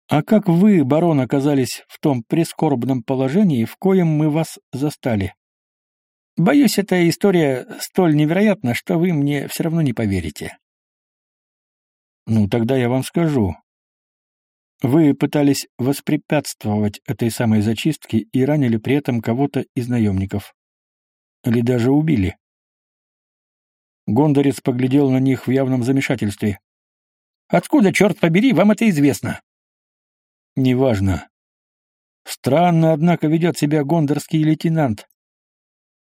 Speaker 1: А как вы, барон, оказались в том прискорбном положении, в коем мы вас застали?
Speaker 2: Боюсь, эта история столь невероятна, что вы мне все равно не поверите.
Speaker 1: Ну, тогда я вам скажу. Вы пытались воспрепятствовать этой самой зачистке и ранили при этом кого-то из наемников. Или даже убили. Гондорец поглядел на них в явном замешательстве.
Speaker 2: Откуда, черт побери, вам это известно?
Speaker 1: Неважно. Странно, однако, ведет себя гондорский лейтенант.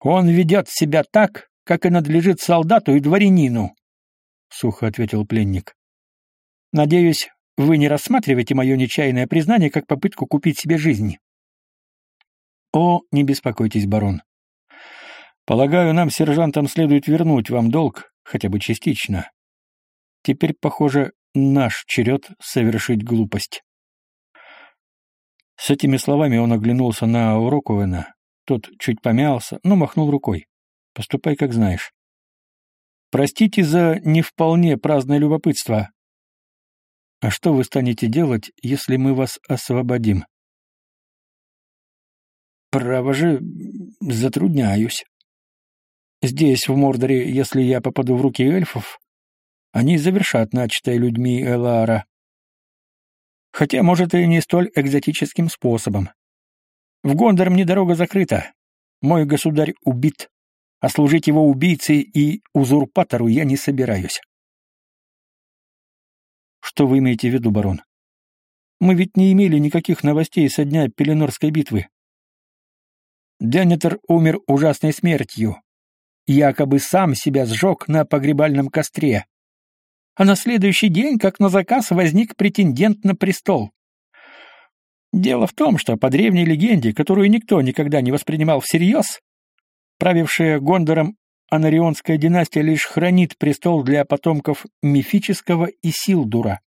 Speaker 2: Он ведет себя так, как и надлежит солдату и дворянину, — сухо ответил пленник. Надеюсь, вы не рассматриваете мое нечаянное признание как попытку купить себе жизнь.
Speaker 1: О, не беспокойтесь, барон. Полагаю, нам, сержантам, следует вернуть вам долг, хотя бы частично. Теперь, похоже, наш черед совершить глупость. С этими словами он оглянулся на Уроковена. Тот чуть помялся, но махнул рукой. «Поступай, как знаешь». «Простите за не вполне праздное любопытство. А что вы станете делать, если мы вас освободим?»
Speaker 2: «Право же, затрудняюсь. Здесь, в Мордоре, если я попаду в руки эльфов, они завершат начатое людьми Элара. Хотя, может, и не столь экзотическим способом. В Гондор мне дорога закрыта. Мой государь убит, а служить его убийце и узурпатору я не собираюсь.
Speaker 1: Что вы имеете в виду, барон?
Speaker 2: Мы ведь не имели никаких новостей со дня Пеленорской битвы. Денетер умер ужасной смертью. Якобы сам себя сжег на погребальном костре а на следующий день, как на заказ, возник претендент на престол. Дело в том, что по древней легенде, которую никто никогда не воспринимал всерьез, правившая Гондором Анарионская династия лишь хранит престол для потомков мифического Исилдура.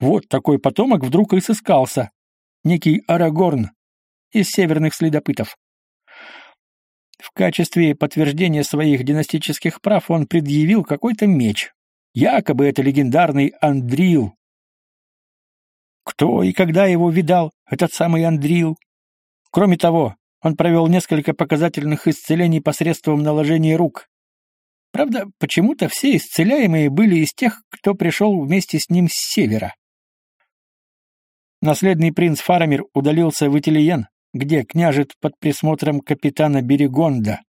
Speaker 2: Вот такой потомок вдруг и сыскался, некий Арагорн из северных следопытов. В качестве подтверждения своих династических прав он предъявил какой-то меч, Якобы это легендарный Андрил. Кто и когда его видал, этот самый Андрил? Кроме того, он провел несколько показательных исцелений посредством наложения рук. Правда, почему-то все исцеляемые были из тех, кто пришел вместе с ним с севера. Наследный принц Фарамир удалился в Итилиен, где княжит под присмотром капитана Берегонда.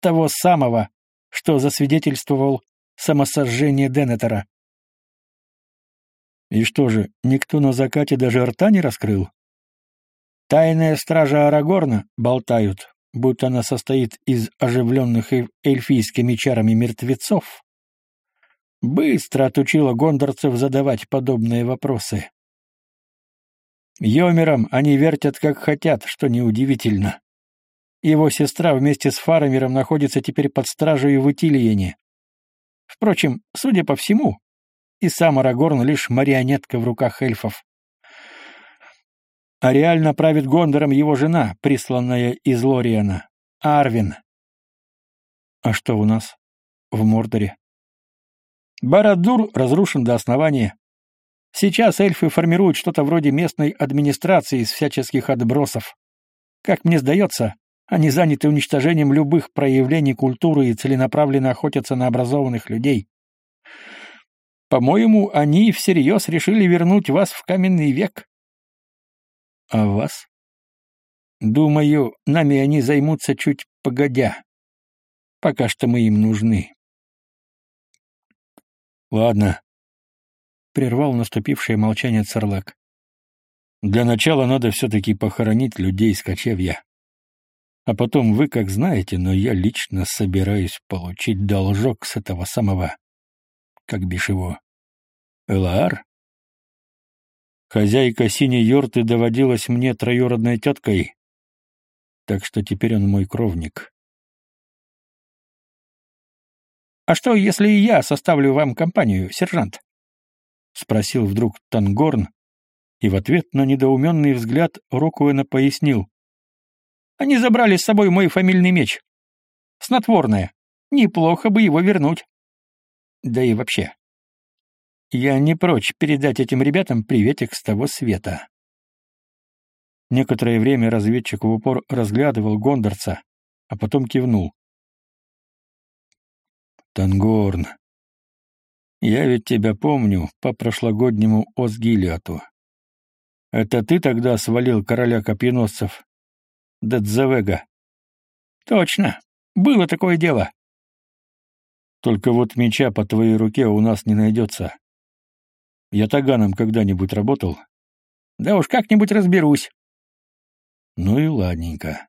Speaker 2: того самого, что засвидетельствовал самосожжение Денетера.
Speaker 1: И что же, никто на закате даже рта не раскрыл?
Speaker 2: Тайная стража Арагорна, болтают, будто она состоит из оживленных эльфийскими чарами мертвецов, быстро отучила гондорцев задавать подобные вопросы. Йомером они вертят как хотят, что неудивительно. Его сестра вместе с Фарамиром находится теперь под стражей в Итилиене. Впрочем, судя по всему, и сам Арагорн лишь марионетка в руках эльфов. А реально правит Гондором его жена, присланная из Лориана, Арвин.
Speaker 1: А что у нас в Мордоре?
Speaker 2: Барадур разрушен до основания. Сейчас эльфы формируют что-то вроде местной администрации из всяческих отбросов. Как мне сдается, они заняты уничтожением любых проявлений культуры и целенаправленно охотятся на образованных людей. По-моему, они всерьез решили вернуть вас в каменный век.
Speaker 1: А вас?
Speaker 2: Думаю, нами они займутся чуть погодя. Пока что мы им нужны.
Speaker 1: Ладно. Прервал наступившее молчание Царлак. Для начала надо все-таки похоронить людей с кочевья. А потом вы как знаете, но я лично собираюсь получить должок с этого самого как бишь его, Элаар? Хозяйка синей юрты доводилась мне троюродной теткой, так что теперь он мой кровник.
Speaker 2: «А что, если я составлю вам компанию, сержант?» — спросил вдруг Тангорн, и в ответ на недоуменный взгляд Рокуэна пояснил. «Они забрали с собой мой фамильный меч. Снотворное. Неплохо бы его вернуть». Да и вообще. Я не прочь передать этим ребятам приветик с того света.
Speaker 1: Некоторое время разведчик в упор разглядывал гондорца, а потом кивнул. «Тангорн, я ведь тебя помню по прошлогоднему Осгилиату. Это ты тогда свалил короля копьеносцев Дедзавега?»
Speaker 2: «Точно. Было такое дело.
Speaker 1: Только вот меча по твоей руке у нас не найдется. Я таганом когда-нибудь работал?
Speaker 2: Да уж как-нибудь разберусь.
Speaker 1: Ну и ладненько.